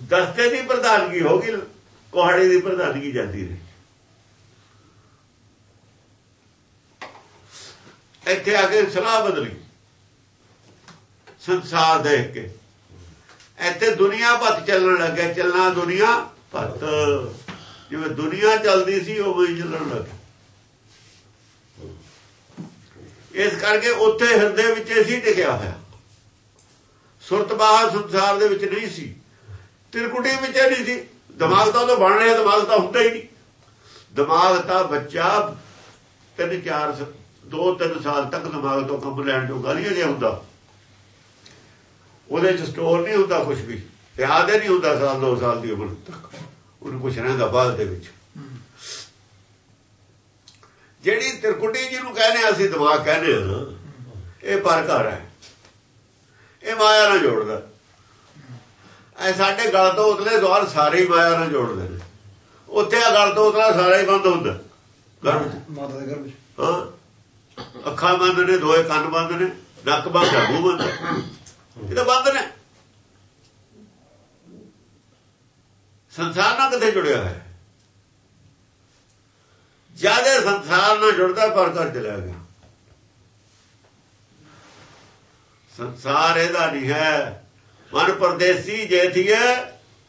Speaker 2: ਦਸਤੇ ਦੀ ਪ੍ਰਧਾਨਗੀ ਹੋ ਗਈ ਕੁਹਾੜੀ ਦੀ ਪ੍ਰਧਾਨਗੀ ਜਾਂਦੀ ਰਹੀ। ਇੱਥੇ ਆ ਕੇ ਸਲਾਹ ਬਦਲੀ। ਸੰਸਾਰ ਦੇਖ ਕੇ। ਇੱਥੇ ਦੁਨੀਆ ਭੱਤ ਚੱਲਣ ਲੱਗਾ ਚੱਲਣਾ ਦੁਨੀਆ ਭੱਤ। ਜਿਵੇਂ ਦੁਨੀਆ ਚੱਲਦੀ ਸੀ ਉਹ ਵੀ ਚੱਲਣ ਲੱਗਾ ਇਸ ਕਰਕੇ ਉੱਥੇ ਹਿਰਦੇ ਵਿੱਚ ਸੀ ਟਿਕਿਆ ਹੋਇਆ। ਸੁਰਤ ਬਾਹਰ ਸੰਸਾਰ ਦੇ ਵਿੱਚ ਨਹੀਂ ਸੀ। ਤਿਰਕੁਟੀ ਵਿੱਚ ਨਹੀਂ ਸੀ। ਦਿਮਾਗ ਤਾਂ ਉਹ ਬਣ ਰਿਹਾ, ਦਿਮਾਗ ਤਾਂ ਹੁੰਦਾ ਹੀ ਨਹੀਂ। ਦਿਮਾਗ ਤਾਂ ਬੱਚਾ ਤਿੰਨ ਚਾਰ ਦੋ ਤਿੰਨ ਸਾਲ ਤੱਕ ਦਿਮਾਗ ਤੋਂ ਕੰਮ ਲੈਣ ਜੋਗਾ ਨਹੀਂ ਅਜੇ ਹੁੰਦਾ। ਉਹਦੇ ਚ ਸਟੋਰ ਨਹੀਂ ਹੁੰਦਾ ਕੁਝ ਵੀ। ਯਾਦ ਹੀ ਨਹੀਂ ਹੁੰਦਾ ਸਾਲ, ਦੋ ਸਾਲ ਦੀ ਉਮਰ ਤੱਕ। ਉਹਨੂੰ ਕੁਝ ਰਹਿੰਦਾ ਬਾਅਦ ਦੇ ਵਿੱਚ। ਜਿਹੜੀ ਤਿਰਕੁਟੀ ਜਿਹਨੂੰ ਕਹਿੰਦੇ ਆ, ਅਸੀਂ ਦਿਮਾਗ ਕਹਿੰਦੇ ਹਾਂ ਇਹ ਪਰ ਘਰ ਹੈ। ਇਹ ਮਾਇਆ ਨਾਲ ਜੋੜਦਾ। ਐ ਸਾਡੇ ਗਲ ਤੋਂ ਉਤਲੇ ਦਵਾਰ ਸਾਰੇ ਹੀ ਮਾਇਆ ਨਾਲ ਜੋੜਦੇ ਨੇ। ਉੱਥੇ ਆ ਗਲ ਤੋਂ ਉਤਲਾ ਸਾਰਾ ਹੀ ਬੰਦ ਹੁੰਦਾ।
Speaker 1: ਮਾਤਾ ਦੇ ਗਰਭ
Speaker 2: ਹਾਂ। ਅੱਖਾਂ ਬੰਦ ਨੇ ਦੋਏ ਕੰਨ ਬੰਦ ਨੇ ਨੱਕ ਬੰਦ ਹੈ ਮੂੰਹ ਬੰਦ। ਇਹ ਤਾਂ ਬੰਦ ਨੇ। ਸੰਸਾਰ ਨਾਲ ਕਿੱਥੇ ਜੁੜਿਆ ਹੈ? ਜ਼ਿਆਦਾ ਸੰਸਾਰ ਨਾਲ ਜੁੜਦਾ ਪਰ ਕਰ ਚਲਾ ਗਿਆ। ਸੰਸਾਰ ਇਹਦਾ ਨਹੀਂ ਹੈ। ਮਨ ਪਰਦੇਸੀ ਜੇ ਥੀਏ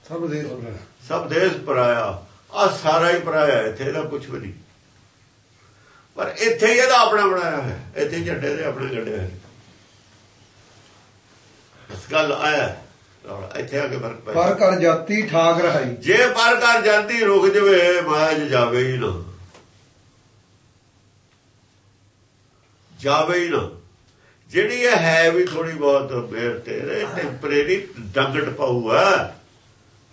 Speaker 1: ਸਭ ਦੇ
Speaker 2: ਸਭ ਦੇਸ਼ ਪਰਾਇਆ ਆ ਸਾਰਾ ਹੀ ਪਰਾਇਆ ਇੱਥੇ ਦਾ ਕੁਝ ਵੀ ਨਹੀਂ। ਪਰ ਇੱਥੇ ਹੀ ਇਹਦਾ ਆਪਣਾ ਬਣਾਇਆ ਹੈ ਇੱਥੇ ਝੰਡੇ ਦੇ ਆਪਣੇ ਗੱਡੇ ਹੈ ਇਸ ਗੱਲ ਆਇਆ। ਇੱਥੇ ਆ ਕੇ ਫ਼ਰਕ ਪੈ
Speaker 1: ਪਰ ਕਰ ਜਾਤੀ ਠਾਕ ਰਹਾਈ।
Speaker 2: ਜੇ ਪਰ ਕਰ ਜਾਂਦੀ ਰੁਕ ਜਵੇ ਮਾਇਆ ਜਾਵੇ ਹੀ ਨਾ। ਜਾਵੇ ਹੀ ਨਾ। ਜਿਹੜੀ ਇਹ ਹੈ ਵੀ ਥੋੜੀ ਬਹੁਤ ਮੇਰ ਤੇਰੇ ਟੈਂਪਰੇਰੀ ਡੰਗਟ ਪਾਊ ਹੈ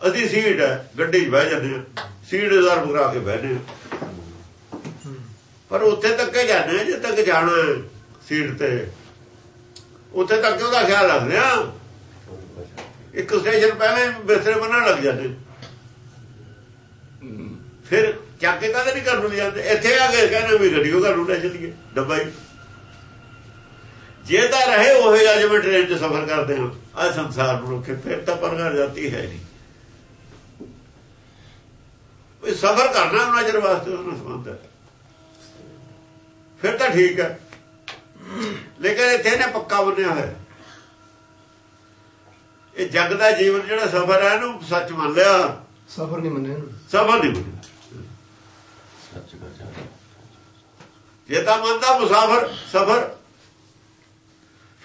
Speaker 2: ਅਸੀਂ ਸੀਟ ਹੈ ਗੱਡੀ 'ਚ ਬਹਿ ਜਾਂਦੇ ਸੀਟ ਰਿਜ਼ਰਵ ਕਰਾ ਕੇ ਬਹਿਨੇ ਪਰ ਉੱਥੇ ਤੱਕ ਹੀ ਜਾਂਦੇ ਹਾਂ, ਜਿੱਥੇ ਤੱਕ ਜਾਣਾ ਸੀਟ ਤੇ। ਉੱਥੇ ਤੱਕ ਉਹਦਾ ਖਿਆਲ ਰੱਖਦੇ ਆ ਇੱਕ ਸਟੇਸ਼ਨ ਪਹਿਲਾਂ ਹੀ ਬਿਸਤਰੇ ਬੰਨਣ ਲੱਗ ਜਾਂਦੇ ਫਿਰ ਚੱਕ ਕੇ ਕਦੇ ਨਹੀਂ ਘਰ ਨੂੰ ਜਾਂਦੇ ਇੱਥੇ ਆ ਕੇ ਕਹਿੰਦੇ ਵੀ ਗੱਡੀਓ ਘਰ ਨੂੰ ਲੈ ਚੱਲੀਏ ਡੱਬਾ ਹੀ। ਜੇ ਤਾਂ ਰਹੇ ਉਹ ਜਿਹਾ ਜਿਵੇਂ ਟ੍ਰੇਨ 'ਚ ਸਫ਼ਰ ਕਰਦੇ ਹਾਂ। ਆ ਸੰਸਾਰ ਨੂੰ ਰੋਕੇ ਫਿਰ ਤਾਂ ਪਰਗੜ ਜਾਂਦੀ ਹੈ ਨਹੀਂ। ਵੀ ਸਫ਼ਰ ਕਰਨਾ ਉਹਨਾਂ ਚਿਰ ਵਾਸਤੇ ਉਹਨਾਂ ਸੰਬੰਧ ਹੈ। ਫਿਰ ਤਾਂ ਠੀਕ ਹੈ। ਲੇਕਿਨ ਇੱਥੇ ਨੇ ਪੱਕਾ ਬੰਨਿਆ ਹੋਇਆ। ਇਹ ਜਗ ਦਾ ਜੀਵਨ ਜਿਹੜਾ ਸਫ਼ਰ ਹੈ ਇਹਨੂੰ ਸੱਚ ਮੰਨ ਲਿਆ।
Speaker 1: ਸਫਰ ਨਹੀਂ ਮੰਨਿਆ ਇਹਨੂੰ।
Speaker 2: ਸਫ਼ਰ ਨਹੀਂ ਮੰਨਿਆ। ਜੇ ਤਾਂ ਮੰਨਦਾ ਮੁਸਾਫਰ ਸਫ਼ਰ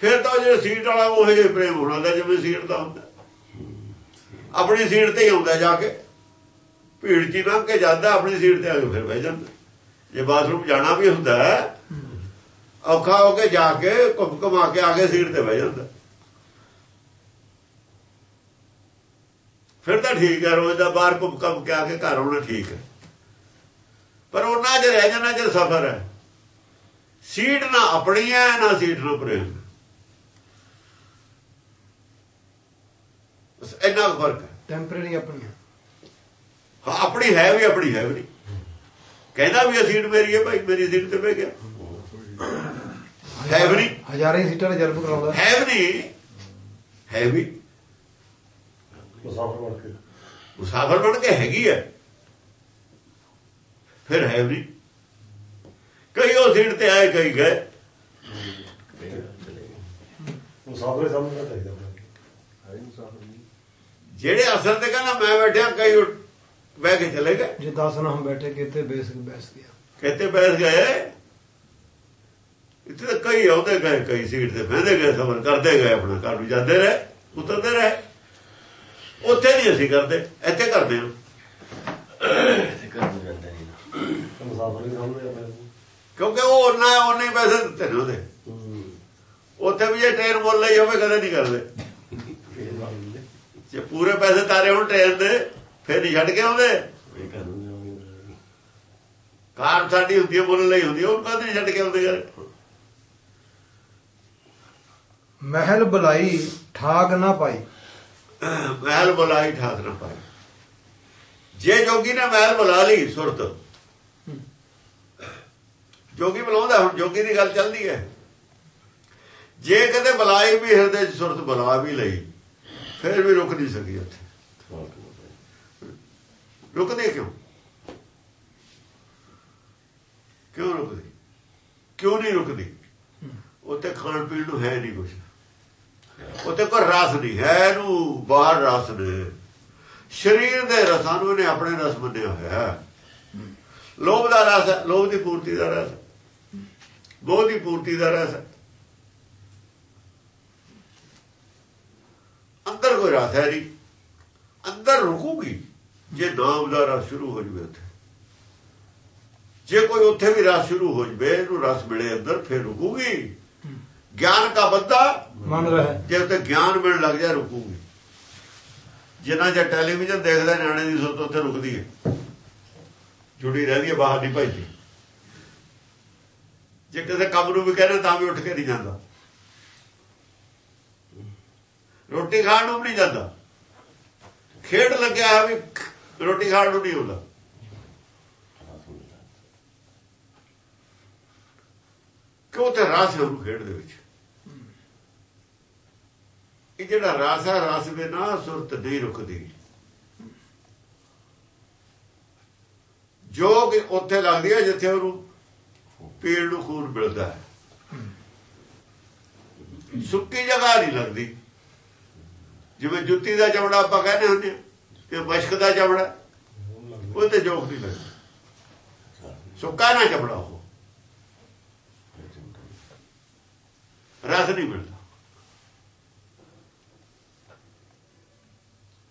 Speaker 2: ਫਿਰ ਤਾਂ ਜਿਹੜਾ ਸੀਟ ਵਾਲਾ ਉਹ ਜਿਹੇ ਪ੍ਰੇਮ ਹੋਣਾ ਦਾ ਜਿਵੇਂ ਸੀਟ ਦਾ ਹੁੰਦਾ। ਆਪਣੀ ਸੀਟ ਤੇ ਹੀ ਆਉਂਦਾ ਜਾ ਕੇ। ਭੀੜ ਚ ਹੀ ਲੰਘ ਕੇ ਜਾਂਦਾ, ਆਪਣੀ ਸੀਟ ਤੇ ਆ ਕੇ ਫਿਰ ਬਹਿ ਜਾਂਦਾ। ਜੇ ਬਾਥਰੂਮ ਜਾਣਾ ਵੀ ਹੁੰਦਾ, ਔਖਾ ਹੋ ਕੇ ਜਾ ਕੇ ਘੁੰਮ ਘੁਮਾ ਕੇ ਆ ਕੇ ਸੀਟ ਤੇ ਬਹਿ ਜਾਂਦਾ। ਫਿਰ ਤਾਂ ਠੀਕ ਹੈ, ਰੋਜ਼ ਦਾ ਬਾਹਰ ਘੁੰਮ ਘੁੰਮ ਕੇ ਆ ਕੇ ਘਰ ਆਉਣਾ ਠੀਕ ਹੈ। ਪਰ ਉਹਨਾਂ ਜੇ ਰਹਿ ਜਾਣਾ, ਜੇ ਸਫਰ ਹੈ। ਸੀਟ ਨਾ ਆਪਣੀ ਹੈ, ਨਾ ਸੀਟ ਨੂੰ ਪ੍ਰੇਮ। ਇੰਨਾ ਕੁ ਫ਼ਰਕ ਹੈ।
Speaker 1: ਟੈਂਪਰੇਰੀ ਆਪਣੀ ਹੈ।
Speaker 2: ਹਾਂ ਆਪਣੀ ਹੈ ਵੀ ਆਪਣੀ ਹੈ ਵੀ ਨਹੀਂ। ਕਹਿੰਦਾ ਵੀ ਸੀਟ ਮੇਰੀ ਹੈ ਭਾਈ ਮੇਰੀ ਸੀਟ ਤੇ ਬਹਿ ਗਿਆ। ਹੈ ਵੀ ਨਹੀਂ।
Speaker 1: ਹਜ਼ਾਰਾਂ ਹੀ ਸੀਟਾਂ ਰਿਜ਼ਰਵ ਕਰਾਉਂਦਾ।
Speaker 2: ਹੈ ਵੀ ਨਹੀਂ। ਹੈ ਵੀ।
Speaker 3: ਮੁਸਾਫਰ ਬਣ ਕੇ।
Speaker 2: ਮੁਸਾਫਰ ਬਣ ਕੇ ਹੈਗੀ ਹੈ। ਫਿਰ ਹੈ ਵੀ ਨਹੀਂ। ਕਈ ਉਹ ਸੀਟ ਤੇ ਆਏ ਕਈ ਗਏ।
Speaker 3: ਮੁਸਾਫਰ ਹੀ ਸਮਝਣਾ ਚਾਹੀਦਾ। ਆਪਣਾ।
Speaker 2: ਜਿਹੜੇ ਅਸਲ ਤੇ ਕਹਿੰਦਾ ਮੈਂ ਬੈਠਿਆ ਕਈ ਉੱਠ- ਬਹਿ ਕੇ ਚਲੇ ਗਏ।
Speaker 1: ਜੇ 10 ਨਾ ਹਮ ਬੈਠੇ ਕਿਤੇ ਬੈਸ ਬੈਸ ਗਿਆ?
Speaker 2: ਕਿਤੇ ਬੈਠ ਗਏ? ਇੱਥੇ ਤਾਂ ਕਈ ਆਉਂਦੇ ਗਏ ਕਈ ਸੀਟ ਤੇ ਬਹਿੰਦੇ ਗਏ ਸਬਰ ਕਰਦੇ ਗਏ ਆਪਣਾ ਘਰ ਨੂੰ ਜਾਂਦੇ ਰਹੇ ਉਤਰਦੇ ਰਹੇ। ਉੱਥੇ ਨਹੀਂ ਅਸੀਂ ਕਰਦੇ ਇੱਥੇ ਕਰਦੇ ਹਾਂ। ਕਿਉਂਕਿ ਉਹ ਉਹਨਾਂ ਉਹਨੇ ਪੈਸੇ ਦਿੱਤੇ ਨੇ ਉਹਦੇ। ਉੱਥੇ ਵੀ ਜੇ ਟ੍ਰੇਨ ਮੁੱਲ ਲਈ ਹੋਵੇ ਕਦੇ ਨਹੀਂ ਕਰਦੇ। ਜੇ ਪੂਰੇ ਪੈਸੇ ਤਾਰੇ ਹੋਣ ਟ੍ਰੇਨ ਦੇ ਫਿਰ ਨਹੀਂ ਛੱਡ ਕੇ ਆਉਂਦੇ। ਕਾਰ ਸਾਡੀ ਹੁੰਦੀ ਹੈ ਮੁੱਲ ਲਈ ਹੁੰਦੀ ਹੈ ਉਹ ਕਦੇ ਛੱਡ ਕੇ ਆਉਂਦੇ ਯਾਰ?
Speaker 1: ਮਹਿਲ ਬੁਲਾਈ ਠਾਕ ਨਾ ਪਾਈ।
Speaker 2: ਮਹਿਲ ਬੁਲਾਈ ਠਾਕ ਨਾ ਪਾਈ। ਜੇ ਜੋਗੀ ਨੇ ਮਹਿਲ ਬੁਲਾ ਲਈ ਸੁਰਤ। ਜੋਗੀ ਬੁਲਾਉਂਦਾ ਹੁਣ ਜੋਗੀ ਦੀ ਗੱਲ ਚੱਲਦੀ ਹੈ। ਜੇ ਕਦੇ ਬੁਲਾਈ ਵੀ ਹਿਰਦੇ 'ਚ ਸੁਰਤ ਬੁਲਾ ਵੀ ਲਈ। ਫਿਰ ਵੀ ਰੁਕ ਨਹੀਂ ਸਕੀ ਉੱਥੇ। ਰੁਕਦੇ ਕਿਉਂ? ਕਿਉਂ ਰੁਕਦੀ? ਕਿਉਂ ਨਹੀਂ ਰੁਕਦੀ? ਉੱਥੇ ਖਾਣ ਪੀਣ ਨੂੰ ਹੈ ਨਹੀਂ ਕੁਝ ਉੱਥੇ ਕੋਈ ਰਸ ਨਹੀਂ, ਹੈ ਨੂੰ ਬਾਹਰ ਰਸ ਨੇ। ਸਰੀਰ ਦੇ ਰਸਾਂ ਨੂੰ ਇਹਨੇ ਆਪਣੇ ਰਸ ਮੰਨਿਆ ਹੋਇਆ। ਲੋਭ ਦਾ ਰਸ ਹੈ, ਲੋਭ ਦੀ ਪੂਰਤੀ ਦਾ ਰਸ ਹੈ। ਦੀ ਪੂਰਤੀ ਦਾ ਰਸ ਅੰਦਰ ਕੋਈ ਰਸ ਹੈ ਨਹੀਂ। ਅੰਦਰ ਰੁਕੂਗੀ ਜੇ ਨਾਮ ਦਾ ਰਸ ਸ਼ੁਰੂ ਹੋ ਜਵੇ ਉੱਥੇ। ਜੇ ਕੋਈ ਉੱਥੇ ਵੀ ਰਸ ਸ਼ੁਰੂ ਹੋ ਜਵੇ ਇਹਨੂੰ ਰਸ ਮਿਲੇ ਅੰਦਰ ਫਿਰ ਰੁਕੂਗੀ। ਗਿਆਨ ਦਾ ਬੰਦਾ
Speaker 1: ਮੰਨ ਰਿਹਾ।
Speaker 2: ਜੇ ਉੱਤੇ ਗਿਆਨ ਮਿਲਣ ਲੱਗ ਜਾ ਰੁਕੂਗੀ। ਜਿੰਨਾ ਜੇ ਟੈਲੀਵਿਜ਼ਨ ਦੇਖਦਾ ਨਿਆਣੇ ਦੀ ਸੁਰਤ ਉੱਥੇ ਰੁਕਦੀ ਹੈ। ਜੁੜੀ ਰਹਿੰਦੀ ਹੈ ਬਾਹਰ ਨਹੀਂ ਭਜਦੀ ਜੇ ਕਿਸੇ ਕੰਮ ਨੂੰ ਵੀ ਕਹਿੰਦੇ ਤਾਂ ਵੀ ਉੱਠ ਕੇ ਨਹੀਂ ਜਾਂਦਾ। ਰੋਟੀ ਖਾਣ ਨੂੰ ਵੀ ਨਹੀਂ ਜਾਂਦਾ। ਖੇਡ ਲੱਗਿਆ ਹੈ ਵੀ ਰੋਟੀ ਖਾਣ ਨੂੰ ਨਹੀਂ ਹੁੰਦਾ। ਕਿਉਂ ਤੇ ਰਾਸ ਹੈ ਉਹਨੂੰ ਖੇਡ ਦੇ ਵਿੱਚ? ਇਹ ਜਿਹੜਾ ਰਸ ਹੈ, ਰਸ ਬਿਨਾ ਸੁਰਤ ਨਹੀਂ ਰੁਕਦੀ। ਜੋ ਕਿ ਉੱਥੇ ਲੱਗਦੀ ਹੈ ਜਿੱਥੇ ਉਹਨੂੰ ਪੀੜ ਨੂੰ ਖੂਨ ਮਿਲਦਾ ਹੈ। ਸੁੱਕੀ ਜਗ੍ਹਾ ਨਹੀਂ ਲੱਗਦੀ। ਜਿਵੇਂ ਜੁੱਤੀ ਦਾ ਚਮੜਾ ਆਪਾਂ ਕਹਿੰਦੇ ਹੁੰਦੇ ਹਾਂ ਕਿ ਮਸ਼ਕ ਦਾ ਚਮੜਾ, ਉਹ ਤੇ ਜੋਖ ਨਹੀਂ ਲੱਗਦਾ ਸੁੱਕਾ ਨਾ ਚਮੜਾ ਉਹ। ਰਸ ਨਹੀਂ ਮਿਲਦਾ।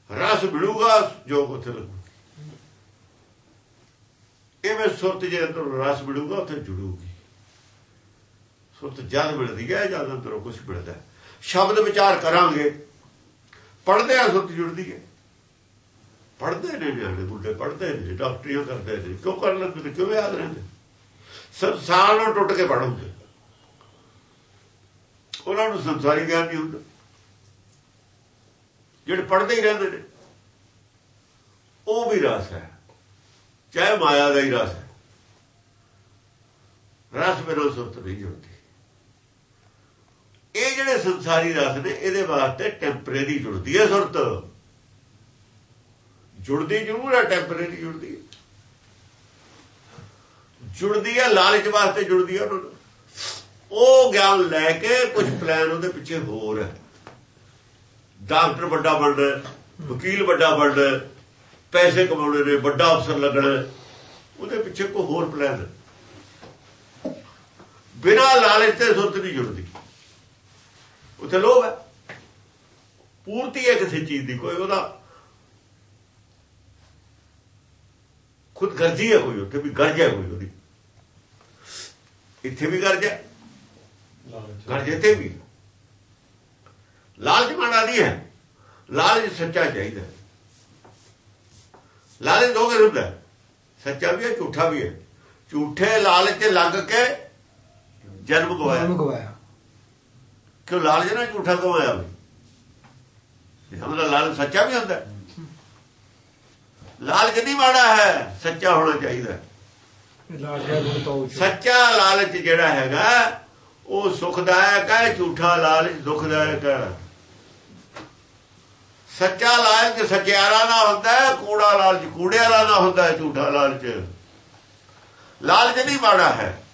Speaker 2: ਰਸ ਮਿਲੂਗਾ ਜੋਗ ਉੱਥੇ ਲੱਗੂ। ਇਵੇਂ ਸੁਰਤ ਜੇ ਅੰਦਰ ਰਸ ਮਿਲੂਗਾ, ਉੱਥੇ ਜੁੜੂਗੀ। ਸੁਰਤ ਜਦ ਮਿਲਦੀ ਹੈ, ਜਦ ਅੰਦਰੋਂ ਕੁਝ ਮਿਲਦਾ ਸ਼ਬਦ ਵਿਚਾਰ ਕਰਾਂਗੇ ਪੜਦੇ ਆ ਸੁੱਤ ਜੁੜਦੀ ਹੈ। ਪੜਦੇ ਨੇ ਨਿਆਣੇ ਬੁੱਢੇ ਪੜਦੇ ਨੇ, ਡਾਕਟਰੀਆਂ ਕਰਦੇ ਨੇ, ਕਿਉਂ ਕਰਨ ਲੱਗੇ ਕਿਉਂ ਯਾਦ ਰਹਿੰਦੇ ਸੰਸਾਰ ਨੂੰ ਟੁੱਟ ਕੇ ਪੜੋਗੇ ਉਹਨਾਂ ਨੂੰ ਸੰਸਾਰੀ ਗਿਆਨ ਨਹੀਂ ਹੁੰਦਾ। ਜਿਹੜੇ ਪੜਦੇ ਹੀ ਰਹਿੰਦੇ ਨੇ, ਉਹ ਵੀ ਰਸ ਹੈ। ਚਾਹੇ ਮਾਇਆ ਦਾ ਹੀ ਰਸ ਹੈ। ਰਸ ਬਿਨਾਂ ਸੁਰਤ ਨਹੀਂ ਜੁੜਦੀ। ਇਹ ਜਿਹੜੇ ਸੰਸਾਰੀ ਰਸ ਨੇ, ਇਹਦੇ ਵਾਸਤੇ ਟੈਂਪਰੇਰੀ ਜੁੜਦੀ ਹੈ ਸੁਰਤ। ਜੁੜਦੀ ਜ਼ਰੂਰ ਹੈ ਟੈਂਪਰੇਰੀ ਜੁੜਦੀ ਹੈ। ਜੁੜਦੀ ਹੈ, ਲਾਲਚ ਵਾਸਤੇ ਜੁੜਦੀ ਹੈ ਉਹਨਾਂ। ਨੂੰ ਉਹ ਗਿਆਨ ਲੈ ਕੇ ਕੁਝ ਪਲਾਨ ਉਹਦੇ ਪਿੱਛੇ ਹੋਰ ਹੈ। ਡਾਕਟਰ ਵੱਡਾ ਬਣਨਾ ਵਕੀਲ ਵੱਡਾ ਬਣਨਾ ਪੈਸੇ ਕਮਾਉਣੇ ਨੇ, ਵੱਡਾ ਅਫਸਰ ਲੱਗਣਾ ਉਹਦੇ ਪਿੱਛੇ ਕੋਈ ਹੋਰ ਪਲਾਨ ਹੈ। ਬਿਨਾਂ ਲਾਲਚ ਤੇ ਸੁਰਤ ਨਹੀਂ ਜੁੜਦੀ। ਉੱਥੇ ਲੋਭ ਹੈ। ਪੂਰਤੀ ਹੈ ਕਿਸੇ ਚੀਜ਼ ਦੀ ਕੋਈ ਉਹਦਾ ਖੁਦ ਗਰਜੀ ਹੈ ਕੋਈ ਉੱਥੇ ਵੀ ਗਰਜ ਹੈ ਕੋਈ ਉਹਦੀ। ਇੱਥੇ ਵੀ ਗਰਜ ਹੈ
Speaker 3: ਲਾਲਚ।
Speaker 2: ਗਰਜ ਇੱਥੇ ਵੀ। ਲਾਲਚ ਮਾੜਾ ਨਹੀਂ ਹੈ। ਲਾਲਚ ਸੱਚਾ ਚਾਹੀਦਾ ਹੈ। ਲਾਲਚ ਦੋ ਕਿਸਮ ਦਾ। ਸੱਚਾ ਵੀ ਹੈ ਝੂਠਾ ਵੀ ਹੈ। ਝੂਠੇ ਲਾਲਚ ਲੱਗ ਕੇ ਜਨਮ ਗਵਾਇਆ। ਕਿਉਂ ਲਾਲਚ ਨਾਲ ਝੂਠਾ ਗਵਾਇਆ ਵੀ। ਇਹਦਾ ਮਤਲਬ ਲਾਲਚ ਸੱਚਾ ਵੀ ਹੁੰਦਾ। ਲਾਲਚ ਨਹੀਂ ਮਾੜਾ ਹੈ ਸੱਚਾ ਹੋਣਾ ਚਾਹੀਦਾ। ਸੱਚਾ ਲਾਲਚ ਜਿਹੜਾ ਹੈਗਾ ਉਹ ਸੁਖਦਾਇਕ ਹੈ ਝੂਠਾ ਲਾਲਚ ਦੁਖਦਾਇਕ ਹੈ ਸੱਚਾ ਲਾਲਚ ਸੱਚਿਆਰਾ ਨਾ ਹੁੰਦਾ ਕੂੜਾ ਲਾਲਚ ਕੂੜੇ ਵਾਲਾ ਨਾ ਹੁੰਦਾ ਝੂਠਾ ਲਾਲਚ ਲਾਲਚ ਨਹੀਂ ਮਾੜਾ ਹੈ।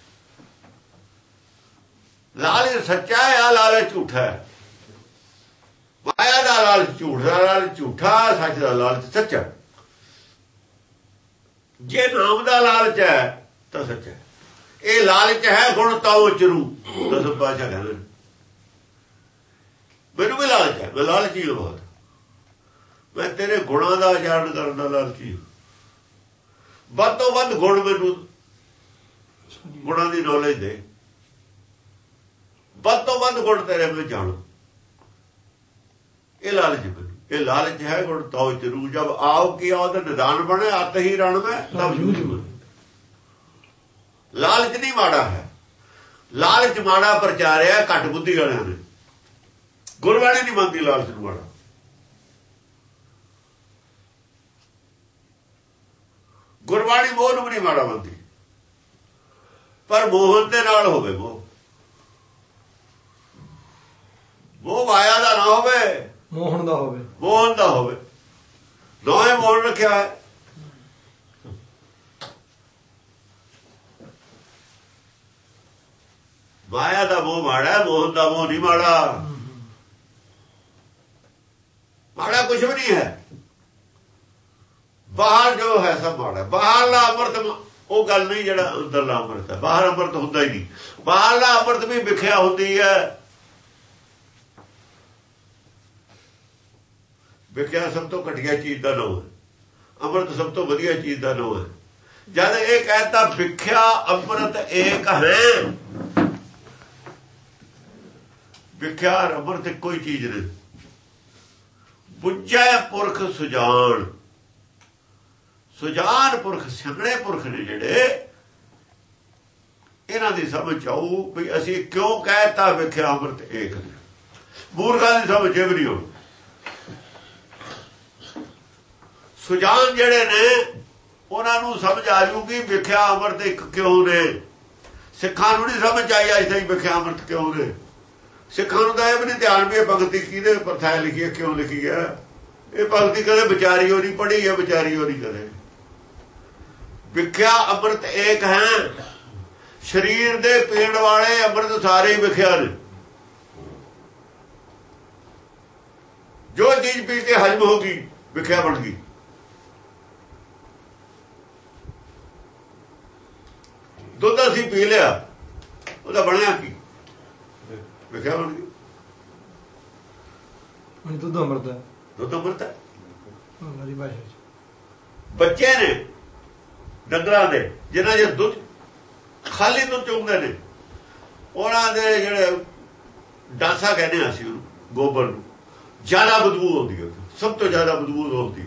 Speaker 2: ਲਾਲਚ ਸੱਚਾ ਆ ਲਾਲਚ ਝੂਠਾ ਹੈ। ਮਾਇਆ ਦਾ ਲਾਲਚ ਝੂਠਾ ਲਾਲਚ ਝੂਠਾ ਸੱਚ ਦਾ ਲਾਲਚ ਸੱਚਾ। ਜੇ ਨਾਮ ਦਾ ਲਾਲਚ ਹੈ, ਤਾਂ ਸੱਚਾ ਇਹ ਲਾਲਚ ਹੈ ਗੁਣ ਤਾਉ ਚਰੂ ਦਸ ਪਾਸ਼ਾ ਕਹਿੰਦੇ ਮੈਨੂੰ ਵੀ ਲਾਲਚ ਹੈ, ਮੈਂ ਲਾਲਚੀ ਹਾਂ ਬਹੁਤ। ਮੈਂ ਤੇਰੇ ਗੁਣਾਂ ਦਾ ਜਾਣ ਕਰਨ ਦਾ ਲਾਲਚੀ ਹਾਂ। ਵੱਧ ਤੋਂ ਵੱਧ ਗੁਣ ਮੈਨੂੰ ਗੁਣਾਂ ਦੀ ਨੌਲੇਜ ਦੇ। ਵੱਧ ਤੋਂ ਵੱਧ ਗੁਣ ਤੇਰੇ ਵਿੱਚ ਜਾਣ। ਇਹ ਲਾਲਚ ਹੈ ਮੈਨੂੰ ਇਹ ਲਾਲਚ ਹੈ ਗੁਣ ਤਾਉ ਚਰੂ ਜਬ ਆਓ ਕੀ ਆਉਦ ਨਿਦਾਨ ਬਣੇ, ਅਤ ਹੀ ਰਣ ਮੈਂ ਤਬ ਜੂਝ ਮੈਂ ਲਾਲਚ ਨਹੀਂ ਮਾੜਾ ਹੈ। ਲਾਲਚ ਮਾੜਾ ਪ੍ਰਚਾਰਿਆ ਘੱਟ ਬੁੱਧੀ ਵਾਲਿਆਂ ਨੇ। ਗੁਰਬਾਣੀ ਨਹੀਂ ਮੰਨਦੀ ਲਾਲਚ ਨੂੰ ਮਾੜਾ। ਗੁਰਬਾਣੀ ਮੋਹ ਨੂੰ ਵੀ ਨਹੀਂ ਮਾੜਾ ਮੰਨਦੀ। ਪਰ ਮੋਹਨ ਦੇ ਨਾਲ ਹੋਵੇ ਮੋਹ। ਮੋਹ ਮਾਇਆ ਦਾ ਨਾ ਹੋਵੇ
Speaker 1: ਮੋਹਣ ਦਾ ਹੋਵੇ।
Speaker 2: ਮੋਹਨ ਦਾ ਹੋਵੇ। ਦੋਵੇਂ ਮੋਹਨ ਰੱਖਿਆ ਹੈ। ਮਾਇਆ ਦਾ ਮੋਹ ਮਾੜਾ ਹੈ, ਮੋਹਨ ਦਾ ਮੋਹ ਨਹੀਂ ਮਾੜਾ। ਮਾੜਾ ਕੁਝ ਵੀ ਨਹੀਂ ਹੈ। ਬਾਹਰ ਜੋ ਹੈ ਸਭ ਮਾੜਾ। ਬਾਹਰਲਾ ਅੰਮ੍ਰਿਤ ਉਹ ਗੱਲ ਨਹੀਂ ਜਿਹੜਾ ਅੰਦਰਲਾ ਅੰਮ੍ਰਿਤ ਹੈ। ਬਾਹਰ ਅੰਮ੍ਰਿਤ ਹੁੰਦਾ ਹੀ ਨਹੀਂ। ਬਾਹਰਲਾ ਅੰਮ੍ਰਿਤ ਵੀ ਵਿਖਿਆ ਹੁੰਦੀ ਹੈ। ਵਿਖਿਆ ਸਭ ਤੋਂ ਘਟੀਆ ਚੀਜ਼ ਦਾ ਨਾਮ ਹੈ। ਅੰਮ੍ਰਿਤ ਸਭ ਤੋਂ ਵਧੀਆ ਚੀਜ਼ ਦਾ ਨਾਮ ਹੈ। ਜਦ ਇਹ ਕਹਿੰਦਾ ਵਿਖਿਆ ਅੰਮ੍ਰਿਤ ਏਕ ਹੈ। ਵਿਖਿਆ ਔਰ ਅੰਮ੍ਰਿਤ ਕੋਈ ਚੀਜ਼ ਨਹੀਂ। ਬੁੱਝੈ ਪੁਰਖ ਸੁਜਾਨ ਸੁਜਾਨ ਪੁਰਖ ਸਿਮੜੇ ਪੁਰਖ ਨੇ ਜਿਹੜੇ ਇਹਨਾਂ ਦੀ ਸਮਝ ਆਉ ਵੀ ਅਸੀਂ ਕਿਉਂ ਕਹਿਤਾ ਵਿਖਿਆ ਅੰਮ੍ਰਿਤ ਏਕ ਨੇ ਮੂਰਖਾਂ ਦੀ ਸਮਝ ਇਹ ਵੀ ਨਹੀਂ ਆਉਣੀ ਸੁਜਾਨ ਜਿਹੜੇ ਨੇ, ਉਹਨਾਂ ਨੂੰ ਸਮਝ ਆ ਜੂਗੀ ਵਿਖਿਆ ਅੰਮ੍ਰਿਤ ਇੱਕ ਕਿਉਂ ਨੇ। ਸਿੱਖਾਂ ਨੂੰ ਨਹੀਂ ਸਮਝ ਆਈ, ਅਜੇ ਤਾਈਂ ਵਿਖਿਆ ਅੰਮ੍ਰਿਤ ਕਿਉਂ ਨੇ। ਸਿੱਖਾਂ ਨੂੰ ਤਾਂ ਇਹ ਵੀ ਨਹੀਂ ਧਿਆਨ ਵੀ ਇਹ ਭਗਤੀ ਕਿਹਦੇ ਪਰਥਾਇ ਲਿਖੀ ਹੈ, ਕਿਉਂ ਲਿਖੀ ਹੈ। ਇਹ ਭਗਤੀ ਕਦੇ ਵਿਚਾਰੀ ਹੋ ਨਹੀਂ ਪੜ੍ਹੀ ਹੈ, ਵਿਚਾਰੀ ਹੋ ਨਹੀਂ ਕਦੇ। ਵਿਖਿਆ ਅੰਮ੍ਰਿਤ ਏਕ ਹੈ। ਸਰੀਰ ਦੇ ਪੀਣ ਵਾਲੇ ਅੰਮ੍ਰਿਤ ਸਾਰੇ ਵਿਖਿਆ ਨੇ। ਜੋ ਚੀਜ਼ ਪੀ ਕੇ ਹਜਮ ਹੋ ਗਈ, ਵਿਖਿਆ ਬਣ ਗਈ। ਦੁੱਧ ਅਸੀਂ ਪੀ ਲਿਆ ਉਹਦਾ ਬਣਿਆ ਕੀ? ਵਿਖਿਆ ਬਣ ਗਈ
Speaker 1: ਹੁਣ ਦੁੱਧ ਅੰਮ੍ਰਿਤ ਹੈ।
Speaker 2: ਦੁੱਧ ਅੰਮ੍ਰਿਤ ਹੈ?
Speaker 1: ਮੇਰੀ ਭਾਸ਼ਾ ਚ
Speaker 2: ਬੱਚੇ ਨੇ ਡੰਗਰਾਂ ਦੇ ਜਿਨ੍ਹਾਂ ਜੇ ਦੁੱਧ ਖਾਲੀ ਦੁੱਧ ਚੁੰਗਦੇ ਨੇ ਉਹਨਾਂ ਦੇ ਜਿਹੜੇ ਡਾਸਾ ਕਹਿੰਦੇ ਆ ਅਸੀਂ ਉਹਨੂੰ ਗੋਬਰ ਨੂੰ ਜ਼ਿਆਦਾ ਬਦਬੂ ਆਉਂਦੀ ਹੈ ਸਭ ਤੋਂ ਜ਼ਿਆਦਾ ਬਦਬੂ ਆਉਂਦੀ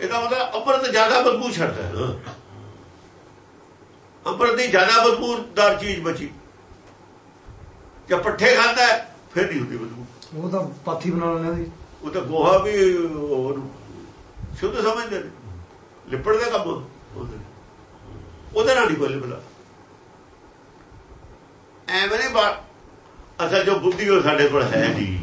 Speaker 2: ਇਹਦਾ ਮਤਲਬ ਅੰਮ੍ਰਿਤ ਜ਼ਿਆਦਾ ਬਦਬੂ ਛੱਡਦਾ ਹੈ ਅੰਮ੍ਰਿਤ ਦੀ ਜ਼ਿਆਦਾ ਬਦਬੂਦਾਰ ਚੀਜ਼ ਬਚੀ। ਜੇ ਪੱਠੇ ਖਾਂਦਾ ਹੈ, ਫਿਰ ਨਹੀਂ ਹੁੰਦੀ ਬਦਬੂ।
Speaker 1: ਉਹ ਤਾਂ ਪਾਥੀ ਬਣਾ ਲੈਣੇ ਦੀ
Speaker 2: ਉਹ ਤਾਂ ਗੋਹਾ ਵੀ ਉਹਨੂੰ ਸ਼ੁੱਧ ਸਮਝਦੇ ਨੇ। ਲਿਪੜ ਦਾ ਕੰਮ ਉਹਦੇ ਉਹਦੇ ਨਾਲ ਨਹੀਂ ਬੋਲੇ ਬਲਾ। ਐਵੇਂ ਨਹੀਂ ਬਾ ਅਸਲ ਜੋ ਬੁੱਧੀ ਉਹ ਸਾਡੇ ਕੋਲ ਹੈ ਨਹੀਂ।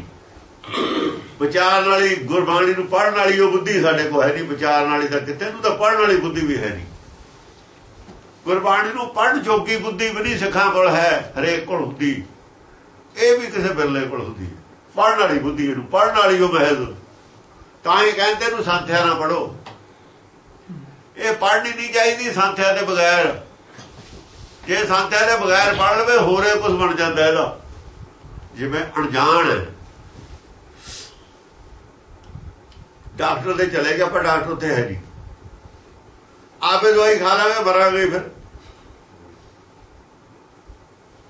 Speaker 2: ਵਿਚਾਰਨ ਵਾਲੀ ਗੁਰਬਾਣੀ ਨੂੰ ਪੜਨ ਵਾਲੀ ਉਹ ਬੁੱਧੀ ਸਾਡੇ ਕੋਲ ਹੈ ਨਹੀਂ। ਵਿਚਾਰਨ ਵਾਲੀ ਤਾਂ ਕਿਤੇ ਨੂੰ ਤਾਂ ਪੜਨ ਵਾਲੀ ਬੁੱਧੀ ਵੀ ਹੈ ਨਹੀਂ। ਗੁਰਬਾਣੀ ਨੂੰ ਪੜਨ ਜੋਗੀ ਬੁੱਧੀ ਵੀ ਨਹੀਂ ਸਿੱਖਾਂ ਕੋਲ ਹੈ, ਹਰੇਕ ਕੋਲ ਹੁੰਦੀ। ਇਹ ਵੀ ਕਿਸੇ ਬਿਰਲੇ ਕੋਲ ਹੁੰਦੀ ਹੈ। ਪੜਨ ਵਾਲੀ ਬੁੱਧੀ ਇਹਨੂੰ ਪੜਨ ਵਾਲੀ ਉਹ ਮਹਿਜ਼ ਤਾਂ ਹੀ ਕਹਿੰਦੇ ਨੂੰ ਸੰਥਿਆ ਨਾ ਪੜੋ ਇਹ ਪੜਨੀ ਨਹੀਂ ਚਾਹੀਦੀ ਸੰਥਿਆ ਦੇ ਬਗੈਰ। ਜੇ ਸੰਥਿਆ ਦੇ ਬਗੈਰ ਪੜ ਲਵੇ, ਹੋਰੇ ਕੁਝ ਬਣ ਜਾਂਦਾ ਇਹਦਾ। ਜਿਵੇਂ ਅਣਜਾਣ ਹੈ। ਡਾਕਟਰ ਦੇ ਚਲੇ ਗਿਆ, ਪਰ ਡਾਕਟਰ ਉੱਥੇ ਹੈ ਨਹੀਂ। ਆਪੇ ਦਵਾਈ ਖਾ ਲਾਂਗੇ, ਮਰਾਂਗੇ ਫਿਰ।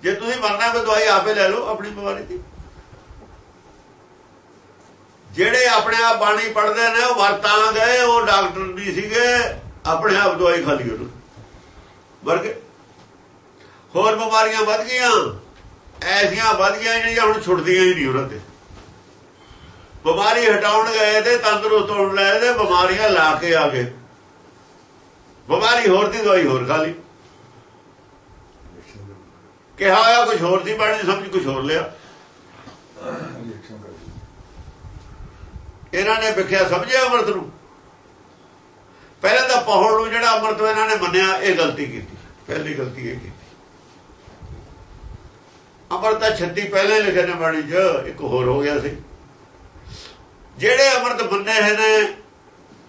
Speaker 2: ਜੇ ਤੁਸੀਂ ਮਰਨਾ ਹੈ ਦਵਾਈ ਆਪੇ ਲੈ ਲਓ ਆਪਣੀ ਬਿਮਾਰੀ ਦੀ। ਜਿਹੜੇ ਆਪਣੇ ਆਪ ਬਾਣੀ ਪੜਦੇ ਨੇ, ਉਹ ਵਰਤਾਂ ਗਏ ਉਹ ਡਾਕਟਰ ਨਹੀਂ ਸੀਗੇ, ਆਪਣੇ ਆਪ ਦਵਾਈ ਖਾ ਲਈ ਉਹਨੂੰ। ਵਰਗੇ। ਹੋਰ ਬਿਮਾਰੀਆਂ ਵੱਧ ਗਈਆਂ। ਐਸੀਆਂ ਵੱਧ ਗਈਆਂ ਜਿਹੜੀਆਂ ਹੁਣ ਛੁੱਟਦੀਆਂ ਹੀ ਨਹੀਂ ਉਹਨਾਂ ਤੇ। ਬਿਮਾਰੀ ਹਟਾਉਣ ਗਏ ਤੇ ਤੰਦਰੁਸਤ ਹੋਣ ਲਏ ਤੇ ਬਿਮਾਰੀਆਂ ਲਾ ਕੇ ਆ ਗਏ। ਬਿਮਾਰੀ ਹੋਰ ਦੀ ਦਵਾਈ ਹੋਰ ਖਾ ਲਈ। ਕਿਹਾ ਹੋਇਆ ਕੁਝ ਹੋਰ ਦੀ ਬਾਣੀ ਸਮਝ ਕੁਝ ਹੋਰ ਲਿਆ। ਇਹਨਾਂ ਨੇ ਵਿਖਿਆ, ਸਮਝਿਆ ਅੰਮ੍ਰਿਤ ਨੂੰ? ਪਹਿਲਾਂ ਤਾਂ ਪਹੁੜ ਨੂੰ ਜਿਹੜਾ ਅੰਮ੍ਰਿਤ ਇਹਨਾਂ ਨੇ ਮੰਨਿਆ, ਇਹ ਗਲਤੀ ਕੀਤੀ। ਪਹਿਲੀ ਗਲਤੀ ਇਹ ਕੀਤੀ। ਅੰਮ੍ਰਿਤ ਤਾਂ 36 ਪਹਿਲਾਂ ਲਿਖੇ ਨੇ ਬਾਣੀ 'ਚ ਇੱਕ ਹੋਰ ਹੋ ਗਿਆ ਸੀ। ਜਿਹੜੇ ਅੰਮ੍ਰਿਤ ਮੰਨੇ ਹੈ ਨੇ,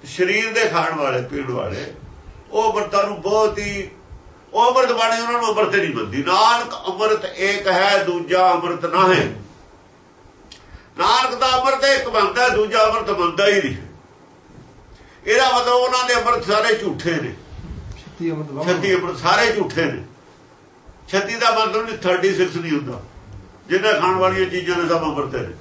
Speaker 2: ਸਰੀਰ ਦੇ ਖਾਣ ਵਾਲੇ, ਪੀਣ ਵਾਲੇ, ਉਹ ਅੰਮ੍ਰਿਤਾਂ ਨੂੰ ਬਹੁਤ ਹੀ ਉਹ ਅੰਮ੍ਰਿਤ ਬਾਣੀ ਉਹਨਾਂ ਨੂੰ ਅੰਮ੍ਰਿਤ ਨਹੀਂ ਮੰਨਦੀ ਨਾਨਕ ਅੰਮ੍ਰਿਤ ਏਕ ਹੈ ਦੂਜਾ ਅੰਮ੍ਰਿਤ ਨਾ ਹੈ ਨਾਨਕ ਦਾ ਅੰਮ੍ਰਿਤ ਇੱਕ ਬੰਦਾ ਦੂਜਾ ਅੰਮ੍ਰਿਤ ਬੰਦਾ ਹੀ ਨਹੀਂ। ਇਹਦਾ ਮਤਲਬ ਉਹਨਾਂ ਦੇ ਅੰਮ੍ਰਿਤ ਸਾਰੇ ਝੂਠੇ ਨੇ।
Speaker 1: ਛੱਤੀ ਅਮਰ
Speaker 2: ਛੱਤੀ ਅੰਮ੍ਰਿਤ ਸਾਰੇ ਝੂਠੇ ਨੇ। ਛੱਤੀ ਦਾ ਮਤਲਬ ਨਹੀਂ 36 ਨਹੀਂ ਹੁੰਦਾ। ਜਿੰਨਾ ਖਾਣ ਵਾਲੀਆਂ ਚੀਜ਼ਾਂ ਨੇ ਸਭ ਅੰਮ੍ਰਿਤ ਨੇ।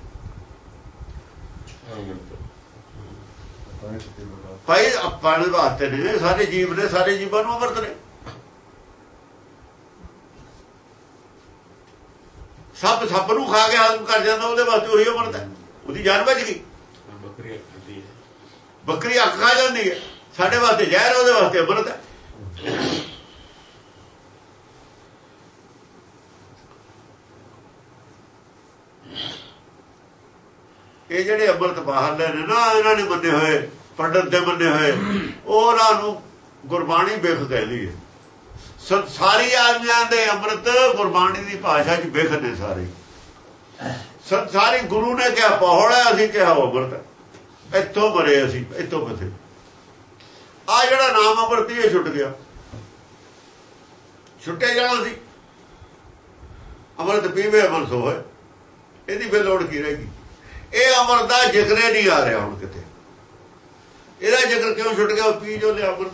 Speaker 2: ਭਾਈ ਆਪਾਂ ਦੇ ਵਾਸਤੇ ਨੇ। ਸਾਰੇ ਜੀਵ ਨੇ ਸਾਰੇ ਜੀਵਾਂ ਨੂੰ ਅੰਮ੍ਰਿਤ ਨੇ। ਸਭ ਸਭ ਨੂੰ ਖਾ ਕੇ ਹਜ਼ਮ ਕਰ ਜਾਂਦਾ ਉਹਦੇ ਵਾਸਤੇ ਉਹੀ ਹੈ। ਉਹਦੀ ਜਾਨ ਬਚ ਗਈ।
Speaker 4: ਬੱਕਰੀ ਖਾਂਦੀ ਹੈ।
Speaker 2: ਬੱਕਰੀ ਅੱਖ ਖਾ ਜਾਂਦੀ ਹੈ। ਸਾਡੇ ਵਾਸਤੇ ਜ਼ਹਿਰ ਉਹਦੇ ਵਾਸਤੇ ਅੰਮ੍ਰਿਤ ਹੈ। ਇਹ ਜਿਹੜੇ ਅੰਮ੍ਰਿਤ ਬਾਹਰਲੇ ਨੇ ਨਾ ਇਹਨਾਂ ਨੇ ਮੰਨੇ ਹੋਏ ਪੰਡਤ ਦੇ ਮੰਨੇ ਹੋਏ ਉਹਨਾਂ ਨੂੰ ਗੁਰਬਾਣੀ ਬਿਖ ਕਹਿੰਦੀ ਹੈ। ਸੰਸਾਰੀ ਆਦਮੀਆਂ ਦੇ ਅੰਮ੍ਰਿਤ ਗੁਰਬਾਣੀ ਦੀ ਭਾਸ਼ਾ 'ਚ ਬਿਖ ਨੇ ਸਾਰੇ। ਸੰਸਾਰੀ ਗੁਰੂ ਨੇ ਕਿਹਾ ਪਹੜ ਹੈ, ਅਸੀਂ ਕਿਹਾ ਉਹ ਅੰਮ੍ਰਿਤ ਇੱਥੋਂ ਮਰੇ ਅਸੀਂ, ਇੱਥੋਂ ਬਥੇ ਆ ਜਿਹੜਾ ਨਾਮ ਅੰਮ੍ਰਿਤ ਇਹ ਛੁੱਟ ਗਿਆ। ਛੁੱਟੇ ਜਾਣਾ ਸੀ। ਅੰਮ੍ਰਿਤ ਪੀਵੇ ਅਮਰ ਸੋਏ ਇਹਦੀ ਫੇ ਲੋੜ ਕੀ ਰਹੇਗੀ ਇਹ ਅੰਮ੍ਰਿਤ ਦਾ ਜ਼ਿਕਰੇ ਨਹੀਂ ਆ ਰਿਹਾ ਹੁਣ ਕਿਤੇ। ਇਹਦਾ ਜ਼ਿਕਰ ਕਿਉਂ ਛੁੱਟ ਗਿਆ? ਉਹ ਪੀ ਜੋ ਲਿਆ ਅਮਰ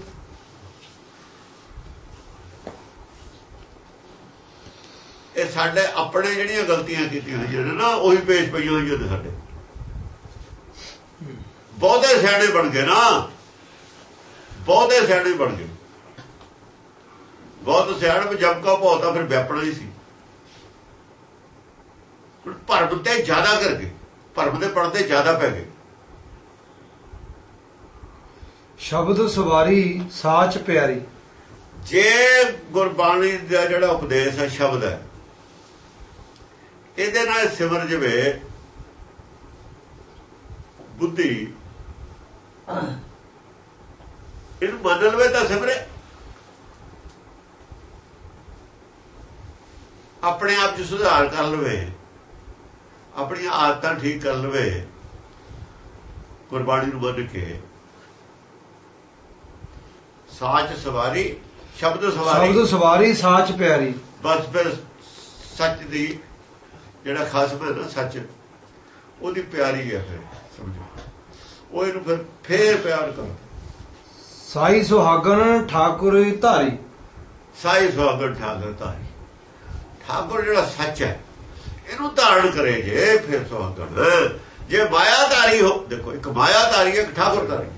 Speaker 2: ਇਹ ਸਾਡੇ ਆਪਣੇ ਜਿਹੜੀਆਂ ਗਲਤੀਆਂ ਕੀਤੀਆਂ ਹੋਈਆਂ ਨੇ ਨਾ ਉਹੀ ਪੇਸ਼ ਪਈਆਂ ਹੋਈਆਂ ਨੇ ਸਾਡੇ। ਬਹੁਤੇ ਸਿਆਣੇ ਬਣ ਗਏ ਨਾ। ਬਹੁਤੇ ਸਿਆਣੇ ਬਣ ਗਏ। ਬਹੁਤ ਸਿਆਣ ਜਬ ਕਾ ਬਹੁਤਾ ਫਿਰ ਵਿਆਪਣਾ ਹੀ ਸੀ। ਭਰਮ ਤੇ ਜ਼ਿਆਦਾ ਕਰ ਗਏ। ਭਰਮ ਦੇ ਪਰਦੇ ਜ਼ਿਆਦਾ ਪੈ ਗਏ।
Speaker 1: ਸ਼ਬਦ ਸਵਾਰੀ ਸਾਚ ਪਿਆਰੀ।
Speaker 2: ਜੇ ਗੁਰਬਾਣੀ ਦਾ ਜਿਹੜਾ ਉਪਦੇਸ਼ ਹੈ ਸ਼ਬਦ ਹੈ ਇਹਦੇ ਨਾਲ ਸਿਮਰ ਜਵੇ ਬੁੱਧੀ। ਇਹਨੂੰ ਮੰਨ ਲਵੇ ਤਾਂ ਸਿਮਰੇ। ਆਪਣੇ ਆਪ 'ਚ ਸੁਧਾਰ ਕਰ ਲਵੇ। ਆਪਣੀਆਂ ਆਦਤਾਂ ਠੀਕ ਕਰ ਲਵੇ। ਗੁਰਬਾਣੀ ਨੂੰ ਮੰਨ ਕੇ। ਸਾਚ ਸਵਾਰੀ ਸ਼ਬਦ ਸਵਾਰੀ।
Speaker 1: ਸ਼ਬਦ ਸਵਾਰੀ ਸਾਚ ਪਿਆਰੀ।
Speaker 2: ਬਸ ਫਿਰ ਸੱਚ ਦੀ ਜਿਹੜਾ ਖਾਸਮ ਹੈ ਨਾ ਸੱਚ ਉਹਦੀ ਪਿਆਰੀ ਹੈ ਫਿਰ ਸਮਝੋ। ਉਹ ਇਹਨੂੰ ਫਿਰ ਫੇਰ ਪਿਆਰ ਕਰ
Speaker 1: ਸਾਈ ਸੁਹਾਗਣ ਠਾਕੁਰ ਧਾਰੀ।
Speaker 2: ਸਾਈ ਸੁਹਾਗਣ ਠਾਕਰ ਧਾਰੀ। ਠਾਕੁਰ ਜਿਹੜਾ ਸੱਚ ਹੈ ਇਹਨੂੰ ਧਾਰਨ ਕਰੇ ਜੇ ਫਿਰ ਸੁਹਾਗਣ। ਜੇ ਮਾਇਆਧਾਰੀ ਹੋ ਦੇਖੋ ਇੱਕ ਮਾਇਆਧਾਰੀ ਹੈ ਇੱਕ ਠਾਕੁਰ ਧਾਰੀ।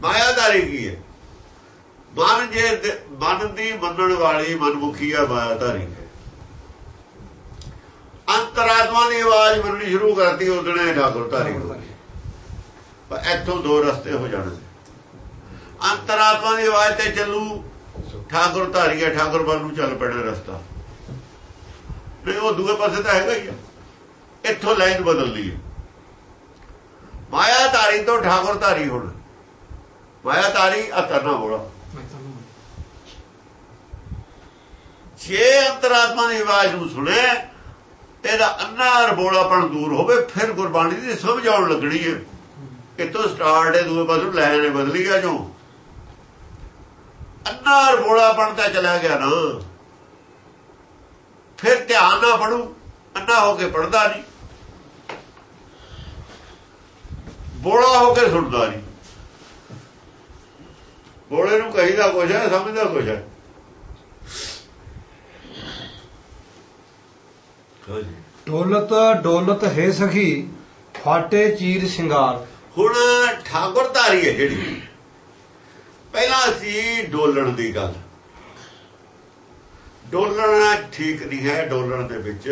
Speaker 2: ਮਾਇਆਧਾਰੀ ਕੀ ਹੈ? ਮਨ ਜੇ ਮਨ ਦੀ ਮੰਨਣ ਵਾਲੀ ਮਨਮੁਖੀ ਹੈ ਮਾਇਆਧਾਰੀ ਅੰਤਰਾਤਮਾ ਦੀ ਆਵਾਜ਼ ਮੰਨਣੀ ਸ਼ੁਰੂ ਕਰਤੀ ਉਹਦਣੇ ਠਾਕੁਰ ਧਾਰੀ ਪਰ ਇੱਥੋਂ ਦੋ ਰਸਤੇ ਹੋ ਜਾਣਗੇ ਅੰਤਰਾਤਮਾ ਦੀ ਆਵਾਜ਼ ਤੇ ਚੱਲੂ, ਠਾਕੁਰ ਧਾਰੀ ਹੈ ਠਾਕੁਰ ਵੱਲ ਨੂੰ ਚੱਲ ਪੈਣਾ ਰਸਤਾ। ਨਹੀਂ, ਉਹ ਦੂਏ ਪਾਸੇ ਤਾਂ ਹੈਗਾ ਹੀ ਆ। ਇੱਥੋਂ ਲਾਈਨ ਬਦਲਦੀ ਹੈ ਮਾਇਆ ਧਾਰੀ ਤੋਂ ਠਾਕੁਰ ਧਾਰੀ ਹੁਣ। ਮਾਇਆ ਧਾਰੀ ਅਤਰਨਾ ਹੋਣਾ। ਜੇ ਅੰਤਰਾਤਮਾ ਦੀ ਆਵਾਜ਼ ਨੂੰ ਸੁਣੇ ਇਹਦਾ ਅੰਨਾ ਰਬੋਲਾਪਣ ਦੂਰ ਹੋਵੇ, ਫਿਰ ਗੁਰਬਾਣੀ ਦੀ ਸਮਝ ਆਉਣ ਲੱਗਣੀ ਹੈ। ਇਤੋਂ ਸਟਾਰਟ ਹੈ, ਦੂਏ ਪਾਸੇ ਲੈਣ ਨੇ ਬਦਲੀ ਗਿਆ ਜੋ ਅੰਨਾ ਰਬੋਲਾਪਣ ਤਾਂ ਚਲਾ ਗਿਆ ਨਾ। ਫਿਰ ਧਿਆਨ ਨਾ ਪੜੂ ਅੰਨਾ ਹੋ ਕੇ ਪੜਦਾ ਨਹੀਂ। ਬੋਲਾ ਹੋ ਕੇ ਸੁਣਦਾ ਨਹੀਂ। ਬੋਲੇ ਨੂੰ ਕਹੀਦਾ ਕੁਛ ਹੈ, ਸਮਝਦਾ ਕੁਛ ਹੈ।
Speaker 1: ਡੋਲਤ ਡੋਲਤ ਹੈ ਸਖੀ ਫਾਟੇ ਚੀਰ ਸ਼ਿੰਗਾਰ।
Speaker 2: ਹੁਣ ਠਾਕੁਰ ਧਾਰੀ ਹੈ ਜਿਹੜੀ। ਪਹਿਲਾਂ ਸੀ ਡੋਲਣ ਦੀ ਗੱਲ। ਡੋਲਣਾ ਠੀਕ ਨਹੀਂ ਹੈ ਡੋਲਣ ਦੇ ਵਿੱਚ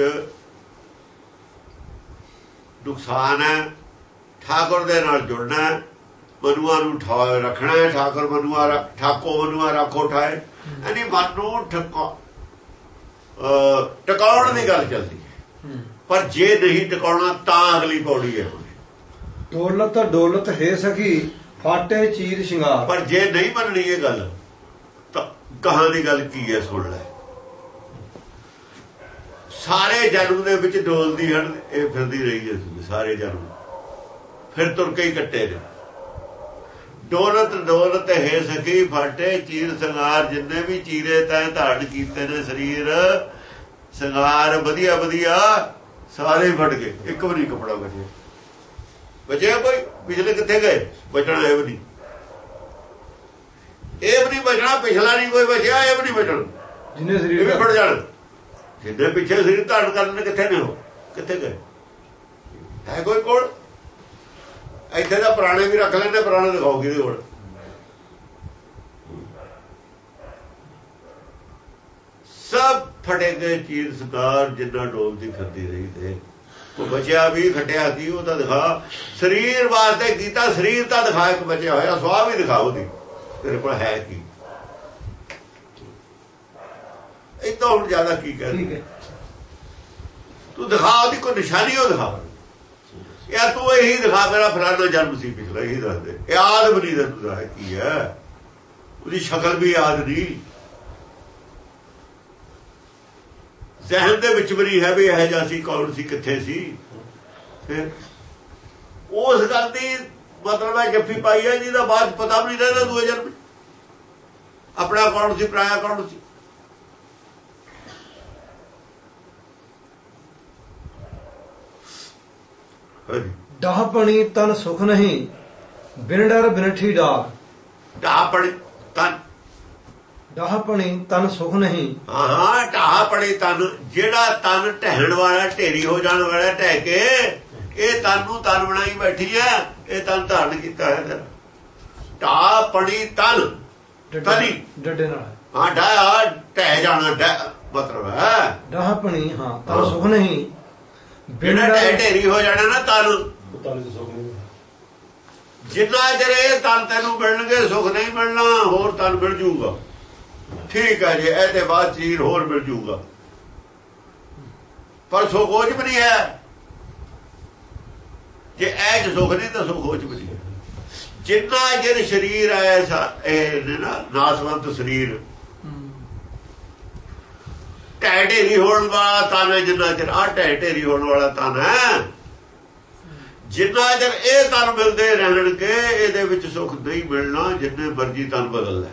Speaker 2: ਨੁਕਸਾਨ ਹੈ। ਠਾਕੁਰ ਦੇ ਨਾਲ ਜੁੜਨਾ ਮਨੂਆ ਨੂੰ ਠਾ ਰੱਖਣਾ ਹੈ। ਠਾਕਰ ਮਨੂਆ ਠਾਕੋ ਮਨੂਆ ਰੱਖੋ ਠਾਏ ਯਾਨੀ ਮਨ ਨੂੰ ਠਕਾ ਟਿਕਾਉਣ ਦੀ ਗੱਲ ਚੱਲਦੀ। ਪਰ ਜੇ ਨਹੀਂ ਟਿਕਾਉਣਾ ਤਾਂ ਅਗਲੀ ਪੌੜੀ ਹੈ।
Speaker 1: ਦੌਲਤ ਦੌਲਤ ਹੈ ਸਖੀ ਫਾਟੇ ਚੀਰ ਸ਼ਿੰਗਾਰ।
Speaker 2: ਪਰ ਜੇ ਨਹੀਂ ਮੰਨਣੀ ਇਹ ਗੱਲ ਤਾਂ ਕਹਾਂ ਦੀ ਗੱਲ ਕੀ ਹੈ ਸੁਣ ਲੈ। ਸਾਰੇ ਜਨਮ ਦੇ ਵਿੱਚ ਡੋਲਦੀ ਹਨ ਇਹ ਫਿਰਦੀ ਰਹੀ ਹੈ ਸਾਰੇ ਜਨਮ। ਫਿਰ ਤੁਰ ਕੇ ਹੀ ਕੱਟੇ ਨੇ। ਡੋਲਤ ਡੋਲਤ ਹੈ ਸਖੀ ਫਾਟੇ ਚੀਰ ਸੰਗਾਰ ਜਿੰਨੇ ਵੀ ਚੀਰੇ ਤੈਂ ਧਾਰਨ ਕੀਤੇ ਨੇ ਸਰੀਰ ਸੰਗਾਰ ਵਧੀਆ ਵਧੀਆ ਸਾਰੇ ਫਟ ਗਏ। ਇੱਕ ਵੀ ਨਹੀਂ ਕਪੜਾ ਬਚਿਆ। ਬਚਿਆ ਕੋਈ? ਪਿਛਲੇ ਕਿੱਥੇ ਗਏ? ਬਚਣਾ ਇਹ ਵੀ ਨਹੀਂ। ਇਹ ਵੀ ਨਹੀਂ ਬਚਣਾ ਪਿਛਲਾ ਨਹੀਂ ਕੋਈ ਬਚਿਆ ਇਹ ਵੀ ਨਹੀਂ ਬਚਣਾ।
Speaker 1: ਜਿਨੇ ਸਰੀਰ
Speaker 2: ਵੀ ਫਟ ਜਾਣ। ਜਿੱਦੇ ਪਿੱਛੇ ਸਰੀਰ ਧਾਰਨ ਕਰਨ ਕਿੱਥੇ ਨੇ ਕਿੱਥੇ ਗਏ? ਹੈ ਕੋਈ ਕੋਲ? ਇੱਥੇ ਦਾ ਪੁਰਾਣੇ ਵੀ ਰੱਖ ਲੈਂਦੇ ਪੁਰਾਣੇ ਦਿਖਾਓ ਕਿਹਦੇ ਕੋਲ। ਸਭ ਫਟੇ ਗਏ ਚੀਰ ਸਕਾਰ ਜਿੰਨਾ ਡੋਲਦੀ ਫਿਰਦੀ ਰਹੀ ਤੇ। ਉਹ ਬਚਿਆ ਵੀ ਖਟਿਆ ਕੀ ਉਹ ਤਾਂ ਦਿਖਾ। ਸਰੀਰ ਵਾਸਤੇ ਕੀਤਾ ਸਰੀਰ ਤਾਂ ਦਿਖਾ ਇੱਕ ਬਚਿਆ ਹੋਇਆ ਸੁਆਹ ਵੀ ਦਿਖਾਓ ਦੀ ਤੇਰੇ ਕੋਲ ਹੈ ਕੀ? ਇਹ ਤਾਂ ਹੁਣ ਜ਼ਿਆਦਾ ਕੀ ਕਰ ਤੂੰ ਦਿਖਾ ਉਹਦੀ ਕੋਈ ਨਿਸ਼ਾਨੀ ਉਹ ਦਿਖਾ। ਯਾ ਤੂੰ ਇਹੀ ਦਿਖਾ ਮੇਰਾ ਫਲਾਣਾ ਜਨਮ ਸੀ ਪਿਛਲਾ ਇਹੀ ਦੱਸ ਦੇ। ਯਾਦ ਵੀ ਨਹੀਂ ਦਾ ਕੀ ਹੈ। ਉਹਦੀ ਸ਼ਕਲ ਵੀ ਯਾਦ ਨਹੀਂ ਜ਼ਹਿਨ ਦੇ ਵਿੱਚ ਵੀ ਹੈ ਵੀ ਇਹ ਜਿਹਾ ਸੀ ਕੌਣ ਸੀ ਕਿੱਥੇ ਸੀ? ਫਿਰ ਉਸ ਗੱਲ ਦੀ ਮਤਲਬ ਹੈ ਜੱਫੀ ਪਾਈ ਹੈ ਜਿਹਦਾ ਬਾਅਦ ਪਤਾ ਵੀ ਨਹੀਂ ਰਹਿੰਦਾ ਦੂਏ ਜਨਮ। ਆਪਣਾ ਕੌਣ ਸੀ ਪਰਾਇਆ ਕੌਣ ਸੀ? ਹਾਂਜੀ।
Speaker 1: ਡਾਹਪਣੀ ਤਨ ਸੁਖ ਨਹੀਂ ਬਿਨ ਡਰ ਬਿਨਠੀ ਡਾਰ
Speaker 2: ਢਾਹ ਪੜੇ ਤਨ
Speaker 1: ਡਾਹਪਣੀ ਤਨ ਸੁਖ ਨਹੀਂ।
Speaker 2: ਹਾਂ ਢਾਹ ਪੜੇ ਤਨ ਜਿਹੜਾ ਤਨ ਢਹਿਣ ਵਾਲਾ ਢੇਰੀ ਹੋ ਜਾਣ ਵਾਲਾ ਢਹਿ ਕੇ ਇਹ ਤਨ ਨੂੰ ਤਨ ਬਣਾਈ ਬੈਠੀ ਹੈ ਇਹ ਤਨ ਧਾਰਨ ਕੀਤਾ ਹੈ ਤੇਰਾ। ਢਾਹ ਪੜੀ ਤਨ ਤਨੀ।
Speaker 1: ਡੱਡੇ ਨਾਲ।
Speaker 2: ਹਾਂ ਢਾਹ ਢਹਿ ਜਾਣਾ ਢਹਿ ਮਤਲਬ ਹੈ।
Speaker 1: ਡਾਹਪਣੀ ਹਾਂ ਤਨ ਸੁਖ ਨਹੀਂ। ਬਿਨ
Speaker 2: ਢਹਿ ਢੇਰੀ ਹੋ ਜਾਣਾ ਨਾ ਤਨ
Speaker 3: ਨਹੀਂ।
Speaker 2: ਜਿੰਨਾ ਚਿਰ ਇਹ ਤਨ ਤੈਨੂੰ ਮਿਲਣਗੇ ਸੁਖ ਨਹੀਂ ਮਿਲਣਾ ਹੋਰ ਤਨ ਮਿਲ ਜੂਗਾ। ਠੀਕ ਹੈ ਜੀ, ਇਹਦੇ ਬਾਅਦ ਚੀਰ ਹੋਰ ਮਿਲ ਜੂਗਾ। ਪਰ ਸੁਖ ਉਹ ਵੀ ਨਹੀਂ ਹੈ। ਜੇ ਇਹ 'ਚ ਸੁਖ ਨਹੀਂ, ਤਾਂ ਸੁਖ ਉਹ ਵੀ ਨਹੀਂ ਜਿੰਨਾ ਚਿਰ ਸਰੀਰ ਹੈ, ਸਾ- ਇਹ ਨਾ ਨਾਸਵੰਤ ਸਰੀਰ। ਢਹਿ ਢੇਰੀ ਹੋਣ ਵਾਲਾ ਤਨ ਹੈ, ਜਿੰਨਾ ਚਿਰ ਆ ਢਹਿ ਢੇਰੀ ਹੋਣ ਵਾਲਾ ਤਨ ਹੈ। ਜਿੰਨਾ ਚਿਰ ਇਹ ਤਨ ਮਿਲਦੇ ਰਹਿਣਗੇ, ਇਹਦੇ ਵਿੱਚ ਸੁੱਖ ਨਹੀਂ ਮਿਲਣਾ, ਜਿੰਨੇ ਮਰਜ਼ੀ ਤਨ ਬਦਲ ਲੈ।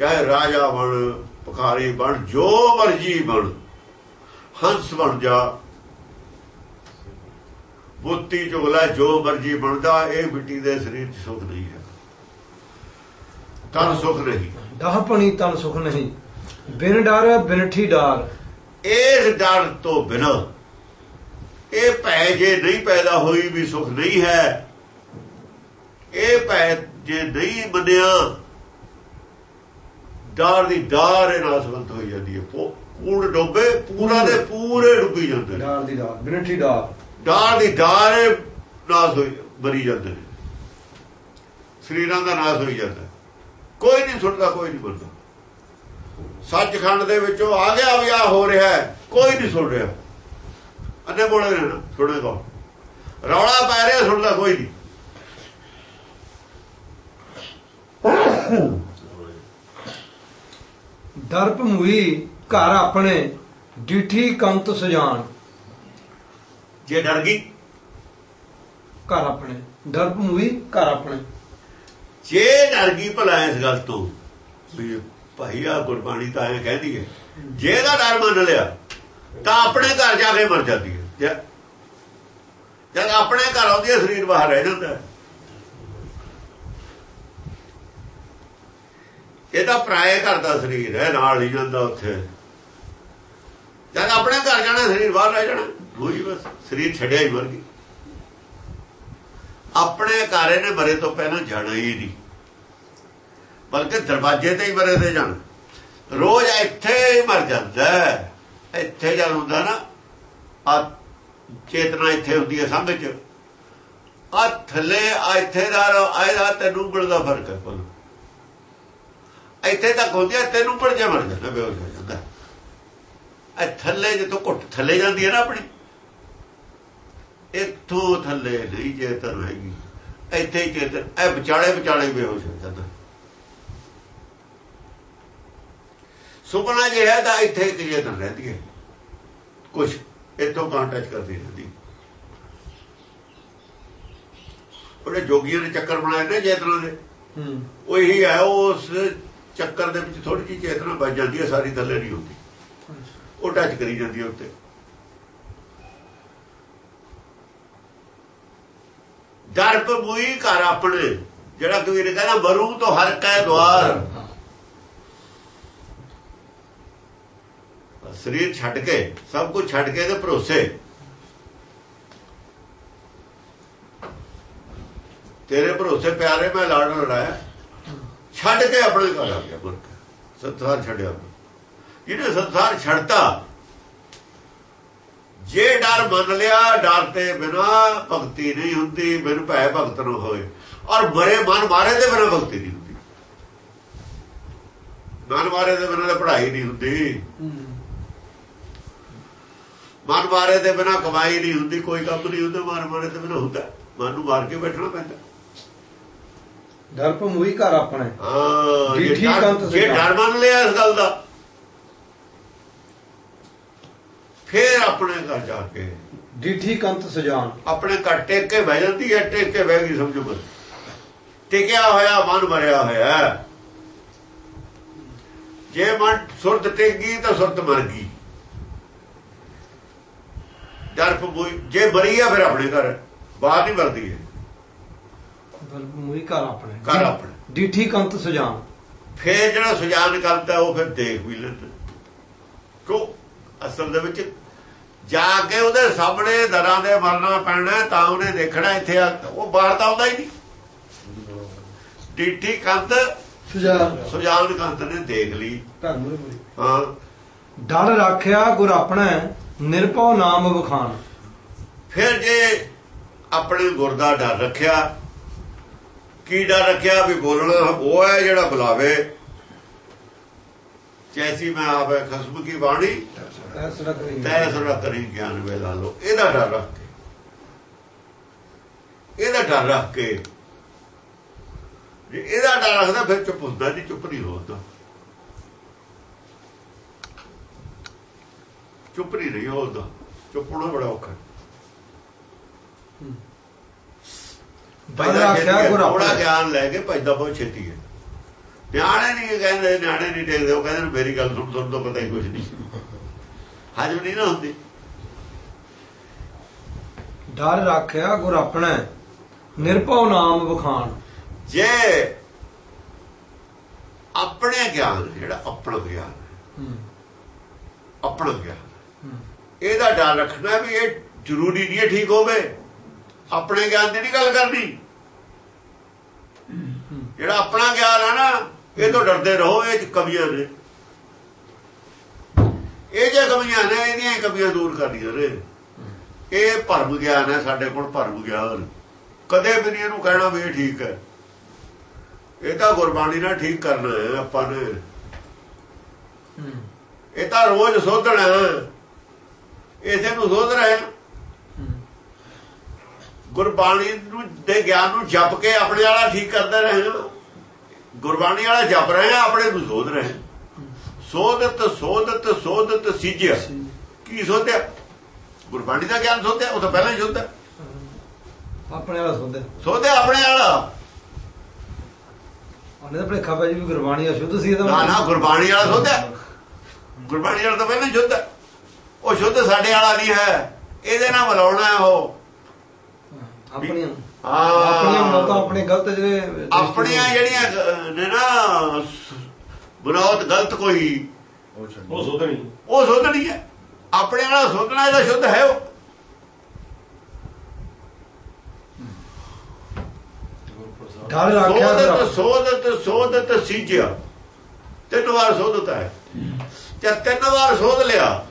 Speaker 2: ਚਾਹੇ ਰਾਜਾ ਬਣ ਭਿਖਾਰੀ ਬਣ ਜੋ ਮਰਜ਼ੀ ਬਣ ਹੰਸ ਬਣ ਜਾ। ਬੁੱਤੀ ਚੁਗਲਾ ਜੋ ਮਰਜ਼ੀ ਬਣਦਾ ਇਹ ਮਿੱਟੀ ਦੇ ਸਰੀਰ 'ਚ ਸੁੱਖ ਨਹੀਂ ਹੈ। ਤਨ ਸੁੱਖ ਨਹੀਂ।
Speaker 1: ਡਾਹਪਣੀ ਤਨ ਸੁਖ ਨਹੀਂ। ਬਿਨ ਡਰ ਬਿਨਠੀ ਡਾਰ।
Speaker 2: ਇਸ ਡਰ ਤੋਂ ਬਿਨਾ ਇਹ ਭੈ ਜੇ ਨਹੀਂ ਪੈਦਾ ਹੋਈ ਵੀ ਸੁਖ ਨਹੀਂ ਹੈ। ਇਹ ਭੈ ਜੇ ਨਹੀਂ ਮੰਨਿਆ ਡਰ ਦੀ ਡਰ ਇਹ ਨਾਲ ਸੰਬੰਧ ਹੋਈ ਜਾਂਦੀ ਹੈ। ਪੂ- ਕੂੜ ਡੋਬੇ ਪੂਰਾ ਦੇ ਪੂਰੇ ਡੁੱਬੀ ਜਾਂਦੇ ਨੇ।
Speaker 1: ਡਾਰ ਦੀ ਡਾਰ ਬਿਨਠੀ ਡਾਰ।
Speaker 2: ਡਰ ਦੀ ਡਰ ਇਹ ਨਾਸ ਹੋਈ ਬਰੀ ਜਾਂਦੇ ਨੇ। ਸਰੀਰਾਂ ਦਾ ਨਾਸ ਹੋਈ ਜਾਂਦਾ। ਕੋਈ ਨਹੀਂ ਸੁਣਦਾ ਕੋਈ ਨਹੀਂ ਬੋਲਦਾ ਸੱਚਖੰਡ ਦੇ ਵਿੱਚੋਂ ਆ ਗਿਆ ਵੀ ਆ ਹੋ ਰਿਹਾ ਕੋਈ ਨਹੀਂ ਸੁਣ ਰਿਹਾ। ਅੰਨੇ ਬੋਲੇ ਨੇ ਨਾ ਸੁਣੇਗਾ ਰੌਲਾ ਪੈ ਰਿਹਾ ਸੁਣਦਾ ਕੋਈ ਨਹੀਂ।
Speaker 1: ਦਰਪ ਮੁਈ ਘਰ ਆਪਣੇ ਡਿਠੀ ਕੰਤ ਸਜਾਨ
Speaker 2: ਜੇ ਡਰ ਗਈ?
Speaker 1: ਘਰ ਆਪਣੇ ਦਰਪ ਮੁਈ ਘਰ ਆਪਣੇ।
Speaker 2: ਜੇ ਡਰ ਗਈ ਭਲਾ ਇਸ ਗੱਲ ਤੋਂ ਵੀ ਭਾਈ ਆ ਗੁਰਬਾਣੀ ਤਾਂ ਐਂ ਕਹਿੰਦੀ ਹੈ ਜੇ ਇਹਦਾ ਡਰ ਮੰਨ ਲਿਆ ਤਾਂ ਆਪਣੇ ਘਰ ਜਾ ਕੇ ਮਰ ਜਾਂਦੀ ਹੈ। ਜਦ ਆਪਣੇ ਘਰ ਆਉਂਦੀ ਹੈ ਸਰੀਰ ਬਾਹਰ ਰਹਿ ਜਾਂਦਾ ਹੈ। ਇਹ ਤਾਂ ਪਰਾਏ ਘਰ ਦਾ ਸਰੀਰ ਹੈ, ਨਾਲ ਨਹੀਂ ਜਾਂਦਾ ਉੱਥੇ। ਜਦ ਆਪਣੇ ਘਰ ਜਾਣਾ, ਸਰੀਰ ਬਾਹਰ ਰਹਿ ਜਾਣਾ ਹੋਈ ਬਸ, ਸਰੀਰ ਛੱਡਿਆ ਹੀ ਮਰ ਗਈ ਆਪਣੇ ਘਰ ਇਹਨੇ ਮਰੇ ਤੋਂ ਪਹਿਲਾਂ ਜਾਣਾ ਹੀ ਨਹੀਂ। ਬਲਕਿ ਦਰਵਾਜ਼ੇ ਤੇ ਹੀ ਮਰੇ ਤੇ ਜਾਣਾ। ਰੋਜ਼ ਇੱਥੇ ਹੀ ਮਰ ਜਾਂਦਾ ਇੱਥੇ ਜਦ ਹੁੰਦਾ ਨਾ, ਆ ਚੇਤਨਾ ਇੱਥੇ ਹੁੰਦੀ ਹੈ ਸੰਘ ਚ। ਆ ਥੱਲੇ ਇੱਥੇ ਦਾ ਆਇਦਾ ਤੈਨੂੰ ਉਂਗਲ ਦਾ ਫ਼ਰਕ ਹੈ ਕੋਲ ਇੱਥੇ ਤੱਕ ਹੁੰਦੀ ਹੈ ਤੈਨੂੰ ਉਂਗਲ ਜੇ ਮਰ ਜਾਂਦਾ ਬੇਹੋਸ਼ ਹੋ ਜਾਂਦਾ। ਇਹ ਥੱਲੇ ਜਦੋਂ ਘੁੱਟ ਥੱਲੇ ਜਾਂਦੀ ਹੈ ਨਾ ਆਪਣੀ। ਇੱਥੋਂ ਥੱਲੇ ਨਹੀਂ ਚੇਤਨ ਹੈਗੀ। ਇੱਥੇ ਹੀ ਚੇਤਨ ਇਹ ਵਿਚਾਲੇ ਵਿਚਾਲੇ ਬੇਹੋਸ਼ ਹੋ ਜਾਂਦਾ। ਸੁਪਨਾ ਜੇ ਹੈ ਤਾਂ ਇੱਥੇ ਚੇਤਨ ਰਹਿੰਦੀ ਹੈ। ਕੁਛ ਇੱਥੋਂ ਕਾਂਟੈਚ ਕਰਦੀ ਰਹਿੰਦੀ। ਉਹਨੇ ਜੋਗੀਆਂ ਨੇ ਚੱਕਰ ਬਣਾਏ ਨੇ ਚੇਤਨਾ ਦੇ।
Speaker 1: ਹੂੰ।
Speaker 2: ਉਹ ਹੈ ਉਸ ਚੱਕਰ ਦੇ ਵਿੱਚ ਥੋੜੀ ਜਿਹੀ ਚੇਤਨਾ ਵੱਜ ਜਾਂਦੀ ਹੈ, ਸਾਰੀ ਥੱਲੇ ਨਹੀਂ ਹੁੰਦੀ। ਉਹ ਟੱਚ ਕਰੀ ਜਾਂਦੀ ਹੈ ਉੱਤੇ। ਦਰਪ ਮੂਈ ਘਰ ਆਪਣੇ, ਜਿਹੜਾ ਕਬੀਰ ਕਹਿੰਦਾ ਮਰੂ ਤੋਂ ਹਰ ਕੈ ਦਵਾਰ ਸਰੀਰ ਛੱਡ ਕੇ, ਸਭ ਕੁਝ ਛੱਡ ਕੇ ਤੇ ਭਰੋਸੇ। ਤੇਰੇ ਭਰੋਸੇ ਪਿਆਰੇ, ਮੈਂ ਲਾੜ ਲੜਾਇਆ ਛੱਡ ਕੇ ਆਪਣੇ ਘਰ ਆ ਗਿਆ ਮੁਰਕ ਸੰਸਾਰ ਛੱਡਿਆ ਜਿਹਨੇ ਸੰਸਾਰ ਛੱਡਤਾ, ਜੇ ਡਰ ਮੰਨ ਲਿਆ, ਡਰ ਤੇ ਬਿਨਾ ਭਗਤੀ ਨਹੀਂ ਹੁੰਦੀ, ਬਿਨ ਭੈ ਭਗਤ ਨੂੰ ਹੋਏ ਔਰ ਮਰੇ ਮਨ ਮਾਰੇ ਦੇ ਬਿਨਾ ਭਗਤੀ ਨਹੀਂ ਹੁੰਦੀ। ਮਨ ਮਾਰੇ ਦੇ ਬਿਨਾ ਪੜ੍ਹਾਈ ਨਹੀਂ ਹੁੰਦੀ। ਮਨ ਮਾਰੇ ਦੇ ਬਿਨਾ ਕਮਾਈ ਨਹੀਂ ਹੁੰਦੀ, ਕੋਈ ਕੰਮ ਨਹੀਂ ਹੁੰਦਾ, ਮਨ ਮਾਰੇ ਦੇ ਬਿਨਾ ਹੁੰਦਾ। ਮਨ ਨੂੰ ਮਾਰ ਕੇ ਬੈਠਣਾ ਪੈਂਦਾ।
Speaker 1: ਦਰਪ ਮੂਈ ਘਰ ਆਪਣੇ
Speaker 2: ਹਾਂ। ਜੇ
Speaker 1: ਡੀਠੀ ਕੰਤ
Speaker 2: ਜੇ। ਡਰ ਮੰਨ ਲਿਆ ਇਸ ਗੱਲ ਦਾ ਫੇਰ ਆਪਣੇ ਘਰ ਜਾ ਕੇ
Speaker 1: ਡੀਠੀ ਕੰਤ ਸਜਾਨ
Speaker 2: ਆਪਣੇ ਘਰ ਟੇਕ ਕੇ ਬਹਿ ਜਾਂਦੀ ਹੈ ਟੇਕ ਕੇ ਬਹਿ ਗਈ ਸਮਝੋ ਬਸ। ਟਿਕਿਆ ਹੋਇਆ ਮਨ ਮਰਿਆ ਹੋਇਆ। ਜੇ ਮਨ ਸੁਰਤ ਟਿਕ ਗਈ ਤਾਂ ਸੁਰਤ ਮਰ ਗਈ। ਡਰ ਪਬੂਈ ਜੇ ਮਰੀ ਆ ਫਿਰ ਆਪਣੇ ਘਰ ਬਾਹਰ ਨਹੀਂ ਮਰਦੀ ਹੈ।
Speaker 1: ਮੂਈ ਘਰ ਆਪਣੇ।
Speaker 2: ਘਰ ਆਪਣੇ।
Speaker 1: ਡੀਠੀ ਕੰਤ ਸਜਾਨ
Speaker 2: ਫੇਰ ਜਿਹੜਾ ਸੁਜਾਨ ਕਰਦਾ ਉਹ ਫਿਰ ਦੇਖ ਵੀ ਲੈਂਦਾ। ਕਿਉਂ? ਅਸਲ ਦੇ ਵਿੱਚ ਜਾ ਕੇ ਉਹਦੇ ਸਾਹਮਣੇ ਦਰਾਂ ਦੇ ਮਰਨਾ ਪੈਣਾ ਤਾਂ ਉਹਨੇ ਦੇਖਣਾ ਇੱਥੇ ਉਹ ਬਾਹਰ ਤਾਂ ਆਉਂਦਾ ਹੀ ਨਹੀਂ। ਟੀਟੀ ਕੰਤ
Speaker 1: ਸਜਾਨ
Speaker 2: ਸੁਜਾਨ ਕੰਤ ਨੇ ਦੇਖ ਲਈ। ਹਾਂ।
Speaker 1: ਡਰ ਰੱਖਿਆ ਗੁਰ ਆਪਣਾ ਨਿਰਭਉ ਨਾਮ ਵਖਾਨ
Speaker 2: ਫਿਰ ਜੇ ਆਪਣੇ ਗੁਰ ਦਾ ਡਰ ਰੱਖਿਆ ਕੀ ਡਰ ਰੱਖਿਆ ਵੀ ਬੋਲਣਾ ਉਹ ਹੈ ਜਿਹੜਾ ਬੁਲਾਵੇ। ਜੈਸੀ ਮੈਂ ਆਵੇ ਖਸਮ ਕੀ ਬਾਣੀ?
Speaker 1: ਐਸ ਰੱਖ ਰਹੀ
Speaker 2: ਤੈ ਸੁਣਾ ਕਰੀ ਗਿਆਨ ਵੇਲਾ ਲੋ। ਇਹਦਾ ਡਰ ਰੱਖ ਕੇ। ਇਹਦਾ ਡਰ ਰੱਖ ਕੇ। ਜੇ ਇਹਦਾ ਡਰ ਰੱਖਦਾ ਫਿਰ ਚੁੱਪ ਹੁੰਦਾ ਨਹੀਂ ਚੁੱਪ ਨਹੀਂ ਹੁੰਦਾ ਚੁੱਪ ਨਹੀਂ ਰਹੀ ਹੁੰਦਾ ਚੁੱਪ ਹੋਣਾ ਬੜਾ ਔਖਾ
Speaker 1: ਰੱਖਿਆ ਗੁਰ
Speaker 2: ਬੜਾ ਗਿਆਨ ਲੈ ਕੇ ਭਜਦਾ ਬਹੁਤ ਛੇਤੀ ਹੈ। ਨਿਆਣੇ ਨਹੀਂ ਕਹਿੰਦੇ ਨਿਆਣੇ ਨਹੀਂ ਟੇਕਦੇ ਉਹ ਕਹਿੰਦੇ ਮੇਰੀ ਗੱਲ ਸੁਣ ਸੁਣ ਤੋਂ ਪਤਾ ਹੀ ਕੁਝ ਨਹੀਂ। ਹਜਮ ਨਹੀਂ ਨਾ ਹੁੰਦੀ।
Speaker 1: ਡਰ ਰੱਖਿਆ ਗੁਰ ਆਪਣਾ ਨਿਰਭਉ ਨਾਮ ਵਖਾਨ
Speaker 2: ਜੇ ਆਪਣੇ ਗਿਆਨ ਜਿਹੜਾ ਆਪਣਾ ਗਿਆਨ ਆਪਣਾ ਗਿਆਨ ਇਹਦਾ ਡਰ ਰੱਖਣਾ ਵੀ ਇਹ ਜ਼ਰੂਰੀ ਨਹੀਂ ਹੈ ਠੀਕ ਹੋਵੇ। ਆਪਣੇ ਗਿਆਨ ਦੀ ਨਹੀਂ ਗੱਲ ਕਰਨੀ। ਜਿਹੜਾ ਆਪਣਾ ਗਿਆਨ ਹੈ ਨਾ ਇਹ ਤੋਂ ਡਰਦੇ ਰਹੋ ਇਹ 'ਚ ਕਮੀਆਂ ਨੇ। ਇਹ ਜੇ ਕਮੀਆਂ ਨੇ ਇਹਦੀਆਂ ਹੀ ਕਮੀਆਂ ਦੂਰ ਕਰਨੀਆਂ ਨੇ। ਇਹ ਭਰਮ ਗਿਆਨ ਹੈ ਸਾਡੇ ਕੋਲ ਭਰਮ ਗਿਆਨ। ਕਦੇ ਵੀ ਨਹੀਂ ਇਹਨੂੰ ਕਹਿਣਾ ਵੀ ਠੀਕ ਹੈ। ਇਹ ਤਾਂ ਗੁਰਬਾਣੀ ਨਾਲ ਠੀਕ ਕਰਨਾ ਹੈ ਆਪਾਂ ਨੇ। ਇਹ ਤਾਂ ਰੋਜ਼ ਸੋਧਣਾ ਹੈ। ਇਸੇ ਨੂੰ ਸੋਧ ਰਹੇ ਗੁਰਬਾਣੀ ਨੂੰ ਦੇ ਗਿਆਨ ਨੂੰ ਜਪ ਕੇ ਆਪਣੇ ਵਾਲਾ ਠੀਕ ਕਰਦੇ ਰਹੇ। ਗੁਰਬਾਣੀ ਵਾਲਾ ਜਪ ਰਹੇ ਹਾਂ ਆਪਣੇ ਨੂੰ ਸੋਧ ਰਹੇ। ਸੋਧਤ ਸੋਧਤ ਸੋਧਤ ਸਿਜਿਆ। ਕੀ ਸੋਧਿਆ? ਗੁਰਬਾਣੀ ਦਾ ਗਿਆਨ ਸੋਧਿਆ ਉਹ ਤਾਂ ਪਹਿਲਾਂ ਹੀ ਸੋਧਿਆ।
Speaker 1: ਆਪਣੇ ਵਾਲਾ ਸੁਣਦੇ
Speaker 2: ਸੋਧਿਆ ਆਪਣੇ ਵਾਲਾ।
Speaker 1: ਉਹਨੇ ਤਾਂ ਆਪਣੇ ਖਬਰ ਵੀ ਗੁਰਬਾਣੀ ਅਸ਼ੁੱਧ ਸੀ ਇਹਦਾ
Speaker 2: ਨਾ ਨਾ ਗੁਰਬਾਣੀ ਵਾਲਾ ਸੋਧਿਆ। ਗੁਰਬਾਣੀ ਵਾਲਾ ਤਾਂ ਪਹਿਲਾਂ ਹੀ ਸ਼ੁੱਧ ਉਹ ਸ਼ੁੱਧ ਸਾਡੇ ਵਾਲਾ ਨਹੀਂ ਹੈ। ਇਹਦੇ ਨਾਲ ਮਿਲਾਉਣਾ ਹੈ ਉਹ।
Speaker 1: ਆਪਣੀਆਂ।
Speaker 2: ਹਾਂ।
Speaker 1: ਆਪਣੀਆਂ ਮੌਤਾਂ ਆਪਣੇ ਗਲਤ ਜਿਹੜੇ
Speaker 2: ਆਪਣੀਆਂ ਜਿਹੜੀਆਂ ਨੇ ਨਾ ਬਨੌਤ ਗਲਤ ਕੋਈ।
Speaker 3: ਉਹ ਸੋਧਣੀ।
Speaker 2: ਉਹ ਸੋਧਣੀ ਹੈ। ਆਪਣੇ ਵਾਲਾ ਸੋਧਣਾ ਇਹਦਾ ਸ਼ੁੱਧ ਹੈ ਉਹ।
Speaker 1: ਡਰ ਰੱਖਿਆ
Speaker 2: ਸੋਧਤ। ਸੋਧਤ ਸੀਜਿਆ। ਤਿੰਨ ਵਾਰ ਸੋਧਤਾ ਹੈ। ਜਦ ਤਿੰਨ ਵਾਰ ਸੋਧ ਲਿਆ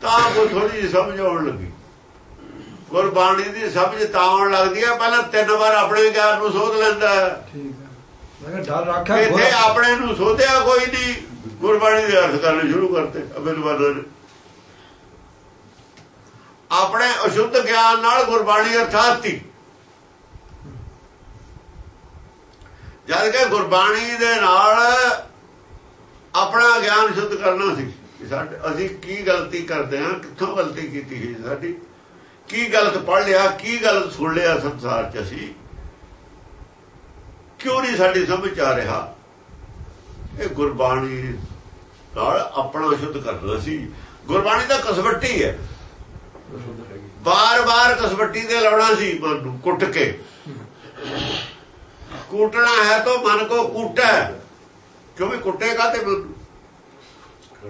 Speaker 2: ਤਾਂ ਕੋਈ ਥੋੜੀ ਜਿਹੀ ਸਮਝ ਆਉਣ ਲੱਗੀ। ਗੁਰਬਾਣੀ ਦੀ ਸਮਝ ਤਾਂ ਆਉਣ ਲੱਗਦੀ ਹੈ ਪਹਿਲਾਂ ਤਿੰਨ ਵਾਰ ਆਪਣੇ ਗਿਆਨ ਨੂੰ ਸੋਧ ਲੈਂਦਾ ਹੈ।
Speaker 1: ਠੀਕ ਹੈ। ਮੈਂ ਕਿਹਾ ਡਰ ਰੱਖਿਆ
Speaker 2: ਇੱਥੇ ਆਪਣੇ ਨੂੰ ਸੋਧਿਆ ਕੋਈ ਨਹੀਂ ਗੁਰਬਾਣੀ ਦੇ ਅਰਥ ਕਰਨੇ ਸ਼ੁਰੂ ਕਰਤੇ ਅਬਿਲਵਾਨਾਂ ਨੇ। ਆਪਣੇ ਅਸ਼ੁੱਧ ਗਿਆਨ ਨਾਲ ਗੁਰਬਾਣੀ ਅਰਥਾਤੀ ਜਦ ਕਿ ਗੁਰਬਾਣੀ ਦੇ ਨਾਲ ਆਪਣਾ ਗਿਆਨ ਸ਼ੁੱਧ ਕਰਨਾ ਸੀ ਸਾਡੇ ਅਸੀਂ ਕੀ ਗਲਤੀ ਕਰਦੇ ਹਾਂ ਕਿੱਥੋਂ ਗਲਤੀ ਕੀਤੀ ਹੈ ਸਾਡੀ? ਕੀ ਗਲਤ ਪੜ ਲਿਆ, ਕੀ ਗਲਤ ਸੁਣ ਲਿਆ ਸੰਸਾਰ 'ਚ ਅਸੀਂ? ਕਿਉਂ ਨਹੀਂ ਸਾਡੀ ਸਮਝ ਆ ਰਿਹਾ? ਇਹ ਗੁਰਬਾਣੀ ਨਾਲ ਆਪਣਾ ਸ਼ੁੱਧ ਕਰਨਾ ਸੀ। ਗੁਰਬਾਣੀ ਦਾ ਕਸਵੱਟੀ ਹੈ। ਬਾਰ-ਬਾਰ ਕਸਵੱਟੀ ਤੇ ਲਾਉਣਾ ਸੀ ਮਨ ਨੂੰ, ਕੁੱਟ ਕੇ। ਕੂਟਣਾ ਹੈ ਤਾਂ ਮਨ ਕੋ ਕੂਟਾ। ਕਿਉਂਕਿ ਕੁੱਟੇਗਾ ਤੇ ਮਨ ਨੂੰ।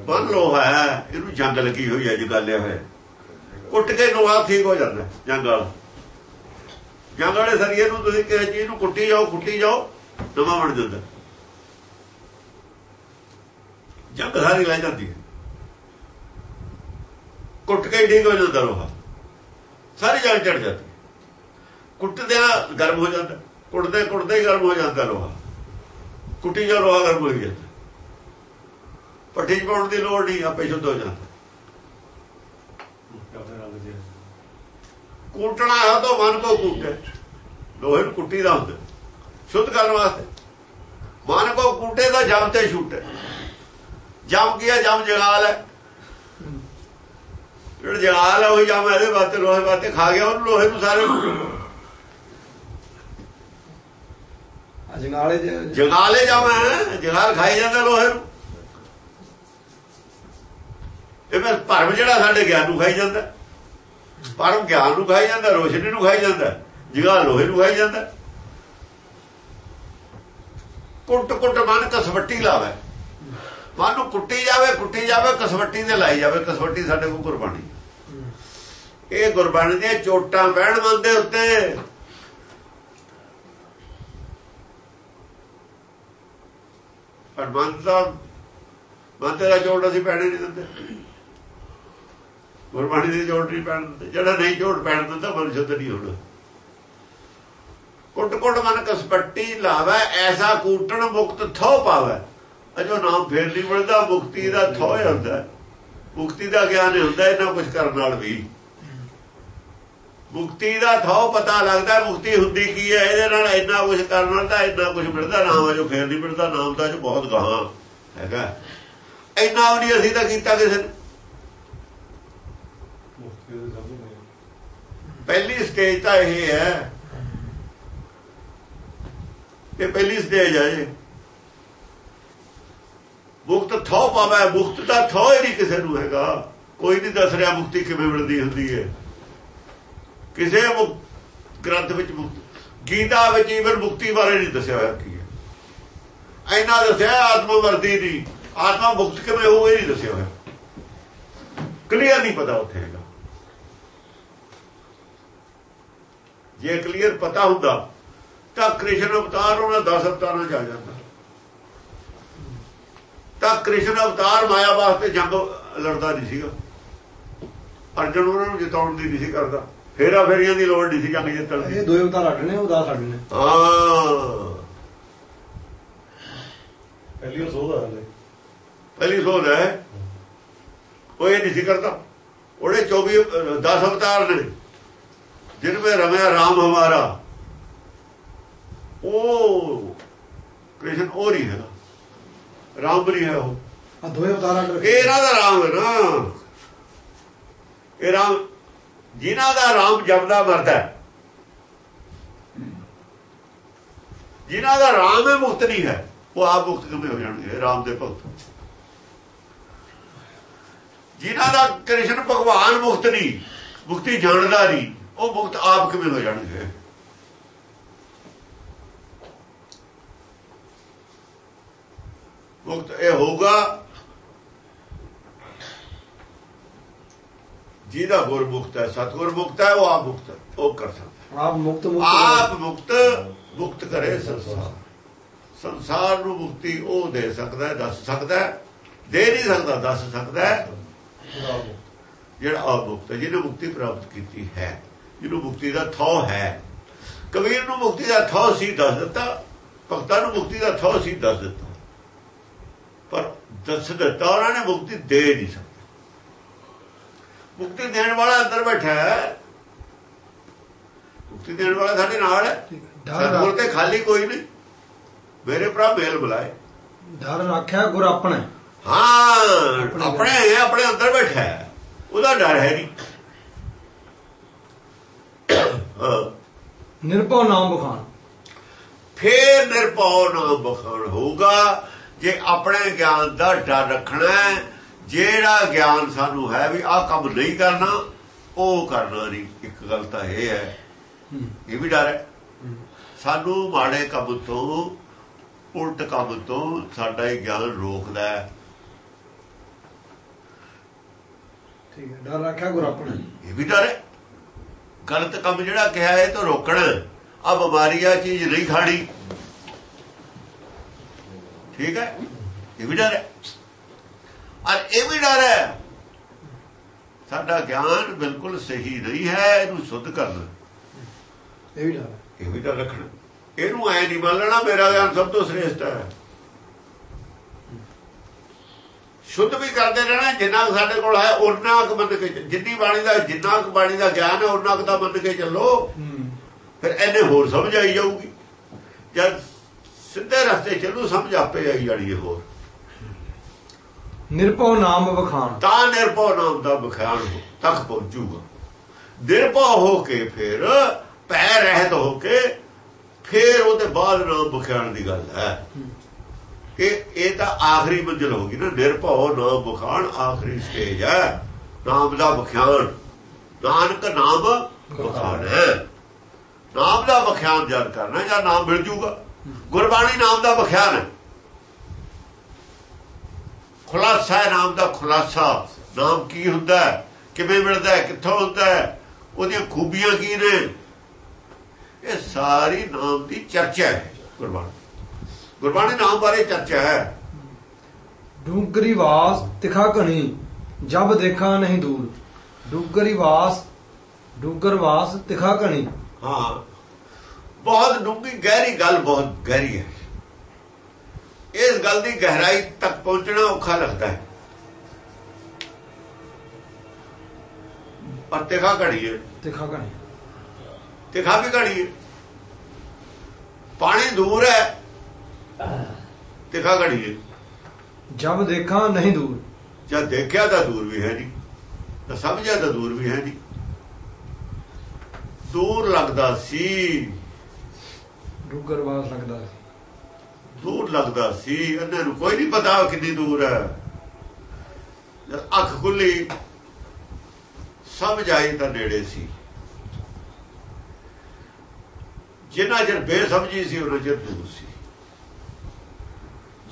Speaker 2: ਮਨ ਲੋਹਾ ਹੈ, ਇਹਨੂੰ ਜੰਗ ਲੱਗੀ ਹੋਈ ਹੈ ਜਗਾਲਿਆ ਹੋਇਆ ਕੁੱਟ ਕੇ ਲੋਹਾ ਠੀਕ ਹੋ ਜਾਂਦਾ ਜੰਗ ਵਾਲਾ ਜੰਗ ਵਾਲੇ ਸਰੀਏ ਨੂੰ ਤੁਸੀਂ ਕਿਸੇ ਚੀਜ਼ ਨੂੰ ਕੁੱਟੀ ਜਾਓ ਕੁੱਟੀ ਜਾਓ, ਨਵਾਂ ਬਣ ਜਾਂਦਾ। ਜੰਗ ਸਾਰੀ ਲੈ ਜਾਂਦੀ ਹੈ। ਕੁੱਟ ਕੇ ਠੀਕ ਹੋ ਜਾਂਦਾ ਲੋਹਾ ਸਾਰੀ ਜੰਗ ਚੜ ਜਾਂਦੀ ਕੁੱਟਦਿਆਂ ਗਰਮ ਹੋ ਜਾਂਦਾ, ਕੁੱਟਦੇ ਕੁੱਟਦੇ ਹੀ ਗਰਮ ਹੋ ਜਾਂਦਾ ਲੋਹਾ ਕੁੱਟੀ ਜਾ ਲੋਹਾ ਗਰਮ ਹੋ ਜਾਂਦਾ। ਪੱਠੀ 'ਚ ਪਾਉਣ ਦੀ ਲੋੜ ਨਹੀਂ, ਆਪੇ ਸ਼ੁੱਧ ਹੋ ਜਾਂਦਾ। ਕੂਟਣਾ ਹੈ ਤਾਂ ਮਨ ਕੋ ਕੂਟੇ। ਲੋਹੇ ਨੂੰ ਕੁੱਟੀ ਦਾ ਹੁੰਦਾ। ਸ਼ੁੱਧ ਕਰਨ ਵਾਸਤੇ। ਮਨ ਕੋ ਕੂਟੇ ਦਾ ਜਮ ਤੇ ਛੁੱਟੇ। ਜਮ ਗਿਆ ਜਮ ਜਗਾਲ ਹੈ। ਜਿਹੜਾ ਜਗਾਲ ਹੈ ਉਹ ਜਮ ਇਹਦੇ ਵਾਸਤੇ ਲੋਹੇ ਵਾਸਤੇ ਖਾ ਗਿਆ ਉਹਨੂੰ ਲੋਹੇ ਨੂੰ ਸਾਰੇ ਜਗਾਲੇ ਜਮ ਹੈ। ਜਗਾਲ ਖਾਈ ਜਾਂਦਾ ਲੋਹੇ ਨੂੰ। ਇਹ ਮੈਂ ਭਰਮ ਜਿਹੜਾ ਸਾਡੇ ਗਿਆਨ ਨੂੰ ਖਾਈ ਜਾਂਦਾ। ਪਰਮ ਗਿਆਨ ਨੂੰ ਖਾਈ ਜਾਂਦਾ, ਰੋਸ਼ਨੀ ਨੂੰ ਖਾਈ ਜਾਂਦਾ ਜਗਾਲ ਲੋਹੇ ਨੂੰ ਖਾਈ ਜਾਂਦਾ। ਕੁੱਟ ਕੁੱਟ ਮਨ ਕਸਵੱਟੀ ਲਾਵੇ। ਮਨ ਨੂੰ ਕੁੱਟੀ ਜਾਵੇ ਕੁੱਟੀ ਜਾਵੇ, ਕਸਵੱਟੀ ਤੇ ਲਾਈ ਜਾਵੇ, ਕਸਵੱਟੀ ਸਾਡੇ ਕੋਲ ਗੁਰਬਾਣੀ ਇਹ ਗੁਰਬਾਣੀ ਦੀਆਂ ਚੋਟਾਂ ਪੈਣ ਮਨ ਦੇ ਉੱਤੇ। ਪਰ ਮਨ ਦਾ ਮਨ ਤੇ ਦਾ ਚੋਟ ਅਸੀਂ ਪੈਣੇ ਨਹੀਂ ਦਿੰਦੇ। ਗੁਰਬਾਣੀ ਦੀ ਜੋੜ ਨਹੀਂ ਪੈਣ ਦਿੰਦੇ। ਜਿਹੜਾ ਨਹੀਂ ਜੋੜ ਪੈਣ ਦਿੰਦਾ ਮਨ ਸ਼ੁੱਧ ਨਹੀਂ ਹੋਣਾ। ਕੁੱਟ ਕੁੱਟ ਮਨ ਕਸਪੱਟੀ ਲਾਵੇ, ਐਸਾ ਕੂਟਣ ਮੁਕਤ ਥੋ ਪਾਵੇ। ਅਜੋ ਨਾਮ ਫੇਰ ਨਹੀਂ ਮਿਲਦਾ, ਮੁਕਤੀ ਦਾ ਥੋ ਹੀ ਹੁੰਦਾ। ਮੁਕਤੀ ਦਾ ਗਿਆਨ ਹੁੰਦਾ, ਇਹਨਾਂ ਕੁਝ ਕਰਨ ਨਾਲ ਵੀ। ਮੁਕਤੀ ਦਾ ਥੋ ਪਤਾ ਲੱਗਦਾ, ਮੁਕਤੀ ਹੁੰਦੀ ਕੀ ਹੈ, ਇਹਦੇ ਨਾਲ ਇੰਨਾ ਕੁਝ ਕਰਨ ਨਾਲ ਤਾਂ ਇੰਨਾ ਕੁਝ ਮਿਲਦਾ, ਨਾਮ ਹੈ ਫੇਰ ਨਹੀਂ ਮਿਲਦਾ, ਨਾਮ ਤਾਂ ਜੋ ਬਹੁਤ ਗਾਹਾਂ ਹੈਗਾ। ਇੰਨਾ ਵੀ ਅਸੀਂ ਤਾਂ ਕੀਤਾ ਕਿਸੇ ਨੇ
Speaker 3: ਮੁਕਤੀ ਦੇ ਸਭ ਨੂੰ
Speaker 2: ਪਹਿਲੀ ਸਟੇਜ ਤਾਂ ਇਹ ਹੈ ਇਹ ਪਹਿਲੀ ਸਟੇਜ ਹੈ ਜੀ ਮੁਕਤ ਥੋ ਪਾਵੇ, ਮੁਕਤ ਦਾ ਥੋ ਹੀ ਨਹੀਂ ਕਿਸੇ ਨੂੰ ਹੈਗਾ। ਕੋਈ ਨਹੀਂ ਦੱਸ ਰਿਹਾ ਮੁਕਤੀ ਕਿਵੇਂ ਮਿਲਦੀ ਹੁੰਦੀ ਹੈ। ਕਿਸੇ ਮੁਕ- ਗ੍ਰੰਥ ਵਿੱਚ ਮੁਕਤ ਗੀਤਾ ਵਿੱਚ ਇਵਨ ਮੁਕਤੀ ਬਾਰੇ ਨਹੀਂ ਦੱਸਿਆ ਹੋਇਆ ਕੀ ਹੈ। ਐਨਾ ਦੱਸਿਆ ਆਤਮਾ ਵਰਦੀ ਦੀ। ਆਤਮਾ ਮੁਕਤ ਕਿਵੇਂ ਹੋਵੇ ਨਹੀਂ ਦੱਸਿਆ ਹੋਇਆ। ਕਲੀਅਰ ਨਹੀਂ ਪਤਾ ਉੱਥੇ ਹੈਗਾ। ਜੇ ਕਲੀਅਰ ਪਤਾ ਹੁੰਦਾ ਤਾਂ ਕ੍ਰਿਸ਼ਨ ਅਵਤਾਰ ਉਹਨਾਂ 10 ਅਵਤਾਰਾਂ ਚ ਆ ਜਾਂਦਾ। ਤਾਂ ਕ੍ਰਿਸ਼ਨ ਅਵਤਾਰ ਮਾਇਆ ਵਾਸਤੇ ਜੰਗ ਲੜਦਾ ਨਹੀਂ ਸੀਗਾ। ਅਰਜਨ ਉਹਨਾਂ ਨੂੰ ਜਿਤਾਉਣ ਦੀ ਨਹੀਂ ਸੀ ਕਰਦਾ। ਫੇਰਾ ਫੇਰੀਆਂ ਦੀ ਲੋੜ ਨਹੀਂ ਸੀ ਜੰਗ ਜਿੱਤਣ ਦੀ।
Speaker 1: ਇਹ ਦੋਏ ਉਤਾਰ ਅੱਡ ਨੇ ਉਦਾਸ ਨੇ।
Speaker 2: ਹਾਂ।
Speaker 3: ਪਹਿਲੀ ਉਹ ਸੋਧ ਆ ਹਲੇ
Speaker 2: ਪਹਿਲੀ ਸੋਚ ਹੈ। ਉਹ ਇਹ ਨਹੀਂ ਸੀ ਕਰਦਾ। ਉਹਦੇ 24 10 ਅਵਤਾਰ ਨੇ। ਜਿਨ ਵਿੱਚ ਰਮਿਆ ਰਾਮ ਹਮਾਰਾ। ਉਹ ਕ੍ਰਿਸ਼ਨ ਉਹ ਨਹੀਂ ਹੈ ਰਾਮ ਨਹੀਂ ਹੈ ਉਹ।
Speaker 1: ਆ ਦੋਏ ਉਤਾਰ ਅੱਡ
Speaker 2: ਇਹ ਇਹਨਾਂ ਦਾ ਰਾਮ ਹੈ ਨਾ। ਇਹ ਰਾਮ ਜਿਨ੍ਹਾਂ ਦਾ ਰਾਮ ਜਪਦਾ ਮਰਦਾ ਹੈ। ਜਿਨ੍ਹਾਂ ਦਾ ਰਾਮ ਹੈ ਮੁਕਤ ਨਹੀਂ ਹੈ। ਉਹ ਆਪ ਮੁਕਤ ਕਿਵੇਂ ਹੋ ਜਾਣਗੇ? ਰਾਮ ਦੇ ਭਗਤ। ਜਿਨ੍ਹਾਂ ਦਾ ਕ੍ਰਿਸ਼ਨ ਭਗਵਾਨ ਮੁਕਤ ਨਹੀਂ ਮੁਕਤੀ ਜਾਣਦਾ ਨਹੀਂ ਉਹ ਮੁਕਤ ਆਪ ਕਿਵੇਂ ਹੋ ਜਾਣਗੇ? ਮੁਕਤ ਇਹ ਹੋਊਗਾ ਜਿਹਦਾ ਗੁਰ ਮੁਕਤ ਹੈ ਸਤਗੁਰ ਮੁਕਤ ਹੈ ਉਹ ਆਪ ਮੁਕਤ ਉਹ ਕਰ ਸਕਦਾ
Speaker 1: ਆਪ ਮੁਕਤ ਮੁਕਤ
Speaker 2: ਆਪ ਮੁਕਤ ਮੁਕਤ ਕਰੇ ਸੰਸਾਰ। ਸੰਸਾਰ ਨੂੰ ਮੁਕਤੀ ਉਹ ਦੇ ਸਕਦਾ ਦੱਸ ਸਕਦਾ ਦੇ ਨਹੀਂ ਸਕਦਾ ਦੱਸ ਸਕਦਾ ਜਿਹੜਾ ਆਪ ਮੁਕਤ ਜਿਹਨੇ ਮੁਕਤੀ ਪ੍ਰਾਪਤ ਕੀਤੀ ਹੈ। ਜਿਹਨੂੰ ਮੁਕਤੀ ਦਾ ਥੋ ਹੈ। ਕਬੀਰ ਨੂੰ ਮੁਕਤੀ ਦਾ ਥੋ ਸੀ ਦੱਸ ਦਿੱਤਾ ਭਗਤਾਂ ਨੂੰ ਮੁਕਤੀ ਦਾ ਥੋ ਸੀ ਦੱਸ ਦਿੱਤਾ। ਪਰ ਦੱਸ ਦਿੱਤਾ ਉਹਨਾਂ ਨੇ ਮੁਕਤੀ ਦੇ ਨਹੀਂ ਸਕਦਾ। ਮੁਕਤੀ ਦੇਣ ਵਾਲਾ ਅੰਦਰ ਬੈਠਾ ਹੈ। ਮੁਕਤੀ ਦੇਣ ਵਾਲਾ ਸਾਡੇ ਨਾਲ ਹੈ। ਸਤਿਗੁਰ ਤੇ ਖਾਲੀ ਕੋਈ ਨਹੀਂ। ਮੇਰੇ ਭਰਾ ਮੇਲ ਬੁਲਾਏ।
Speaker 1: ਡਰ ਰੱਖਿਆ ਗੁਰ ਆਪਣੇ।
Speaker 2: ਹਾਂ
Speaker 1: ਆਪਣੇ
Speaker 2: ਆਪਣੇ ਅੰਦਰ ਬੈਠਾ ਹੈ। ਉਹਦਾ ਡਰ ਹੈ ਨਹੀਂ।
Speaker 1: ਨਿਰਭਉ ਨਾਮ ਬਖਾਨ।
Speaker 2: ਫੇਰ ਨਿਰਭਉ ਨਾਮ ਬਖਾਨ ਹੋਊਗਾ। ਜੇ ਆਪਣੇ ਗਿਆਨ ਦਾ ਡਰ ਰੱਖਣਾ ਜਿਹੜਾ ਗਿਆਨ ਸਾਨੂੰ ਹੈ ਵੀ ਆਹ ਕੰਮ ਨਹੀਂ ਕਰਨਾ ਉਹ ਕਰਨਾ ਨਹੀਂ। ਇੱਕ ਗੱਲ ਤਾਂ ਇਹ ਹੈ ਇਹ ਵੀ ਡਰ ਹੈ। ਸਾਨੂੰ ਮਾੜੇ ਕੰਮ ਤੋਂ ਉਲਟ ਕੰਮ ਤੋਂ ਸਾਡਾ ਇਹ ਗਿਆਨ ਰੋਕਦਾ ਹੈ।
Speaker 1: ਠੀਕ ਹੈ ਡਰ ਰੱਖਿਆ ਗੁਰ ਆਪਣੇ।
Speaker 2: ਇਹ ਵੀ ਡਰ ਹੈ। ਗਲਤ ਕੰਮ ਜਿਹੜਾ ਕਿਹਾ ਹੈ ਤਾਂ ਰੋਕਣਾ ਆ ਬਿਮਾਰੀਆ ਚੀਜ਼ ਨਹੀਂ ਖਾਣੀ। ਠੀਕ ਹੈ? ਇਹ ਵੀ ਡਰ ਹੈ। ਔਰ ਇਹ ਵੀ ਡਰ ਹੈ। ਸਾਡਾ ਗਿਆਨ ਬਿਲਕੁਲ ਸਹੀ ਨਹੀਂ ਹੈ ਇਹਨੂੰ ਸੁੱਧ ਕਰਨਾ।
Speaker 1: ਇਹ ਵੀ ਡਰ ਹੈ।
Speaker 2: ਇਹ ਵੀ ਡਰ ਰੱਖਣਾ। ਇਹਨੂੰ ਐ ਨਹੀਂ ਮੰਨ ਲੈਣਾ ਮੇਰਾ ਗਿਆਨ ਸਭ ਤੋਂ ਸ੍ਰੇਸ਼ਟ ਹੈ। ਸ਼ੁੱਧ ਵੀ ਕਰਦੇ ਰਹਿਣਾ ਜਿੰਨਾ ਸਾਡੇ ਕੋਲ ਹੈ ਉਹਨਾਂ ਕੁ ਮੰਨ ਕੇ ਜਿੰਨੀ ਬਾਣੀ ਦਾ ਜਿੰਨਾ ਕੁ ਬਾਣੀ ਦਾ ਗਿਆਨ ਹੈ ਉਹਨਾਂ ਕੁ ਦਾ ਮੰਨ ਕੇ ਚੱਲੋ। ਫਿਰ ਇਹਨੇ ਹੋਰ ਸਮਝ ਆਈ ਜਾਊਗੀ। ਜਦ ਸਿੱਧੇ ਰਸਤੇ ਚੱਲੂ ਸਮਝ ਆਪੇ ਆਈ ਜਾਣੀ ਹੋਰ।
Speaker 1: ਨਿਰਭਉ ਨਾਮ ਬਖਾਨ
Speaker 2: ਤਾਂ ਨਿਰਭਉ ਨਾਮ ਦਾ ਬਖਿਆਨ ਤੱਕ ਪਹੁੰਚੂਗਾ। ਨਿਰਭਉ ਹੋ ਕੇ ਫਿਰ ਪੈ ਰਹਿਤ ਹੋ ਕੇ ਫਿਰ ਉਹਦੇ ਬਾਅਦ ਨਾਮ ਬਖਿਆਨ ਦੀ ਗੱਲ ਹੈ। ਇਹ ਇਹ ਤਾਂ ਆਖਰੀ ਮੰਜ਼ਿਲ ਹੋਗੀ ਨਾ। ਨਿਰਭਉ ਨਾਮ ਬਖਾਨ ਆਖਰੀ ਸਟੇਜ ਹੈ। ਨਾਮ ਦਾ ਬਖਿਆਨ ਨਾਨਕ ਨਾਮ ਬਖਾਨ ਹੈ। ਨਾਮ ਦਾ ਬਖਿਆਨ ਜਦ ਕਰਨਾ ਜਾਂ ਨਾਮ ਮਿਲ ਜੂਗਾ। ਗੁਰਬਾਣੀ ਨਾਮ ਦਾ ਬਖਿਆਨ ਹੈ। ਖੁਲਾਸਾ ਹੈ ਨਾਮ ਦਾ ਖੁਲਾਸਾ। ਨਾਮ ਕੀ ਹੁੰਦਾ ਹੈ? ਕਿਵੇਂ ਮਿਲਦਾ ਹੈ? ਕਿੱਥੋਂ ਹੁੰਦਾ ਹੈ? ਉਹਦੀਆਂ ਖੂਬੀਆਂ ਕੀ ਨੇ? ਇਹ ਸਾਰੀ ਨਾਮ ਦੀ ਚਰਚਾ ਹੈ ਗੁਰਬਾਣੀ। ਗੁਰਬਾਣੀ ਨਾਮ ਬਾਰੇ ਚਰਚਾ ਹੈ।
Speaker 1: ਡੂੰਗਰੀ ਵਾਸ ਤਿਖਾ ਕਣੀ ਜਬ ਦੇਖਾ ਨਹੀਂ ਦੂਰ। ਡੂੰਗਰੀ ਵਾਸ ਡੂੰਗਰ ਵਾਸ ਤਿਖਾ ਕਣੀ
Speaker 2: ਹਾਂ ਬਹੁਤ ਡੂੰਘੀ ਗਹਿਰੀ ਗੱਲ ਬਹੁਤ ਗਹਿਰੀ ਹੈ। ਇਸ ਗੱਲ ਦੀ ਗਹਿਰਾਈ ਤੱਕ ਪਹੁੰਚਣਾ ਔਖਾ ਲੱਗਦਾ ਹੈ। ਪਰ ਤਿਖਾ ਘੜੀ ਹੈ।
Speaker 1: ਤਿਖਾ ਕਣੀ
Speaker 2: ਤਿਖਾ ਵੀ ਘੜੀ ਹੈ। ਪਾਣੀ ਦੂਰ ਹੈ। ਤਿਖਾ ਘੜੀ ਹੈ
Speaker 1: ਜਬ ਦੇਖਾ ਨਹੀਂ ਦੂਰ।
Speaker 2: ਜਦ ਦੇਖਿਆ ਤਾਂ ਦੂਰ ਵੀ ਹੈ ਨਹੀਂ ਤਾਂ ਸਮਝਿਆ ਤਾਂ ਦੂਰ ਵੀ ਹੈ ਨਹੀਂ ਦੂਰ ਲੱਗਦਾ ਸੀ।
Speaker 1: ਡੂੰਗਰ ਵਾਸ ਲੱਗਦਾ ਸੀ।
Speaker 2: ਦੂਰ ਲੱਗਦਾ ਸੀ ਇਹਨਾਂ ਨੂੰ ਕੋਈ ਨਹੀਂ ਪਤਾ ਕਿੰਨੀ ਦੂਰ ਹੈ। ਜਦ ਅੱਖ ਖੁੱਲੀ ਸਮਝ ਆਈ ਤਾਂ ਨੇੜੇ ਸੀ। ਜਿੰਨਾ ਚਿਰ ਬੇਸਮਝੀ ਸੀ ਉਹਨਾਂ ਚਿਰ ਦੂਰ ਸੀ।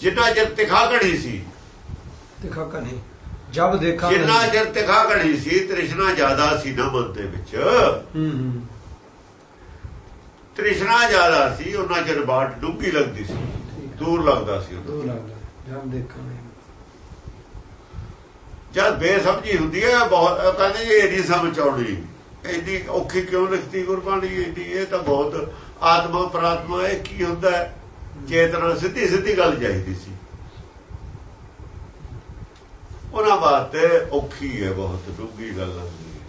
Speaker 2: ਜਿੰਨਾ ਚਿਰ ਤਿਖਾ ਘੜੀ ਸੀ।
Speaker 1: ਤਿਖਾ ਕਣੀ ਜਬ ਦੇਖਾ
Speaker 2: ਜਿੰਨਾ ਚਿਰ ਤਿਖਾ ਘੜੀ ਸੀ ਤ੍ਰਿਸ਼ਨਾ ਜ਼ਿਆਦਾ ਸੀ ਨਾ ਮਨ ਦੇ ਵਿੱਚ।
Speaker 1: ਹੂੰ
Speaker 2: ਤ੍ਰਿਸ਼ਨਾ ਜ਼ਿਆਦਾ ਸੀ ਉਹਨਾਂ ਚਿਰ ਬਾਟ ਡੁੱਗੀ ਲੱਗਦੀ ਸੀ। ਦੂਰ ਲੱਗਦਾ ਸੀ।
Speaker 1: ਦੂਰ ਲੱਗਦਾ। ਦੇਖਾ
Speaker 2: ਜਦ ਬੇਸਮਝੀ ਹੁੰਦੀ ਹੈ ਬਹੁਤ ਕਹਿੰਦੇ ਇਹ ਨਹੀਂ ਸਮਝ ਆਉਣੀ। ਇੰਨੀ ਔਖੀ ਕਿਉਂ ਲਿਖਤੀ ਗੁਰਬਾਣੀ ਇੰਨੀ? ਇਹ ਤਾਂ ਬਹੁਤ ਆਤਮਾ ਪ੍ਰਾਤਮਾ ਇਹ ਕੀ ਹੁੰਦਾ ਹੈ? ਚੇਤਨਾ ਸਿੱਧੀ ਸਿੱਧੀ ਗੱਲ ਚਾਹੀਦੀ ਸੀ। ਉਹਨਾਂ ਵਾਸਤੇ ਔਖੀ ਹੈ ਬਹੁਤ ਡੂੰਗੀ ਗੱਲ ਹੁੰਦੀ ਹੈ।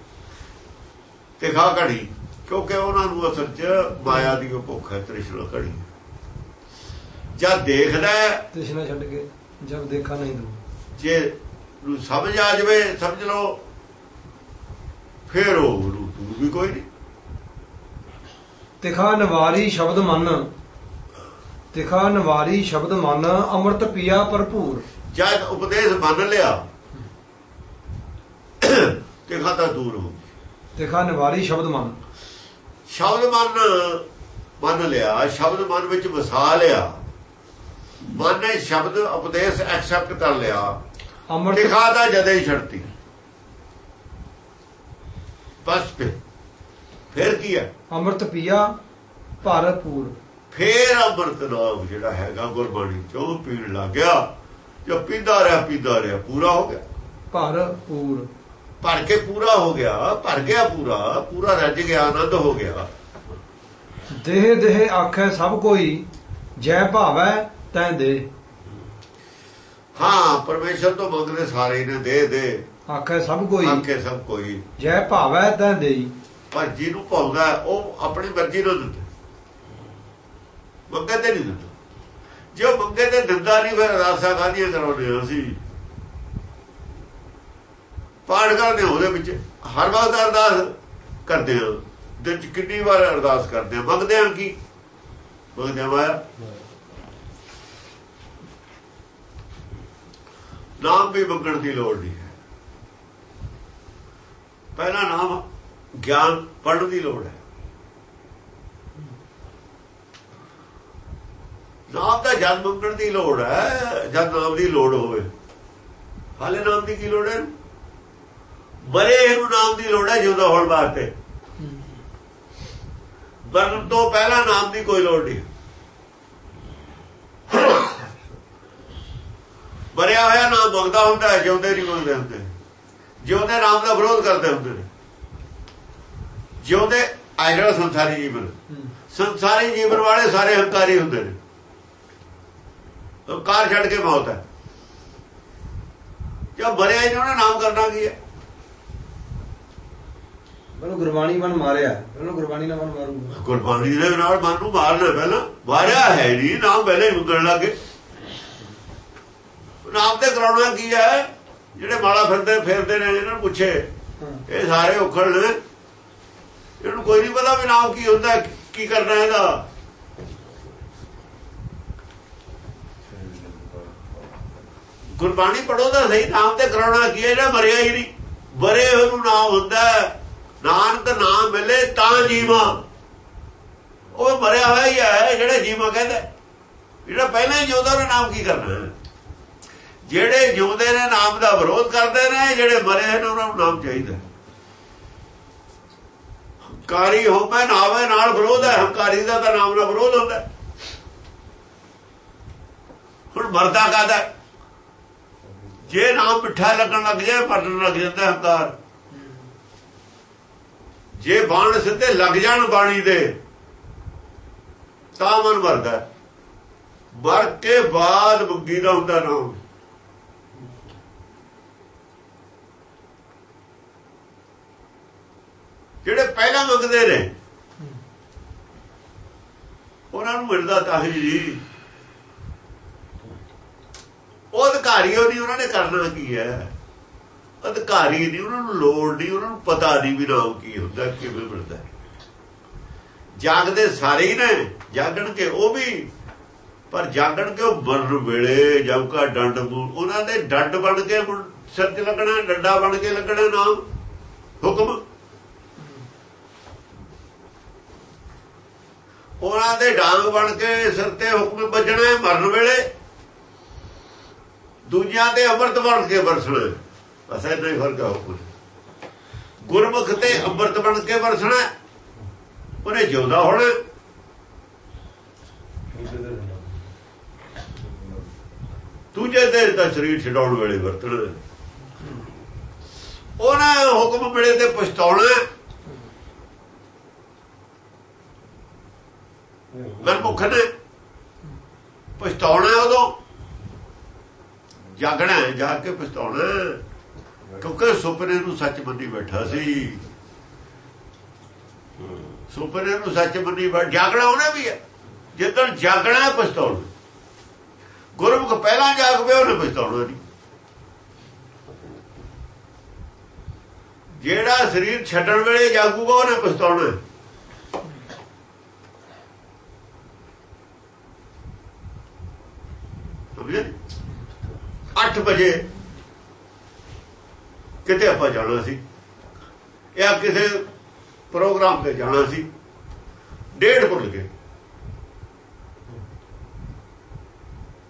Speaker 2: ਤੇ ਖਾ ਘੜੀ ਕਿਉਂਕਿ ਉਹਨਾਂ ਨੂੰ ਅਸਲ 'ਚ ਮਾਇਆ ਦੀ ਭੁੱਖ ਹੈ ਤ੍ਰਿਸ਼ਨਾ ਘੜੀ। ਜਦ ਦੇਖਦਾ ਹੈ
Speaker 1: ਤ੍ਰਿਸ਼ਨਾ ਛੱਡ ਕੇ ਜਬ ਦੇਖਾ ਨਹੀਂ ਦੂਰ
Speaker 2: ਜੇ ਨੂੰ ਸਮਝ ਆ ਜਾਵੇ ਸਮਝ ਲਓ। ਫੇਰ ਉਹ ਤੂੰ ਵੀ ਕੋਈ ਨਹੀਂ।
Speaker 1: ਤਿਖਾ ਨਵਾਰੀ ਸ਼ਬਦ ਮਨ। ਤਿਖਾ ਨਵਾਰੀ ਸ਼ਬਦ ਮਨ ਅੰਮ੍ਰਿਤ ਪੀਆ ਭਰਪੂਰ।
Speaker 2: ਜਦ ਉਪਦੇਸ਼ ਮੰਨ ਲਿਆ ਤੇ ਖਾਤਾ ਦੂਰ ਹੋ।
Speaker 1: ਤਿਖਾ ਨਵਾਰੀ ਸ਼ਬਦ ਮਨ।
Speaker 2: ਸ਼ਬਦ ਮਨ ਮੰਨ ਲਿਆ ਸ਼ਬਦ ਮਨ ਵਿੱਚ ਵਸਾ ਲਿਆ। ਮਨ ਨੇ ਸ਼ਬਦ ਉਪਦੇਸ਼ ਐਕਸੈਪਟ ਕਰ ਲਿਆ।
Speaker 1: ਅੰਮ੍ਰਿਤ
Speaker 2: ਦਿਖਾ ਦਾ ਜਦੇ ਹੀ ਛੱਡਤੀ। ਬਸ ਫਿਰ ਕੀ ਹੈ?
Speaker 1: ਅੰਮ੍ਰਿਤ ਪੀਆ ਭਰਪੂਰ।
Speaker 2: ਫੇਰ ਅੰਮ੍ਰਿਤ ਨਾਮ ਜਿਹੜਾ ਹੈਗਾ ਗੁਰਬਾਣੀ ਚੋਂ ਪੀਣ ਲੱਗ ਗਿਆ। ਜੋ ਪੀਂਦਾ ਰਿਹਾ ਪੀਂਦਾ ਰਿਹਾ ਪੂਰਾ ਹੋ ਗਿਆ।
Speaker 1: ਭਰਪੂਰ
Speaker 2: ਭਰ ਕੇ ਪੂਰਾ ਹੋ ਗਿਆ ਭਰ ਗਿਆ ਪੂਰਾ ਪੂਰਾ ਰੱਜ ਗਿਆ ਆਨੰਦ ਹੋ ਗਿਆ।
Speaker 1: ਦੇਹ ਦੇਹ ਆਖੈ ਸਭ ਕੋਈ ਜੈ ਭਾਵੈ ਤੈ ਦੇ
Speaker 2: ਹਾਂ ਪਰਮੇਸ਼ਰ ਤੋਂ ਮੰਗਦੇ ਸਾਰੇ ਨੇ ਦੇ ਦੇ
Speaker 1: ਆਖੈ ਸਭ ਕੋਈ
Speaker 2: ਆਕੇ ਸਭ ਕੋਈ।
Speaker 1: ਜੈ ਭਾਵੈ ਤੈ ਦੇਈ
Speaker 2: ਪਰ ਜਿਹਨੂੰ ਭਾਉਂਦਾ ਉਹ ਆਪਣੀ ਮਰਜ਼ੀ ਨਾਲ ਦਿੰਦਾ। ਮੰਗੇ ਤੇ ਨਹੀਂ ਦਿੰਦਾ। ਜੇ ਉਹ ਮੰਗੇ ਤੇ ਦਿੰਦਾ ਨਹੀਂ, ਫਿਰ ਅਰਦਾਸਾਂ ਕਾਹਦੀਆਂ ਕਰਾਉਂਦੇ ਹਾਂ ਅਸੀਂ? ਪਾਠ ਕਰਦੇ ਹਾਂ ਉਹਦੇ ਵਿੱਚ। ਹਰ ਵਕਤ ਅਰਦਾਸ ਕਰਦੇ ਹਾਂ ਦਿਨ ਚ ਕਿੰਨੀ ਵਾਰ ਅਰਦਾਸ ਕਰਦੇ ਹਾਂ ਮੰਗਦੇ ਹਾਂ ਕੀ? ਮੰਗਦੇ ਹਾਂ ਮਾਇਆ। ਨਾਮ ਵੀ ਮੰਗਣ ਦੀ ਲੋੜ ਨਹੀਂ ਹੈ। ਪਹਿਲਾ ਨਾਮ ਗਿਆਨ ਪੜ੍ਹਨ ਦੀ ਲੋੜ ਹੈ। ਨਾਮ ਦਾ ਜਦ ਮੰਗਣ ਦੀ ਲੋੜ ਹੈ ਜਦ ਨਾਮ ਦੀ ਲੋੜ ਹੋਵੇ। ਹਾਲੇ ਨਾਮ ਦੀ ਕੀ ਲੋੜ ਹੈ? ਬਰੇ ਨੂੰ ਨਾਮ ਦੀ ਲੋੜ ਹੈ ਜਿਉਂਦਾ ਹੋਣ ਵਾਸਤੇ ਮਰਨ ਤੋਂ ਪਹਿਲਾਂ ਨਾਮ ਦੀ ਕੋਈ ਲੋੜ ਨਹੀਂ। ਬਰਿਆ ਹੋਇਆ ਨਾਮ ਮੰਗਦਾ ਹੁੰਦਾ ਹੈ ਜਿਉਂਦੇ ਨਹੀਂ ਮੰਗਦੇ ਹੁੰਦੇ। ਜਿਉਂਦੇ ਨਾਮ ਦਾ ਵਿਰੋਧ ਕਰਦੇ ਹੁੰਦੇ ਨੇ। ਜਿਉਂਦੇ ਆ ਜਿਹੜਾ ਸੰਸਾਰੀ ਜੀਵਨ। ਸੰਸਾਰੀ ਜੀਵਨ ਵਾਲੇ ਸਾਰੇ ਹੰਕਾਰੀ ਹੁੰਦੇ ਨੇ। ਹੰਕਾਰ ਛੱਡ ਕੇ ਮੌਤ ਹੈ। ਜੇ ਬਰਿਆ ਇਹਨਾਂ ਨੇ ਨਾਮ ਕਰਨਾ ਕੀ ਹੈ?
Speaker 1: ਮੈਨੂੰ ਗੁਰਬਾਣੀ ਬਣ ਮਾਰਿਆ। ਇਹਨੂੰ ਗੁਰਬਾਣੀ ਨਾਲ ਬਣ ਮਾਰੂਗਾ।
Speaker 2: ਗੁਰਬਾਣੀ ਦੇ ਨਾਲ ਮਨ ਨੂੰ ਮਾਰਨਾ ਪਹਿਲਾਂ। ਮਾਰਿਆ ਹੈ ਨਹੀਂ ਨਾਮ ਪਹਿਲੇ ਹੀ ਮੁਕਣ ਲੱਗੇ ਨਾਮ ਤੇ ਕਰਾਉਣਾ ਕੀ ਹੈ? ਜਿਹੜੇ ਮਾਲਾ ਫਿਰਦੇ ਫਿਰਦੇ ਨੇ ਇਹਨਾਂ ਨੂੰ ਪੁੱਛੇ ਇਹ ਸਾਰੇ ਉਖੜ ਨੇ ਇਹਨੂੰ ਕੋਈ ਨਹੀਂ ਪਤਾ ਵੀ ਨਾਮ ਕੀ ਹੁੰਦਾ ਕੀ ਕਰਨਾ ਇਹਦਾ। ਗੁਰਬਾਣੀ ਪੜੋ ਦਾ ਸਹੀ, ਨਾਮ ਤੇ ਕਰਾਉਣਾ ਕੀ ਹੈ? ਜਿਹੜਾ ਮਰਿਆ ਹੀ ਨਹੀਂ। ਮਰੇ ਹੋਏ ਨੂੰ ਨਾਮ ਹੁੰਦਾ ਹੈ। ਨਾਨਕ ਨਾਮ ਮਿਲੇ ਤਾਂ ਜੀਵਾ। ਉਹ ਮਰਿਆ ਹੋਇਆ ਹੀ ਹੈ, ਜਿਹੜਾ ਜੀਵਾ ਕਹਿੰਦਾ ਜਿਹੜਾ ਪਹਿਲਾਂ ਹੀ ਜਿਉਂਦਾ ਉਹਨੇ ਨਾਮ ਕੀ ਕਰਨਾ ਹੈ? ਜਿਹੜੇ ਜਿਉਂਦੇ ਨੇ, ਨਾਮ ਦਾ ਵਿਰੋਧ ਕਰਦੇ ਨੇ, ਜਿਹੜੇ ਮਰੇ ਨੇ, ਉਹਨਾਂ ਨੂੰ ਨਾਮ ਚਾਹੀਦਾ ਹੰਕਾਰੀ ਹੋਵੇ ਨਾਵੇਂ ਨਾਲ ਵਿਰੋਧ ਹੈ। ਹੰਕਾਰੀ ਦਾ ਤਾਂ ਨਾਮ ਨਾਲ ਵਿਰੋਧ ਹੁੰਦਾ ਹੁਣ ਮਰਦਾ ਕਾਦਾ ਜੇ ਨਾਮ ਮਿੱਠਾ ਲੱਗਣ ਲੱਗ ਜਾਏ, ਪਟਣ ਲੱਗ ਜਾਂਦਾ ਹੰਕਾਰ ਜੇ ਬਾਣ ਸਿੱਧੇ ਲੱਗ ਜਾਣ ਬਾਣੀ ਦੇ, ਤਾਂ ਮਨ ਮਰਦਾ ਹੈ। ਮਰ ਕੇ ਬਾਅਦ ਮੁੱਗੀ ਦਾ ਹੁੰਦਾ ਨਾਮ। ਜਿਹੜੇ ਪਹਿਲਾਂ ਮੰਗਦੇ ਨੇ, ਉਹਨਾਂ ਨੂੰ ਮਿਲਦਾ ਤਾਹੀ ਜੀ। ਉਹ ਅਧਿਕਾਰੀ ਉਹ ਨਹੀਂ ਉਹਨਾਂ ਨੇ ਕਰਨਾ ਕੀ ਹੈ। ਅਧਿਕਾਰੀ ਨਹੀਂ ਉਹਨਾਂ ਨੂੰ ਲੋੜ ਨਹੀਂ, ਉਹਨਾਂ ਨੂੰ ਪਤਾ ਨਹੀਂ ਵੀ ਨਾਮ ਕੀ ਹੁੰਦਾ, ਕਿਵੇਂ ਮਿਲਦਾ ਜਾਗਦੇ ਸਾਰੇ ਹੀ ਨੇ ਜਾਗਣ ਕੇ ਉਹ ਵੀ। ਪਰ ਜਾਗਣ ਕੇ ਉਹ ਮਰਨ ਵੇਲੇ ਜਦ ਕਾ ਡੰਡ ਉਹਨਾਂ ਦੇ ਡੰਡ ਬਣ ਕੇ ਮੁੜ ਸਿਰ 'ਚ ਲੱਗਣਾ, ਡੰਡਾ ਬਣ ਕੇ ਲੱਗਣਾ ਨਾਮ ਹੁਕਮ। ਉਹਨਾਂ ਦੇ ਡਾਂਗ ਬਣ ਕੇ ਸਿਰ ਤੇ ਹੁਕਮ ਵੱਜਣਾ ਮਰਨ ਵੇਲੇ। ਦੂਜਿਆਂ ਤੇ ਅੰਮ੍ਰਿਤ ਬਣ ਕੇ ਵਰਸਣਾ। ਬਸ ਇੰਨਾ ਹੀ ਫ਼ਰਕ ਹੈ ਹੁਕਮ ਗੁਰਮੁਖ ਤੇ ਅੰਮ੍ਰਿਤ ਬਣ ਕੇ ਵਰਸਣਾ ਉਹਨੇ ਜਿਉਂਦਾ ਹੋਣਾ। ਦੂਜੇ ਦੇ ਤਾਂ ਸਰੀਰ ਛਡਾਉਣ ਵੇਲੇ ਵਰਤਣਾ ਉਹਨਾਂ ਹੁਕਮ ਮਿਲੇ ਤੇ ਪਛਤਾਉਣਾ ਗੁਰਮੁਖ ਨੇ ਪਛਤਾਉਣਾ ਉਦੋਂ। ਜਾਗਣਾ ਹੈ, ਜਾਗ ਕੇ ਪਛਤਾਉਣਾ ਕਿਉਂਕਿ ਸੁਪਨੇ ਨੂੰ ਸੱਚ ਮੰਨੀ ਬੈਠਾ ਸੀ। ਸੁਪਨੇ ਨੂੰ ਸੱਚ ਮੰਨੀ ਬੈਠ ਜਾਗਣਾ ਉਹਨੇ ਵੀ ਹੈ। ਜਦੋਂ ਜਾਗਣਾ ਪਛਤਾਉਣਾ ਗੁਰਮੁਖ ਪਹਿਲਾਂ ਜਾਗ ਪਿਆ ਉਹਨੇ ਪਛਤਾਉਣਾ ਨਹੀਂ। ਜਿਹੜਾ ਸਰੀਰ ਛੱਡਣ ਵੇਲੇ ਜਾਗੂਗਾ ਉਹਨੇ ਪਛਤਾਉਣਾ ਹੈ। ਸਮਝੇ? 8 ਵਜੇ ਕਿਤੇ ਆਪਾਂ ਜਾਣਾ ਸੀ ਜਾਂ ਕਿਸੇ ਪ੍ਰੋਗਰਾਮ ਤੇ ਜਾਣਾ ਸੀ, ਡੇਢ ਭੁੱਲ ਗਏ।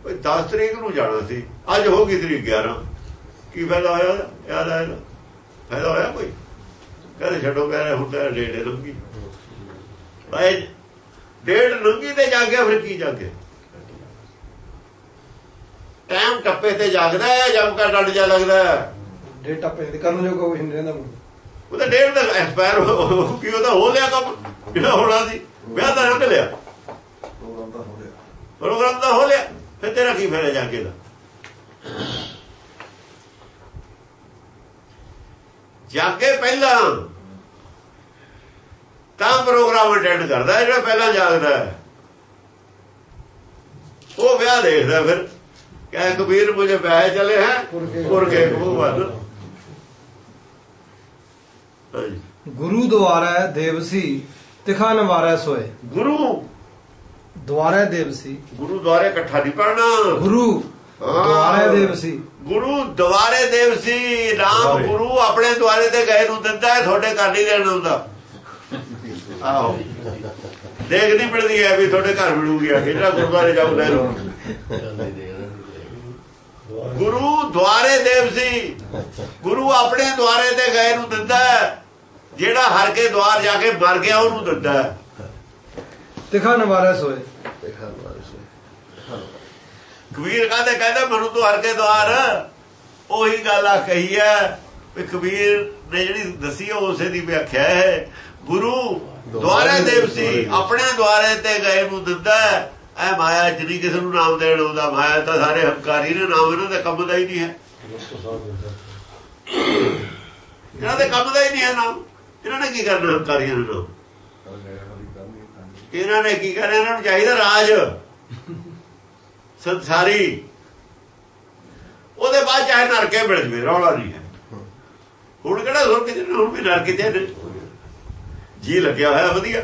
Speaker 2: ਕੋਈ 10 ਤਰੀਕ ਨੂੰ ਜਾਣਾ ਸੀ, ਅੱਜ ਹੋ ਗਈ ਤਰੀਕ 11 ਕੀ ਫਾਇਦਾ ਹੋਇਆ? ਯਾਦ ਆਇਆ ਫਾਇਦਾ ਹੋਇਆ ਕੋਈ? ਕਹਿੰਦੇ ਛੱਡੋ ਕਹਿੰਦੇ ਹੁਣ ਤਾਂ ਡੇਢ ਹੈ ਲੰਗੀ ਭਾਈ ਡੇਢ ਲੰਗੀ ਤੇ ਜਾ ਕੇ ਫਿਰ ਕੀ ਜਾ ਕੇ? ਟਾਈਮ ਟੱਪੇ ਤੇ ਜਾਗਦਾ ਹੈ ਜਦ ਕਾ ਡੰਡ ਜਾ ਲੱਗਦਾ ਹੈ?
Speaker 1: ਡੇਟ ਟੱਪ ਜਾਂਦੀ ਕਰਨ ਜੋਗਾ ਕੁਝ ਨਹੀਂ ਰਹਿੰਦਾ ਮੁੜ ਕੇ।
Speaker 2: ਉਹਦਾ ਡੇਢ ਦਾ ਐਕਸਪਾਇਰ ਹੋ ਕੀ ਉਹਦਾ ਹੋ ਲਿਆ ਕੰਮ ਜਿਹੜਾ ਹੋਣਾ ਸੀ। ਵਿਆਹ ਤਾਂ ਰੰਗ ਲਿਆ।
Speaker 3: ਪ੍ਰੋਗਰਾਮ ਤਾਂ ਹੋ
Speaker 2: ਤਾਂ ਲਿਆ। ਫਿਰ ਤੇਰਾ ਕੀ ਫਾਇਦਾ ਜਾ ਕੇ ਦਾ? ਜਾਗੇ ਪਹਿਲਾਂ। ਤਾਂ ਪ੍ਰੋਗਰਾਮ ਅਟੈਂਡ ਕਰਦਾ ਜਿਹੜਾ ਪਹਿਲਾਂ ਜਾਗਦਾ ਉਹ ਵਿਆਹ ਦੇਖਦਾ ਫਿਰ। ਕਹੇ ਕਬੀਰ ਮੁਝੇ ਵਿਆਹ ਚਲੇ ਹੈ
Speaker 1: ਪੁਰਖੇ।
Speaker 2: ਕੋ ਵੱਲ। ਹਾਂਜੀ।
Speaker 1: ਗੁਰੂ ਦੁਆਰੈ ਦੇਵਸੀ ਤਿਖਾ ਨਵਾਰੈ ਸੋਏ।
Speaker 2: ਗੁਰੂ?
Speaker 1: ਦੁਆਰੈ ਦੇਵਸੀ।
Speaker 2: ਗੁਰੂ ਦੁਆਰੇ ਇਕੱਠਾ ਨਹੀਂ ਪੜਨਾ
Speaker 1: ਗੁਰੂ। ਦੁਆਰੈ ਦੇਵਸੀ।
Speaker 2: ਗੁਰੂ ਦੁਆਰੇ ਦੇਵ ਸੀ ਰਾਮ। ਗੁਰੂ ਆਪਣੇ ਦੁਆਰੇ ਤੇ ਗਏ ਨੂੰ ਦਿੰਦਾ ਹੈ ਤੁਹਾਡੇ ਘਰ ਨਹੀਂ ਦੇਣ ਹੁੰਦਾ। ਆਹੋ। ਦੇਖਦੀ ਮਿਲਦੀ ਹੈ ਵੀ ਤੁਹਾਡੇ ਘਰ ਮਿਲੂਗੀ ਜਿਹੜਾ ਗੁਰਦੁਆਰੇ ਜਾਊ ਲੈ ਲਓ। ਗੁਰੂ ਦੁਆਰੇ ਦੇਵ ਸੀ। ਗੁਰੂ ਆਪਣੇ ਦੁਆਰੇ ਤੇ ਗਏ ਨੂੰ ਦਿੰਦਾ ਹੈ। ਜਿਹੜਾ ਹਰ ਕੇ ਦੁਆਰ ਜਾ ਕੇ ਮਰ ਗਿਆ ਉਹਨੂੰ ਦਿੰਦਾ ਹੈ।
Speaker 1: ਤਿਖਾ ਨਵਾਰੈ ਸੋਏ।
Speaker 2: ਕਬੀਰ ਕਹਿੰਦੇ ਕਹਿੰਦੇ ਮੈਨੂੰ ਤੂੰ ਹਰ ਕੇ ਦੁਆਰ ਉਹੀ ਗੱਲ ਆ ਕਹੀ ਹੈ ਵੀ ਕਬੀਰ ਨੇ ਜਿਹੜੀ ਦੱਸੀ ਉਹ ਉਸੇ ਦੀ ਵਿਆਖਿਆ ਹੈ। ਗੁਰੂ ਦੁਆਰੇ ਦੇਵ ਸੀ। ਆਪਣੇ ਦੁਆਰੇ ਤੇ ਗਏ ਨੂੰ ਦਿੰਦਾ ਹੈ। ਐ ਮਾਇਆ ਚ ਕਿਸੇ ਨੂੰ ਨਾਮ ਦੇਣ ਆਉਂਦਾ, ਮਾਇਆ ਤਾਂ ਸਾਰੇ ਹੰਕਾਰੀ ਨੇ, ਨਾਮ ਇਹਨਾਂ ਦੇ ਕੰਮ ਦਾ ਹੀ ਨਹੀਂ ਹੈ। ਇਹਨਾਂ ਦੇ ਕੰਮ ਦਾ ਹੀ ਨਹੀਂ ਹੈ ਨਾਮ। ਇਹਨਾਂ ਨੇ ਕੀ ਕਰਨਾ ਹੰਕਾਰੀਆਂ ਨੂੰ ਨਾਮ? ਇਹਨਾਂ ਨੇ ਕੀ ਕਰਨਾ? ਇਹਨਾਂ ਨੂੰ ਚਾਹੀਦਾ ਰਾਜ। ਸੰਸਾਰੀ। ਉਹਦੇ ਬਾਅਦ ਚਾਹੇ ਨਰਕੇ ਮਿਲ ਜਵੇ, ਰੌਲਾ ਨਹੀਂ ਹੈ। ਹੁਣ ਕਿਹੜਾ ਸੁਣ ਕੇ ਹੁਣ ਵੀ ਨਰਕੇ ਤੇ ਜੀ ਲੱਗਿਆ ਹੋਇਆ ਵਧੀਆ।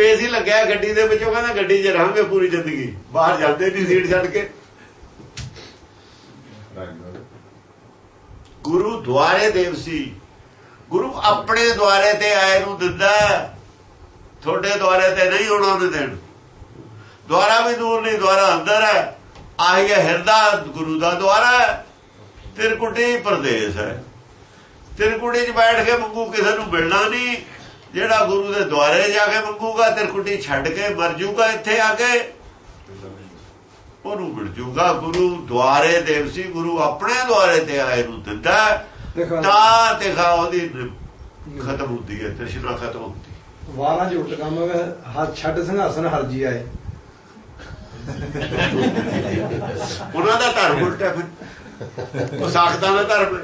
Speaker 2: ਪੇਸੀ ਲੱਗਿਆ ਗੱਡੀ ਦੇ ਵਿੱਚੋਂ ਕਹਿੰਦਾ ਗੱਡੀ 'ਚ ਰਹਾਂਗੇ ਪੂਰੀ ਜ਼ਿੰਦਗੀ। ਬਾਹਰ ਜਾਂਦੇ ਨਹੀਂ ਸੀਟ ਛੱਡ ਕੇ। ਗੁਰੂ ਦੁਆਰੇ ਦੇਵ ਸੀ। ਗੁਰੂ ਆਪਣੇ ਦੁਆਰੇ ਤੇ ਆਏ ਨੂੰ ਦਿੰਦਾ ਤੁਹਾਡੇ ਦੁਆਰੇ ਤੇ ਨਹੀਂ ਹੋਣਾ ਉਹਨੇ ਦੇਣ ਦੁਆਰਾ ਵੀ ਦੂਰ ਨਹੀਂ, ਦੁਆਰਾ ਅੰਦਰ ਹੈ। ਆਹੀ ਹਿਰਦਾ, ਗੁਰੂ ਦਾ ਦੁਆਰਾ ਹੈ। ਤਿਰਕੁਟੀ ਪ੍ਰਦੇਸ਼ ਹੈ। ਤਿਰਕੁਟੀ 'ਚ ਬੈਠ ਕੇ ਮੰਗੂ ਕਿਸੇ ਨੂੰ ਮਿਲਣਾ ਨਹੀਂ। ਜਿਹੜਾ ਗੁਰੂ ਦੇ ਦੁਆਰੇ ਜਾ ਕੇ ਮੰਗੂਗਾ ਤਿਰਕੁਟੀ ਛੱਡ ਕੇ ਮਰ ਜੂਗਾ ਇੱਥੇ ਆ ਕੇ। ਉਹਨੂੰ ਮਿਲ ਜੂਗਾ। ਗੁਰੂ ਦੁਆਰੇ ਦੇਵ ਸੀ ਗੁਰੂ ਆਪਣੇ ਦੁਆਰੇ ਤੇ ਆਏ ਨੂੰ ਦਿੰਦਾ। ਤਾਂ ਤੇ ਖਾ ਉਹਦੀ ਖਤਮ ਹੁੰਦੀ ਹੈ ਤ੍ਰਿਸ਼ਨਾ ਖਤਮ ਹੁੰਦੀ।
Speaker 1: ਵਾਰਾਂ ਉਲਟ ਕੰਮ ਹੱਥ ਛੱਡ ਸਿੰਘਾਸਨ ਹਰਜੀ ਆਏ।
Speaker 2: ਉਹਨਾਂ ਦਾ ਧਰਮ ਉਲਟਾ ਫਿਰ। ਉਹ ਸਾਖਤਾਂ ਦਾ ਧਰਮ